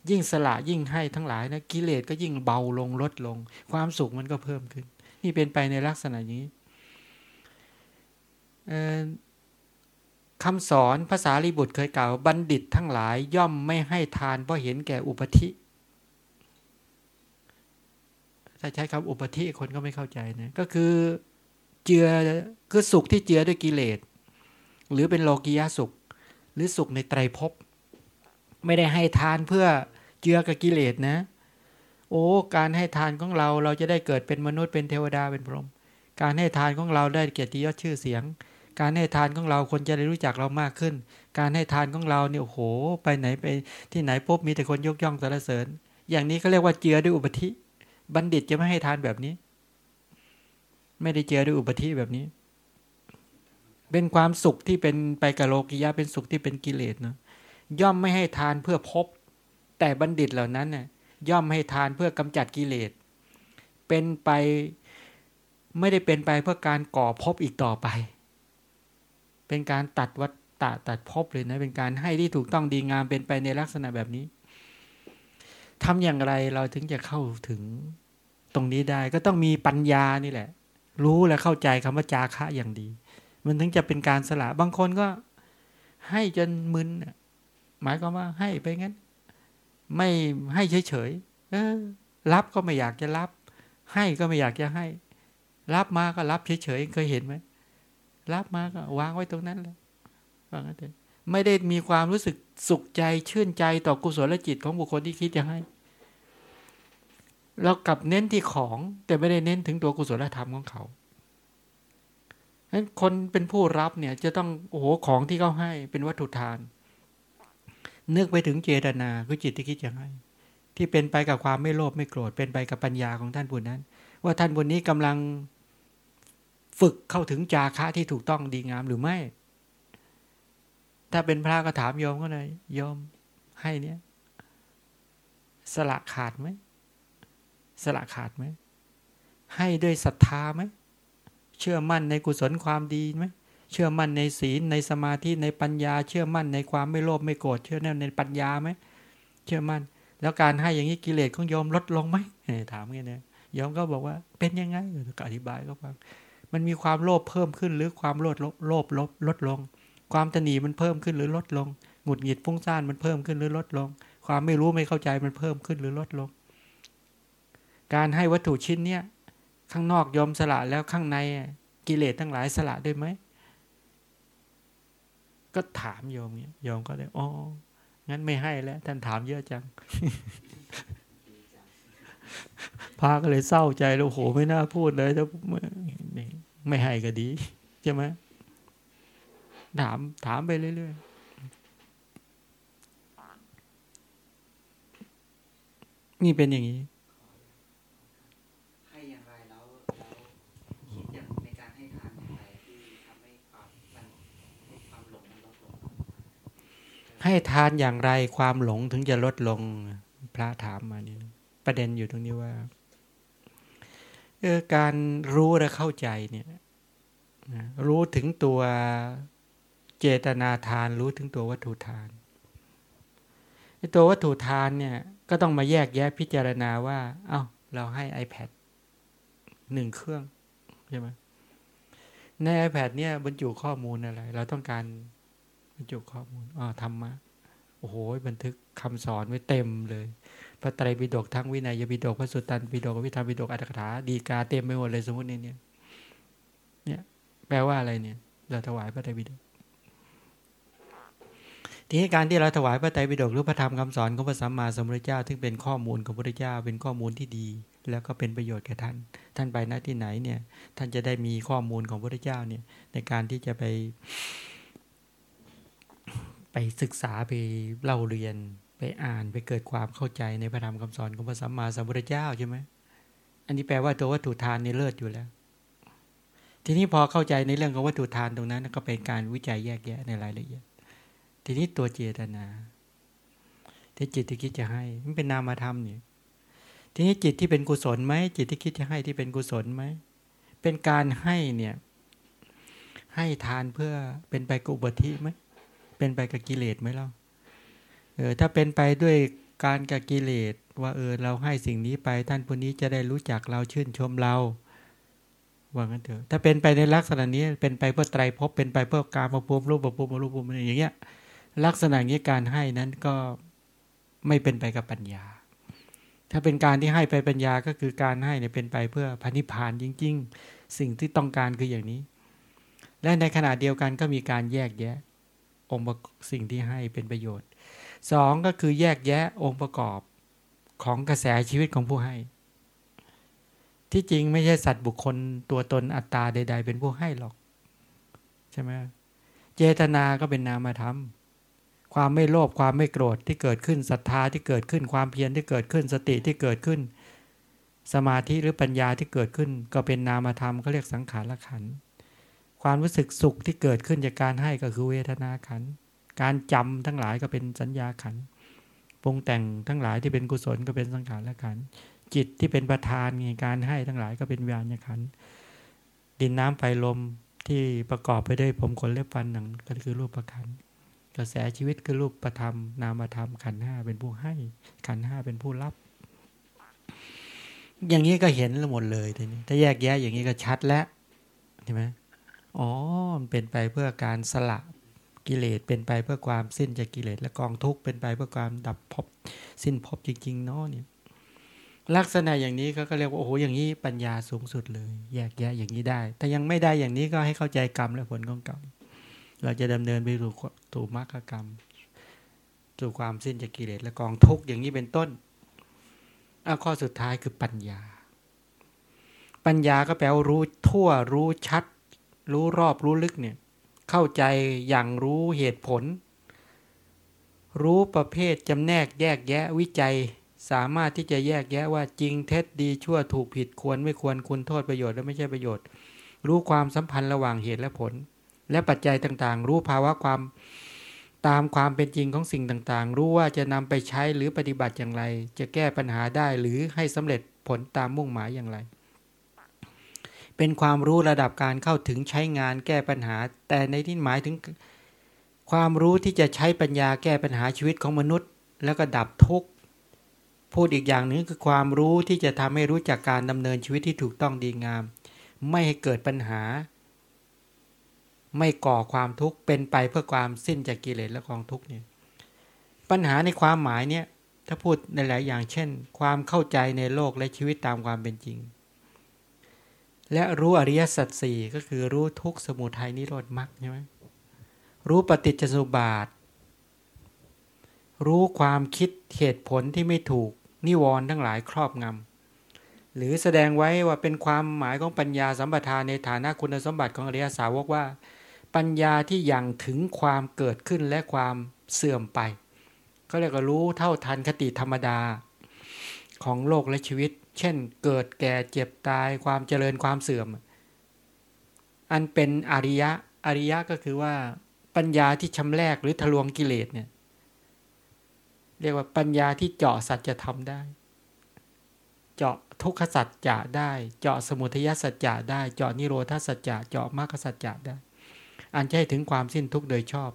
ยิ่งสละยิ่งให้ทั้งหลายนะกิเลสก็ยิ่งเบาลงลดลง ความสุขมันก็เพิ่มขึ้น นี่เป็นไปในลักษณะนี้คำสอนภาษาลีบุตรเคยกล่าวบัณฑิตทั้งหลายย่อมไม่ให้ทานเพราะเห็นแก่อุปธิ ถ้าใช้คำอุปธิคนก็ไม่เข้าใจนะก็คือเจือคือสุขที่เจือด้วยกิเลส หรือเป็นโลกียะสุข หรือสุขในไตรภพไม่ได้ให้ทานเพื่อเจือกับกิเลสนะ โอ้การให้ทานของเราเราจะได้เกิดเป็นมนุษย์เป็นเทวดาเป็นพรหมการให้ทานของเราได้เกียรติยศชื่อเสียง การให้ทานของเราคนจะได้รู้จักเรามากขึ้น การให้ทานของเราเนี่ยโอ้โห ไปไหนไปที่ไหนปุ๊บมีแต่คนยกย่องสรรเสริญ อย่างนี้เขาเรียกว่าเจือด้วยอุปธิ บัณฑิตจะไม่ให้ทานแบบนี้ ไม่ได้เจอด้วยอุปธิแบบนี้ เป็นความสุขที่เป็นไปกับโลกิยะเป็นสุขที่เป็นกิเลสเนาะย่อมไม่ให้ทานเพื่อพบ แต่บัณฑิตเหล่านั้นเนี่ยย่อมให้ทานเพื่อกำจัดกิเลส เป็นไปไม่ได้เป็นไปเพื่อการก่อพบอีกต่อไป เป็นการตัดวัตตะตัดพบเลยนะ เป็นการให้ที่ถูกต้องดีงามเป็นไปในลักษณะแบบนี้ ทำอย่างไรเราถึงจะเข้าถึงตรงนี้ได้ก็ต้องมีปัญญานี่แหละ รู้และเข้าใจคำว่าจาคะอย่างดี มันถึงจะเป็นการสละบางคนก็ให้จนมึนหมายความว่าให้ไปงั้น ไม่ให้เฉยๆเออ รับก็ไม่อยากจะรับ ให้ก็ไม่อยากจะให้ รับมาก็รับเฉยๆเคยเห็นไหมรับมาก็วางไว้ตรงนั้นเลยว่างั้นเถอะ ไม่ได้มีความรู้สึกสุขใจชื่นใจต่อกุศลจิตของบุคคลที่คิดจะให้ เรากลับเน้นที่ของแต่ไม่ได้เน้นถึงตัวกุศลธรรมของเขาฉะนั้นคนเป็นผู้รับเนี่ยจะต้องโอ้โหของที่เขาให้เป็นวัตถุทาน นึกไปถึงเจตนาคือจิตที่คิดจะให้ ที่เป็นไปกับความไม่โลภไม่โกรธเป็นไปกับปัญญาของท่านบุญนั้น ว่าท่านบุญนี้กำลังฝึกเข้าถึงจาคะที่ถูกต้องดีงามหรือไม่ ถ้าเป็นพระก็ถามโยมก็เลยโยมให้เนี้ยสละขาดไหมสละขาดไหมให้ด้วยศรัทธาไหมเชื่อมั่นในกุศลความดีไหมเชื่อมั่นในศีลในสมาธิในปัญญา เชื่อมั่นในความไม่โลภไม่โกรธเชื่อแน่ในปัญญาไหมเชื่อมั่น แล้วการให้อย่างนี้กิเลสของโยมลดลงไหมถามไงเนี่ยโยมก็บอกว่าเป็นยังไงก็อธิบายก็ฟังมันมีความโลภเพิ่มขึ้นหรือความโลภโลภลบลดลง ความตนีมันเพิ่มขึ้นหรือลดลง หงุดหงิดฟุ้งซ่านมันเพิ่มขึ้นหรือลดลง ความไม่รู้ไม่เข้าใจมันเพิ่มขึ้นหรือลดลง การให้วัตถุชิ้นเนี้ยข้างนอกยอมสละแล้วข้างในกิเลสทั้งหลายสละได้ไหม ก็ถามโยมเนี่ยโยมก็เลยอ๋องั้นไม่ให้แล้ว ท่านถามเยอะจังพาก็เลยเศร้าใจแล้วโหไม่น่าพูดเลยถ้าไม่ให้ก็ดีใช่ไหม ถามถามไปเรื่อยๆ นี่เป็นอย่างนี้ให้อย่างไรแล้วแล้วคิดอย่างในการให้ทานอย่างไรที่ทำให้ความมันความหลงมันลดลงให้ทานอย่างไรความหลงถึงจะลดลงพระถามมานี่ประเด็นอยู่ตรงนี้ว่าเออการรู้และเข้าใจเนี่ยรู้ถึงตัว เจตนาทานรู้ถึงตัววัตถุทานตัววัตถุทานเนี่ยก็ต้องมาแยกแยะพิจารณาว่า เอา้า เราให้ iPad หนึ่งเครื่องใช่ไหมใน iPad เนี่ยบรรจุข้อมูลอะไร เราต้องการบรรจุข้อมูลอ๋อธรรมะโอ้โห บันทึกคำสอนไว้เต็มเลย พระไตรปิฎกทั้งวินัยปิฎกพระสุตตันปิฎกวิธรรมปิฎกอัตถกถาดีกาเต็มไปหมดเลยสมมติเนี่ยเนี่ยแปลว่าอะไรเนี่ย เราถวายพระไตรปิฎก ทีนี้การที่เราถวายพระไตรปิฎกหรือพระธรรมคำสอนของพระสัมมาสัมพุทธเจ้า ซึ่งเป็นข้อมูลของพระพุทธเจ้าเป็นข้อมูลที่ดี แล้วก็เป็นประโยชน์แก่ท่าน ท่านไปณที่ไหนเนี่ยท่านจะได้มีข้อมูลของพระพุทธเจ้าเนี่ยในการที่จะไป ไปศึกษาไปเล่าเรียนไปอ่านไปเกิดความเข้าใจในพระธรรมคำสอนของพระสัมมาสัมพุทธเจ้าใช่ไหมอันนี้แปลว่าตัววัตถุทานในเลิศอยู่แล้ว ทีนี้พอเข้าใจในเรื่องของวัตถุทานตรงนั้น ก็เป็นการวิจัยแยกแยะในรายละเอียด ทีนี้ตัวเจตนาที่จิตที่คิดจะให้ มันเป็นนามธรรมเนี่ยทีนี้จิตที่เป็นกุศลไหมจิตที่คิดจะให้ที่เป็นกุศลไหมเป็นการให้เนี่ย ให้ทานเพื่อเป็นไปกุบทิไหมเป็นไปกับกิเลสไหมเราเออถ้าเป็นไปด้วยการกับกิเลสว่าเออเราให้สิ่งนี้ไปท่านผู้นี้จะได้รู้จักเราชื่นชมเราว่างั้นเถอะถ้าเป็นไปในลักษณะนี้เป็นไปเพื่อไตรภพเป็นไปเพื่อการมาภูมิรูปมาภูมิรูปภูมิอย่างเงี้ย ลักษณะนี้การให้นั้นก็ไม่เป็นไปกับปัญญา ถ้าเป็นการที่ให้ไปปัญญาก็คือการให้เนี่ยเป็นไปเพื่อพันิพานจริง ๆ สิ่งที่ต้องการคืออย่างนี้ และในขณะเดียวกันก็มีการแยกแยะ องค์สิ่งที่ให้เป็นประโยชน์สองก็คือแยกแยะองค์ประกอบของกระแสชีวิตของผู้ให้ ที่จริงไม่ใช่สัตว์บุคคลตัวตนอัตตาใด ๆ เป็นผู้ให้หรอก ใช่ไหมเจตนาก็เป็นนามธรรม ความไม่โลภความไม่โกรธที่เกิดขึ้นศรัทธาที่เกิดขึ้นความเพียรที่เกิดขึ้นสติที่เกิดขึ้น สมาธิหรือปัญญาที่เกิดขึ้น ก็เป็นนามธรรมเขาเรียกสังขารขันความรู้สึกสุขที่เกิดขึ้นจากการให้ก็คือเวทนาขันการจำทั้งหลายก็เป็นสัญญาขันปรุงแต่งทั้งหลายที่เป็นกุศลก็เป็นสังขารขันจิตที่เป็นประธานในการให้ทั้งหลายก็เป็นวิญญาณขันดินน้ำไฟลมที่ประกอบไปด้วยผมขนเล็บฟันหนังก็คือรูปประคัน กระแสชีวิตคือรูปประธรรมนามธรรมขันห้าเป็นผู้ให้ ขันห้าเป็นผู้รับ อย่างนี้ก็เห็นหมดเลยทีนี้ถ้าแยกแยะอย่างนี้ก็ชัดแล้วใช่ไหมอ๋อมันเป็นไปเพื่อการสละกิเลสเป็นไปเพื่อความสิ้นจากกิเลสและกองทุกข์เป็นไปเพื่อความดับภพสิ้นภพจริงๆเนาะเนี่ยลักษณะอย่างนี้ก็เรียกว่าโอ้โหอย่างนี้ปัญญาสูงสุดเลย แยกแยะอย่างนี้ได้ แต่ยังไม่ได้อย่างนี้ก็ให้เข้าใจกรรมและผลของกรรม เราจะดำเนินไปสู่สู่มรรคกรรมสู่ความสิ้นจากกิเลสและกองทุกข์อย่างนี้เป็นต้นอข้อสุดท้ายคือปัญญา ปัญญาก็แปลว่ารู้ทั่วรู้ชัด รู้รอบรู้ลึกเนี่ย เข้าใจอย่างรู้เหตุผล รู้ประเภทจำแนกแยกแยะวิจัย สามารถที่จะแยกแยะว่าจริงเท็จดีชั่วถูกผิดควรไม่ควรคุณโทษประโยชน์และไม่ใช่ประโยชน์ รู้ความสัมพันธ์ระหว่างเหตุและผล และปัจจัยต่างๆ รู้ภาวะความตามความเป็นจริงของสิ่งต่างๆ รู้ว่าจะนำไปใช้หรือปฏิบัติอย่างไร จะแก้ปัญหาได้หรือให้สำเร็จผลตามมุ่งหมายอย่างไร เป็นความรู้ระดับการเข้าถึงใช้งานแก้ปัญหา แต่ในที่หมายถึงความรู้ที่จะใช้ปัญญาแก้ปัญหาชีวิตของมนุษย์ แล้วก็ดับทุกข์พูดอีกอย่างหนึ่งคือความรู้ที่จะทำให้รู้จักการดำเนินชีวิตที่ถูกต้องดีงาม ไม่ให้เกิดปัญหา ไม่ก่อความทุกข์เป็นไปเพื่อความสิ้นจากกิเลสและกองทุกข์เนี่ยปัญหาในความหมายเนี่ยถ้าพูดในหลายอย่างเช่น ความเข้าใจในโลกและชีวิตตามความเป็นจริง และรู้อริยสัจสี่ก็คือรู้ทุกสมุทัยนิโรธมรรคใช่ไหมรู้ปฏิจจสุบาท รู้ความคิดเหตุผลที่ไม่ถูก นิวรณ์ทั้งหลายครอบงำหรือแสดงไว้ว่าเป็นความหมายของปัญญาสัมปทานในฐานะคุณสมบัติของอริยสาวกว่า ปัญญาที่ยังถึงความเกิดขึ้นและความเสื่อมไป ก็เรียกว่ารู้เท่าทันคติธรรมดาของโลกและชีวิต เช่น เกิดแก่เจ็บตายความเจริญความเสื่อม อันเป็นอริยะ อริยะก็คือว่า ปัญญาที่ชำแรกหรือทะลวงกิเลสเนี่ย เรียกว่าปัญญาที่เจาะสัจธรรมได้ เจาะทุกขสัจจะได้ เจาะสมุทัยสัจจะได้ เจาะนิโรธาสัจจะ เจาะมรรคสัจจะได้ อันใช่ถึงความสิ้นทุกข์โดยชอบ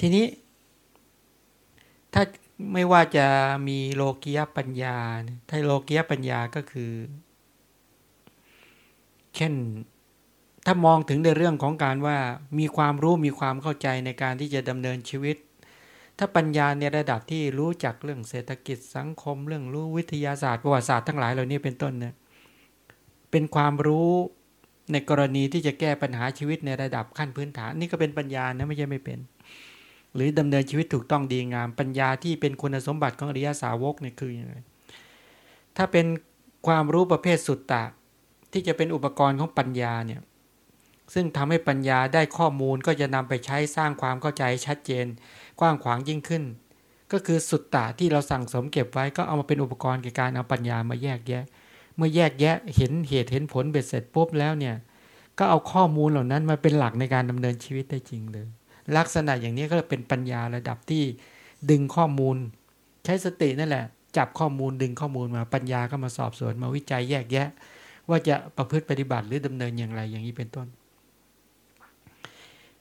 ทีนี้ ถ้าไม่ว่าจะมีโลกียปัญญา ถ้าโลกียปัญญาก็คือ เช่น ถ้ามองถึงในเรื่องของการว่ามีความรู้มีความเข้าใจในการที่จะดำเนินชีวิต ถ้าปัญญาในระดับที่รู้จักเรื่องเศรษฐกิจสังคม เรื่องรู้วิทยาศาสตร์ประวัติศาสตร์ทั้งหลายเหล่านี้เป็นต้นเนี่ยเป็นความรู้ ในกรณีที่จะแก้ปัญหาชีวิตในระดับขั้นพื้นฐาน นี่ก็เป็นปัญญานะไม่ใช่ไม่เป็น หรือดำเนินชีวิตถูกต้องดีงาม ปัญญาที่เป็นคุณสมบัติของอริยสาวกเนี่ยคือยังไงถ้าเป็นความรู้ประเภทสุตตะ ที่จะเป็นอุปกรณ์ของปัญญาเนี่ยซึ่งทำให้ปัญญาได้ข้อมูลก็จะนำไปใช้สร้างความเข้าใจชัดเจน กว้างขวางยิ่งขึ้น ก็คือสุตตะที่เราสั่งสมเก็บไว้ก็เอามาเป็นอุปกรณ์ในการเอาปัญญามาแยกแยะ เมื่อแยกแยะเห็นเหตุเห็นผลเบ็ดเสร็จปุ๊บแล้วเนี่ย ก็เอาข้อมูลเหล่านั้นมาเป็นหลักในการดำเนินชีวิตได้จริงเลย ลักษณะอย่างนี้ก็เป็นปัญญาระดับที่ดึงข้อมูล ใช้สตินั่นแหละ จับข้อมูลดึงข้อมูลมาปัญญาก็มาสอบสวนมาวิจัยแยกแยะ ว่าจะประพฤติปฏิบัติหรือดำเนินอย่างไรอย่างนี้เป็นต้น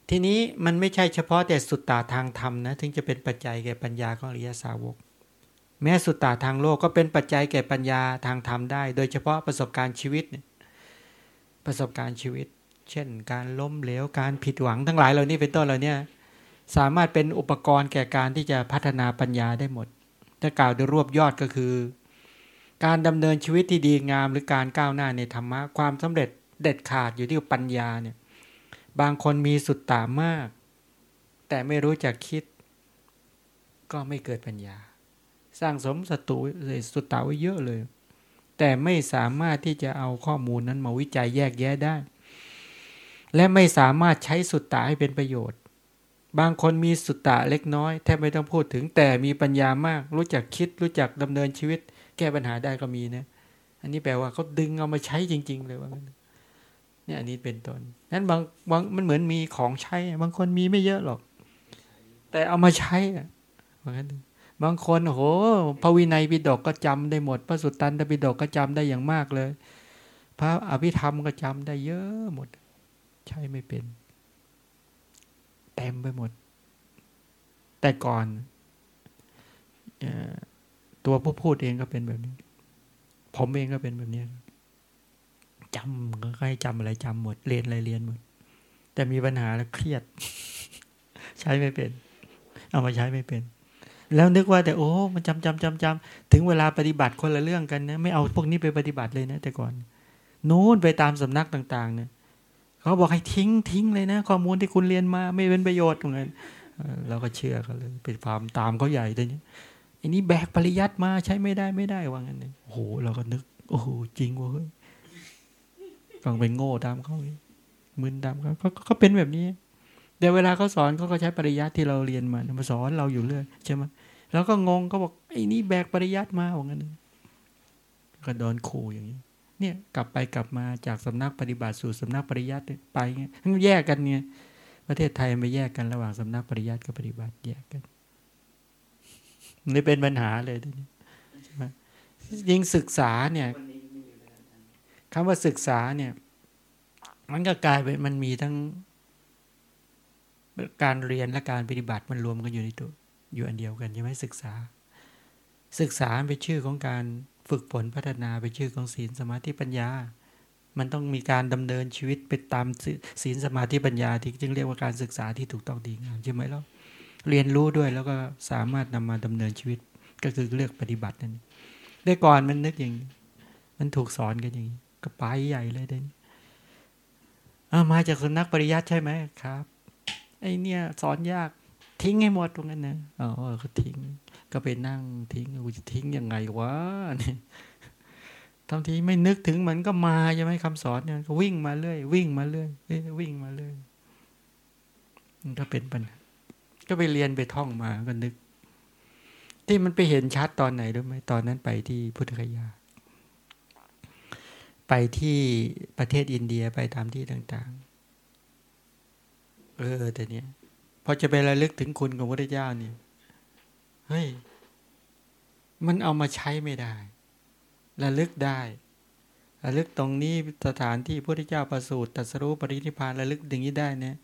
ทีนี้มันไม่ใช่เฉพาะแต่สุตตาทางธรรมนะถึงจะเป็นปัจจัยแก่ปัญญาของอริยสาวก แม้สุตตาทางโลกก็เป็นปัจจัยแก่ปัญญาทางธรรมได้ โดยเฉพาะประสบการณ์ชีวิต ประสบการณ์ชีวิต เช่น การล้มเหลวการผิดหวังทั้งหลายเหล่านี้เป็นต้นเหล่านี้สามารถเป็นอุปกรณ์แก่การที่จะพัฒนาปัญญาได้หมด ถ้ากล่าวโดยรวบยอดก็คือ การดำเนินชีวิตที่ดีงามหรือการก้าวหน้าในธรรมะความสำเร็จเด็ดขาดอยู่ที่ปัญญาเนี่ยบางคนมีสุดตามาก แต่ไม่รู้จักคิด ก็ไม่เกิดปัญญา สร้างสมศัตรูสุตตาไว้เยอะเลย แต่ไม่สามารถที่จะเอาข้อมูลนั้นมาวิจัยแยกแยะได้ และไม่สามารถใช้สุตตาให้เป็นประโยชน์ บางคนมีสุตตะเล็กน้อยแทบไม่ต้องพูดถึงแต่มีปัญญามาก รู้จักคิดรู้จักดำเนินชีวิต แก้ปัญหาได้ก็มีนะอันนี้แปลว่าเขาดึงเอามาใช้จริง ๆ เลยว่าเนี่ยอันนี้เป็นต้นนั้นบางบางมันเหมือนมีของใช้ บางคนมีไม่เยอะหรอก แต่เอามาใช้อะว่างั้น บางคนโหพระวินัยปิฎกก็จำได้หมด พระสุตตันตปิฎกก็จำได้อย่างมากเลย พระอภิธรรมก็จำได้เยอะหมด ใช่ไม่เป็นเต็มไปหมด แต่ก่อนตัวผู้พูดเองก็เป็นแบบนี้ ผมเองก็เป็นแบบนี้จำก็ให้จำอะไรจำหมดเรียนอะไรเรียนหมด แต่มีปัญหาแล้วเครียด ใช้ไม่เป็น เอามาใช้ไม่เป็น แล้วนึกว่าแต่โอ้ มันจำจำจำจำถึงเวลาปฏิบัติคนละเรื่องกันนะไม่เอาพวกนี้ไปปฏิบัติเลยนะ แต่ก่อนนู้นไปตามสำนักต่างๆเนี่ยเขาบอกให้ทิ้งทิ้งเลยนะ ข้อมูลที่คุณเรียนมาไม่เป็นประโยชน์ตรงนั้นเราก็เชื่อเขาเลยไปความตามเขาใหญ่เลยเนี่ยอันนี้แบกปริยัติมาใช้ไม่ได้ไม่ได้ว่างั้นเลยโอ้โหเราก็นึก โอ้โหจริงเว้ยฟังไปโง่ตามเขามึนตามเขาก็เป็นแบบนี้ แต่เวลาเขาสอนเขาก็ใช้ปริยัติที่เราเรียนมามาสอนเราอยู่เรื่อยใช่ไหมแล้วก็งงเขาบอกไอ้นี่แบกปริยัติมาว่างั้นก็โดนขู่อย่างนี้ เนี่ยกลับไปกลับมาจากสำนักปฏิบัติสู่สำนักปริยัติไปเงี้ยแยกกันเนี่ยประเทศไทยไม่แยกกันระหว่างสำนักปริยัติกับปฏิบัติแยกกันนี่เป็นปัญหาเลยทีนี้ใช่ไหมยิ่งศึกษาเนี่ยคำว่าศึกษาเนี่ย มันก็กลายเป็นมันมีทั้ง การเรียนและการปฏิบัติมันรวมกันอยู่ในตัวอยู่อันเดียวกันใช่ไหมศึกษา ศึกษาเป็นชื่อของการฝึกฝนพัฒนาเป็นชื่อของศีลสมาธิปัญญา มันต้องมีการดำเนินชีวิตไปตามศีลสมาธิปัญญาที่จึงเรียกว่าการศึกษาที่ถูกต้องดีงามใช่ไหมล่ะเรียนรู้ด้วยแล้วก็สามารถนำมาดำเนินชีวิตก็คือเลือกปฏิบัตินั่นได้ก่อนมันนึกอย่าง มันถูกสอนกันอย่างนี้ก็ไปใหญ่เลยเด่นมาจากสำนักปริยัติใช่ไหมครับ ไอเนี่ย สอนยากทิ้งให้หมดตรงนั้นนะอ๋อก็ทิ้ง ก็ไปนั่งทิ้งกูจะทิ้งยังไงวะเนี่ยทำทีไม่นึกถึงมันก็มาใช่ไหมคำสอนเนี่ยก็วิ่งมาเรื่อยวิ่งมาเรื่อยวิ่งมาเรื่อยมันก็เป็นปัญหาก็ไปเรียนไปท่องมาก็นึก ที่มันไปเห็นชัดตอนไหนรู้ไหมตอนนั้นไปที่พุทธคยา ไปที่ประเทศอินเดียไปตามที่ต่าง เออ แต่เนี้ยพอจะไประลึกถึงคุณของพระเจ้าเนี่ยเฮ้ยมันเอามาใช้ไม่ได้ ระลึกได้ระลึกตรงนี้สถานที่พระเจ้าประสูติตรัสรู้ปรินิพานระลึกอย่างนี้ได้เนี่ย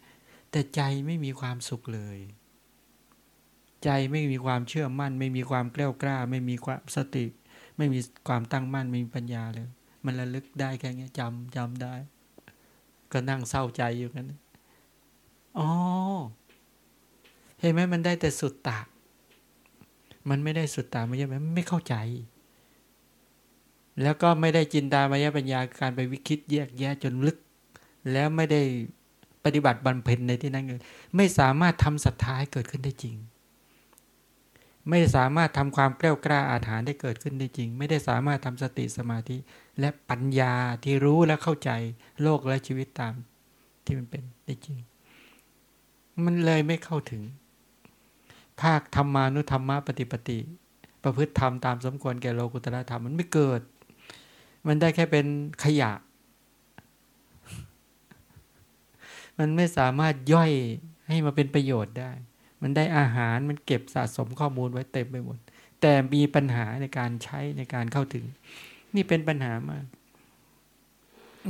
แต่ใจไม่มีความสุขเลย ใจไม่มีความเชื่อมั่น ไม่มีความกล้ากล้า ไม่มีความสติ ไม่มีความตั้งมั่นไม่มีปัญญาเลย มันระลึกได้แค่นี้จำจำได้ ก็นั่งเศร้าใจอยู่กัน อ๋อ เห็นไหมมันได้แต่สุดตามันไม่ได้สุดตาไม่ใช่ไหมไม่เข้าใจ แล้วก็ไม่ได้จินตามายปัญญาการไปวิคิดแยกแยะจนลึก แล้วไม่ได้ปฏิบัติบรรเพ็ญในที่นั้นเลยไม่สามารถทำศรัทธาให้เกิดขึ้นได้จริง ไม่สามารถทำความกล้ากล้าอาถรรพ์ได้เกิดขึ้นได้จริง ไม่ได้สามารถทำสติสมาธิ และปัญญาที่รู้และเข้าใจโลกและชีวิตตามที่มันเป็นได้จริง มันเลยไม่เข้าถึง ภาคธรรมานุธรรมะปฏิปติ ประพฤติธรรมตามสมควรแก่โลกุตระธรรมมันไม่เกิด มันได้แค่เป็นขยะ มันไม่สามารถย่อยให้มาเป็นประโยชน์ได้ มันได้อาหารมันเก็บสะสมข้อมูลไว้เต็มไปหมด แต่มีปัญหาในการใช้ในการเข้าถึง นี่เป็นปัญหามาก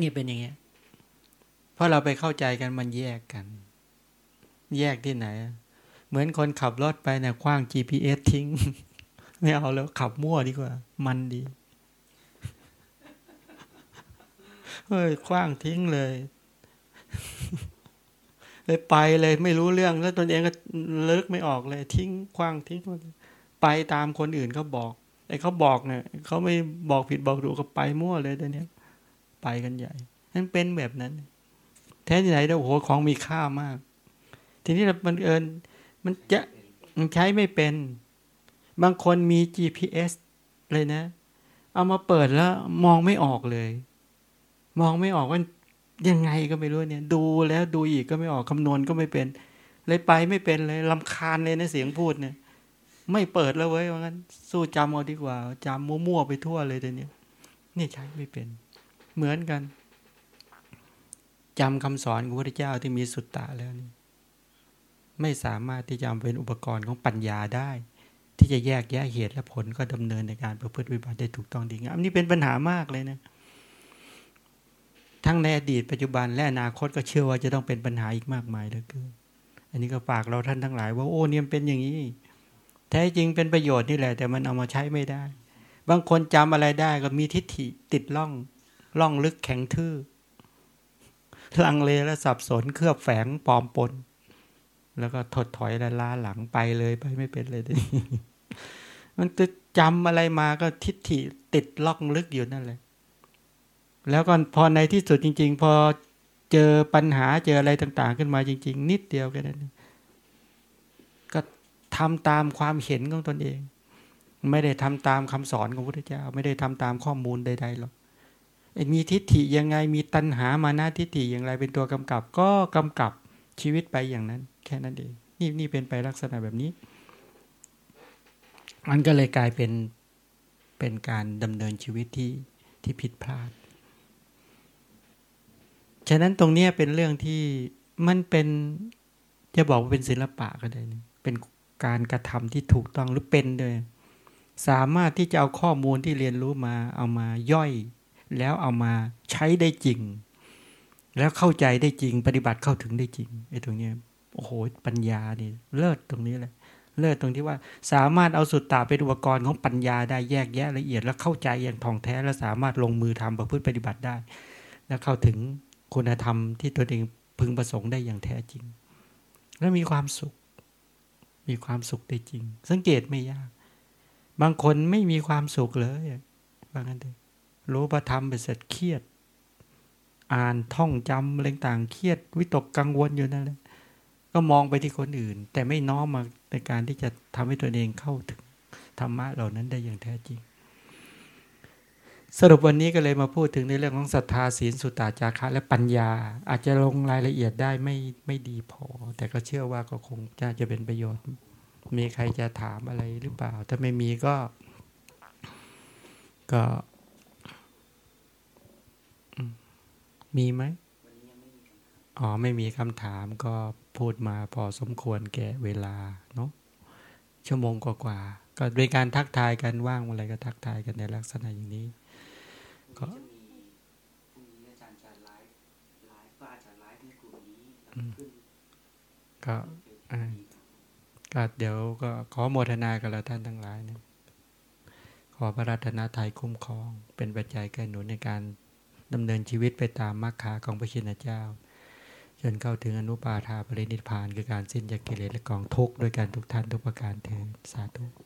นี่เป็นอย่างเงี้ยเพราะเราไปเข้าใจกันมันแยกกัน แยกที่ไหน เหมือนคนขับรถไปเนี่ยคว้าง GPS ทิ้ง ไม่เอาแล้วขับมั่วดีกว่า มันดีเฮ้ยคว้างทิ้งเลยเลยไปเลยไม่รู้เรื่องแล้วตนเองก็เลิกไม่ออกเลย ทิ้งคว้างทิ้งไปตามคนอื่นเขาบอกไอ้เขาบอกเนี่ยเขาไม่บอกผิดบอกถูกก็ไปมั่วเลยตอนนี้ไปกันใหญ่นั่นเป็นแบบนั้น แท้ที่ไหนแล้วโอ้โหของมีค่ามาก ทีนี้มันเอิญมันจะมันใช้ไม่เป็น บางคนมี GPS เลยนะ เอามาเปิดแล้วมองไม่ออกเลย มองไม่ออกว่ายังไงก็ไม่รู้เนี่ย ดูแล้วดูอีกก็ไม่ออกคำนวณก็ไม่เป็น เลยไปไม่เป็นเลยลำคาญเลยนะเสียงพูดเนี่ย ไม่เปิดแล้วเว้ยว่างั้น สู้จำเอาดีกว่าจำมั่วๆไปทั่วเลยแต่เนี้ยนี่ใช้ไม่เป็น เหมือนกันจำคำสอนของพระเจ้าที่มีสุตตะแล้วนี่ ไม่สามารถที่จะเป็นอุปกรณ์ของปัญญาได้ ที่จะแยกแยะเหตุและผลก็ดำเนินในการประพฤติปฏิบัติได้ถูกต้องดีงามนี่เป็นปัญหามากเลยนะทั้งในอดีตปัจจุบันและอนาคตก็เชื่อว่าจะต้องเป็นปัญหาอีกมากมายเหลือเกินอันนี้ก็ฝากเราท่านทั้งหลาย ว่าโอ้เนี่ยเป็นอย่างนี้แท้จริงเป็นประโยชน์นี่แหละ แต่มันเอามาใช้ไม่ได้ บางคนจำอะไรได้ก็มีทิฏฐิติดล่องล่องลึกแข็งทื่อลังเลและสับสนเครือบแฝงปลอมปน แล้วก็ถดถอยและล้าหลังไปเลยไปไม่เป็นเลยทีนี้มันจะจำอะไรมาก็ทิฏฐิติดล่องลึกอยู่นั่นแหละแล้วก็พอในที่สุดจริง ๆ พอเจอปัญหาเจออะไรต่าง ๆ ขึ้นมาจริง ๆ นิดเดียวแค่นั้นก็ทำตามความเห็นของตนเอง ไม่ได้ทำตามคำสอนของพระพุทธเจ้า ไม่ได้ทำตามข้อมูลใดๆหรอกมีทิฏฐิยังไงมีตัณหามานาทิฏฐิอย่างไรเป็นตัวกำกับ ก็กำกับชีวิตไปอย่างนั้น แค่นั้นเองนี่นี่เป็นไปลักษณะแบบนี้ มันก็เลยกลายเป็นเป็นการดำเนินชีวิตที่ที่ผิดพลาด ฉะนั้นตรงนี้เป็นเรื่องที่มันเป็นจะบอกว่าเป็นศิลปะก็ได้ เป็นการกระทำที่ถูกต้องหรือเป็นเลยสามารถที่จะเอาข้อมูลที่เรียนรู้มาเอามาย่อย แล้วเอามาใช้ได้จริง แล้วเข้าใจได้จริง ปฏิบัติเข้าถึงได้จริงไอ้ตรงนี้ โอ้โหปัญญานี่เลิศตรงนี้เลยเลิศตรงที่ว่าสามารถเอาสุดตาเป็นอุปกรณ์ของปัญญาได้แยกแยะละเอียด แล้วเข้าใจอย่างท่องแท้และสามารถลงมือทำประพฤติปฏิบัติได้ แล้วเข้าถึงคุณธรรมที่ตัวเองพึงประสงค์ได้อย่างแท้จริง และมีความสุข มีความสุขได้จริง สังเกตไม่ยาก บางคนไม่มีความสุขเลยบางคนเลยรู้ประธรรมไปเสร็จเครียด อ่านท่องจำอะไรต่างเครียด วิตกกังวลอยู่นั่นแหละ ก็มองไปที่คนอื่น แต่ไม่น้อมมาในการที่จะทำให้ตัวเองเข้าถึงธรรมะเหล่านั้นได้อย่างแท้จริง สรุปวันนี้ก็เลยมาพูดถึงในเรื่องของศรัทธาศีลสุตตาจาระและปัญญา อาจจะลงรายละเอียดได้ไม่ไม่ดีพอ แต่ก็เชื่อว่าก็คงจะจะเป็นประโยชน์ มีใครจะถามอะไรหรือเปล่า ถ้าไม่มีก็ ก็มีไหมอ๋อ ไม่มีคำถามก็ พูดมาพอสมควรแก่เวลาเนาะชั่วโมงกว่าๆก็เป็นการทักทายกันว่างอะไรก็ทักทายกันในลักษณะอย่างนี้ ก็จะมีพรุ่งนี้อาจารย์จะ live live ก็อาจจะไลฟ์ในกลุ่มนี้ขึ้นก็ก็เดี๋ยวก็ขอโมทนากับเราท่านทั้งหลายนะขอพระรัตนตรัยคุ้มครอง เป็นปัจจัยเกื้อหนุนในการดำเนินชีวิตไปตามมรรคาของพระชินเจ้า จนเข้าถึงอนุปาทาปรินิพพานคือการสิ้นจากกิเลสและกองทุกข์ด้วยกันทุกท่านทุกประการเถิดสาธุ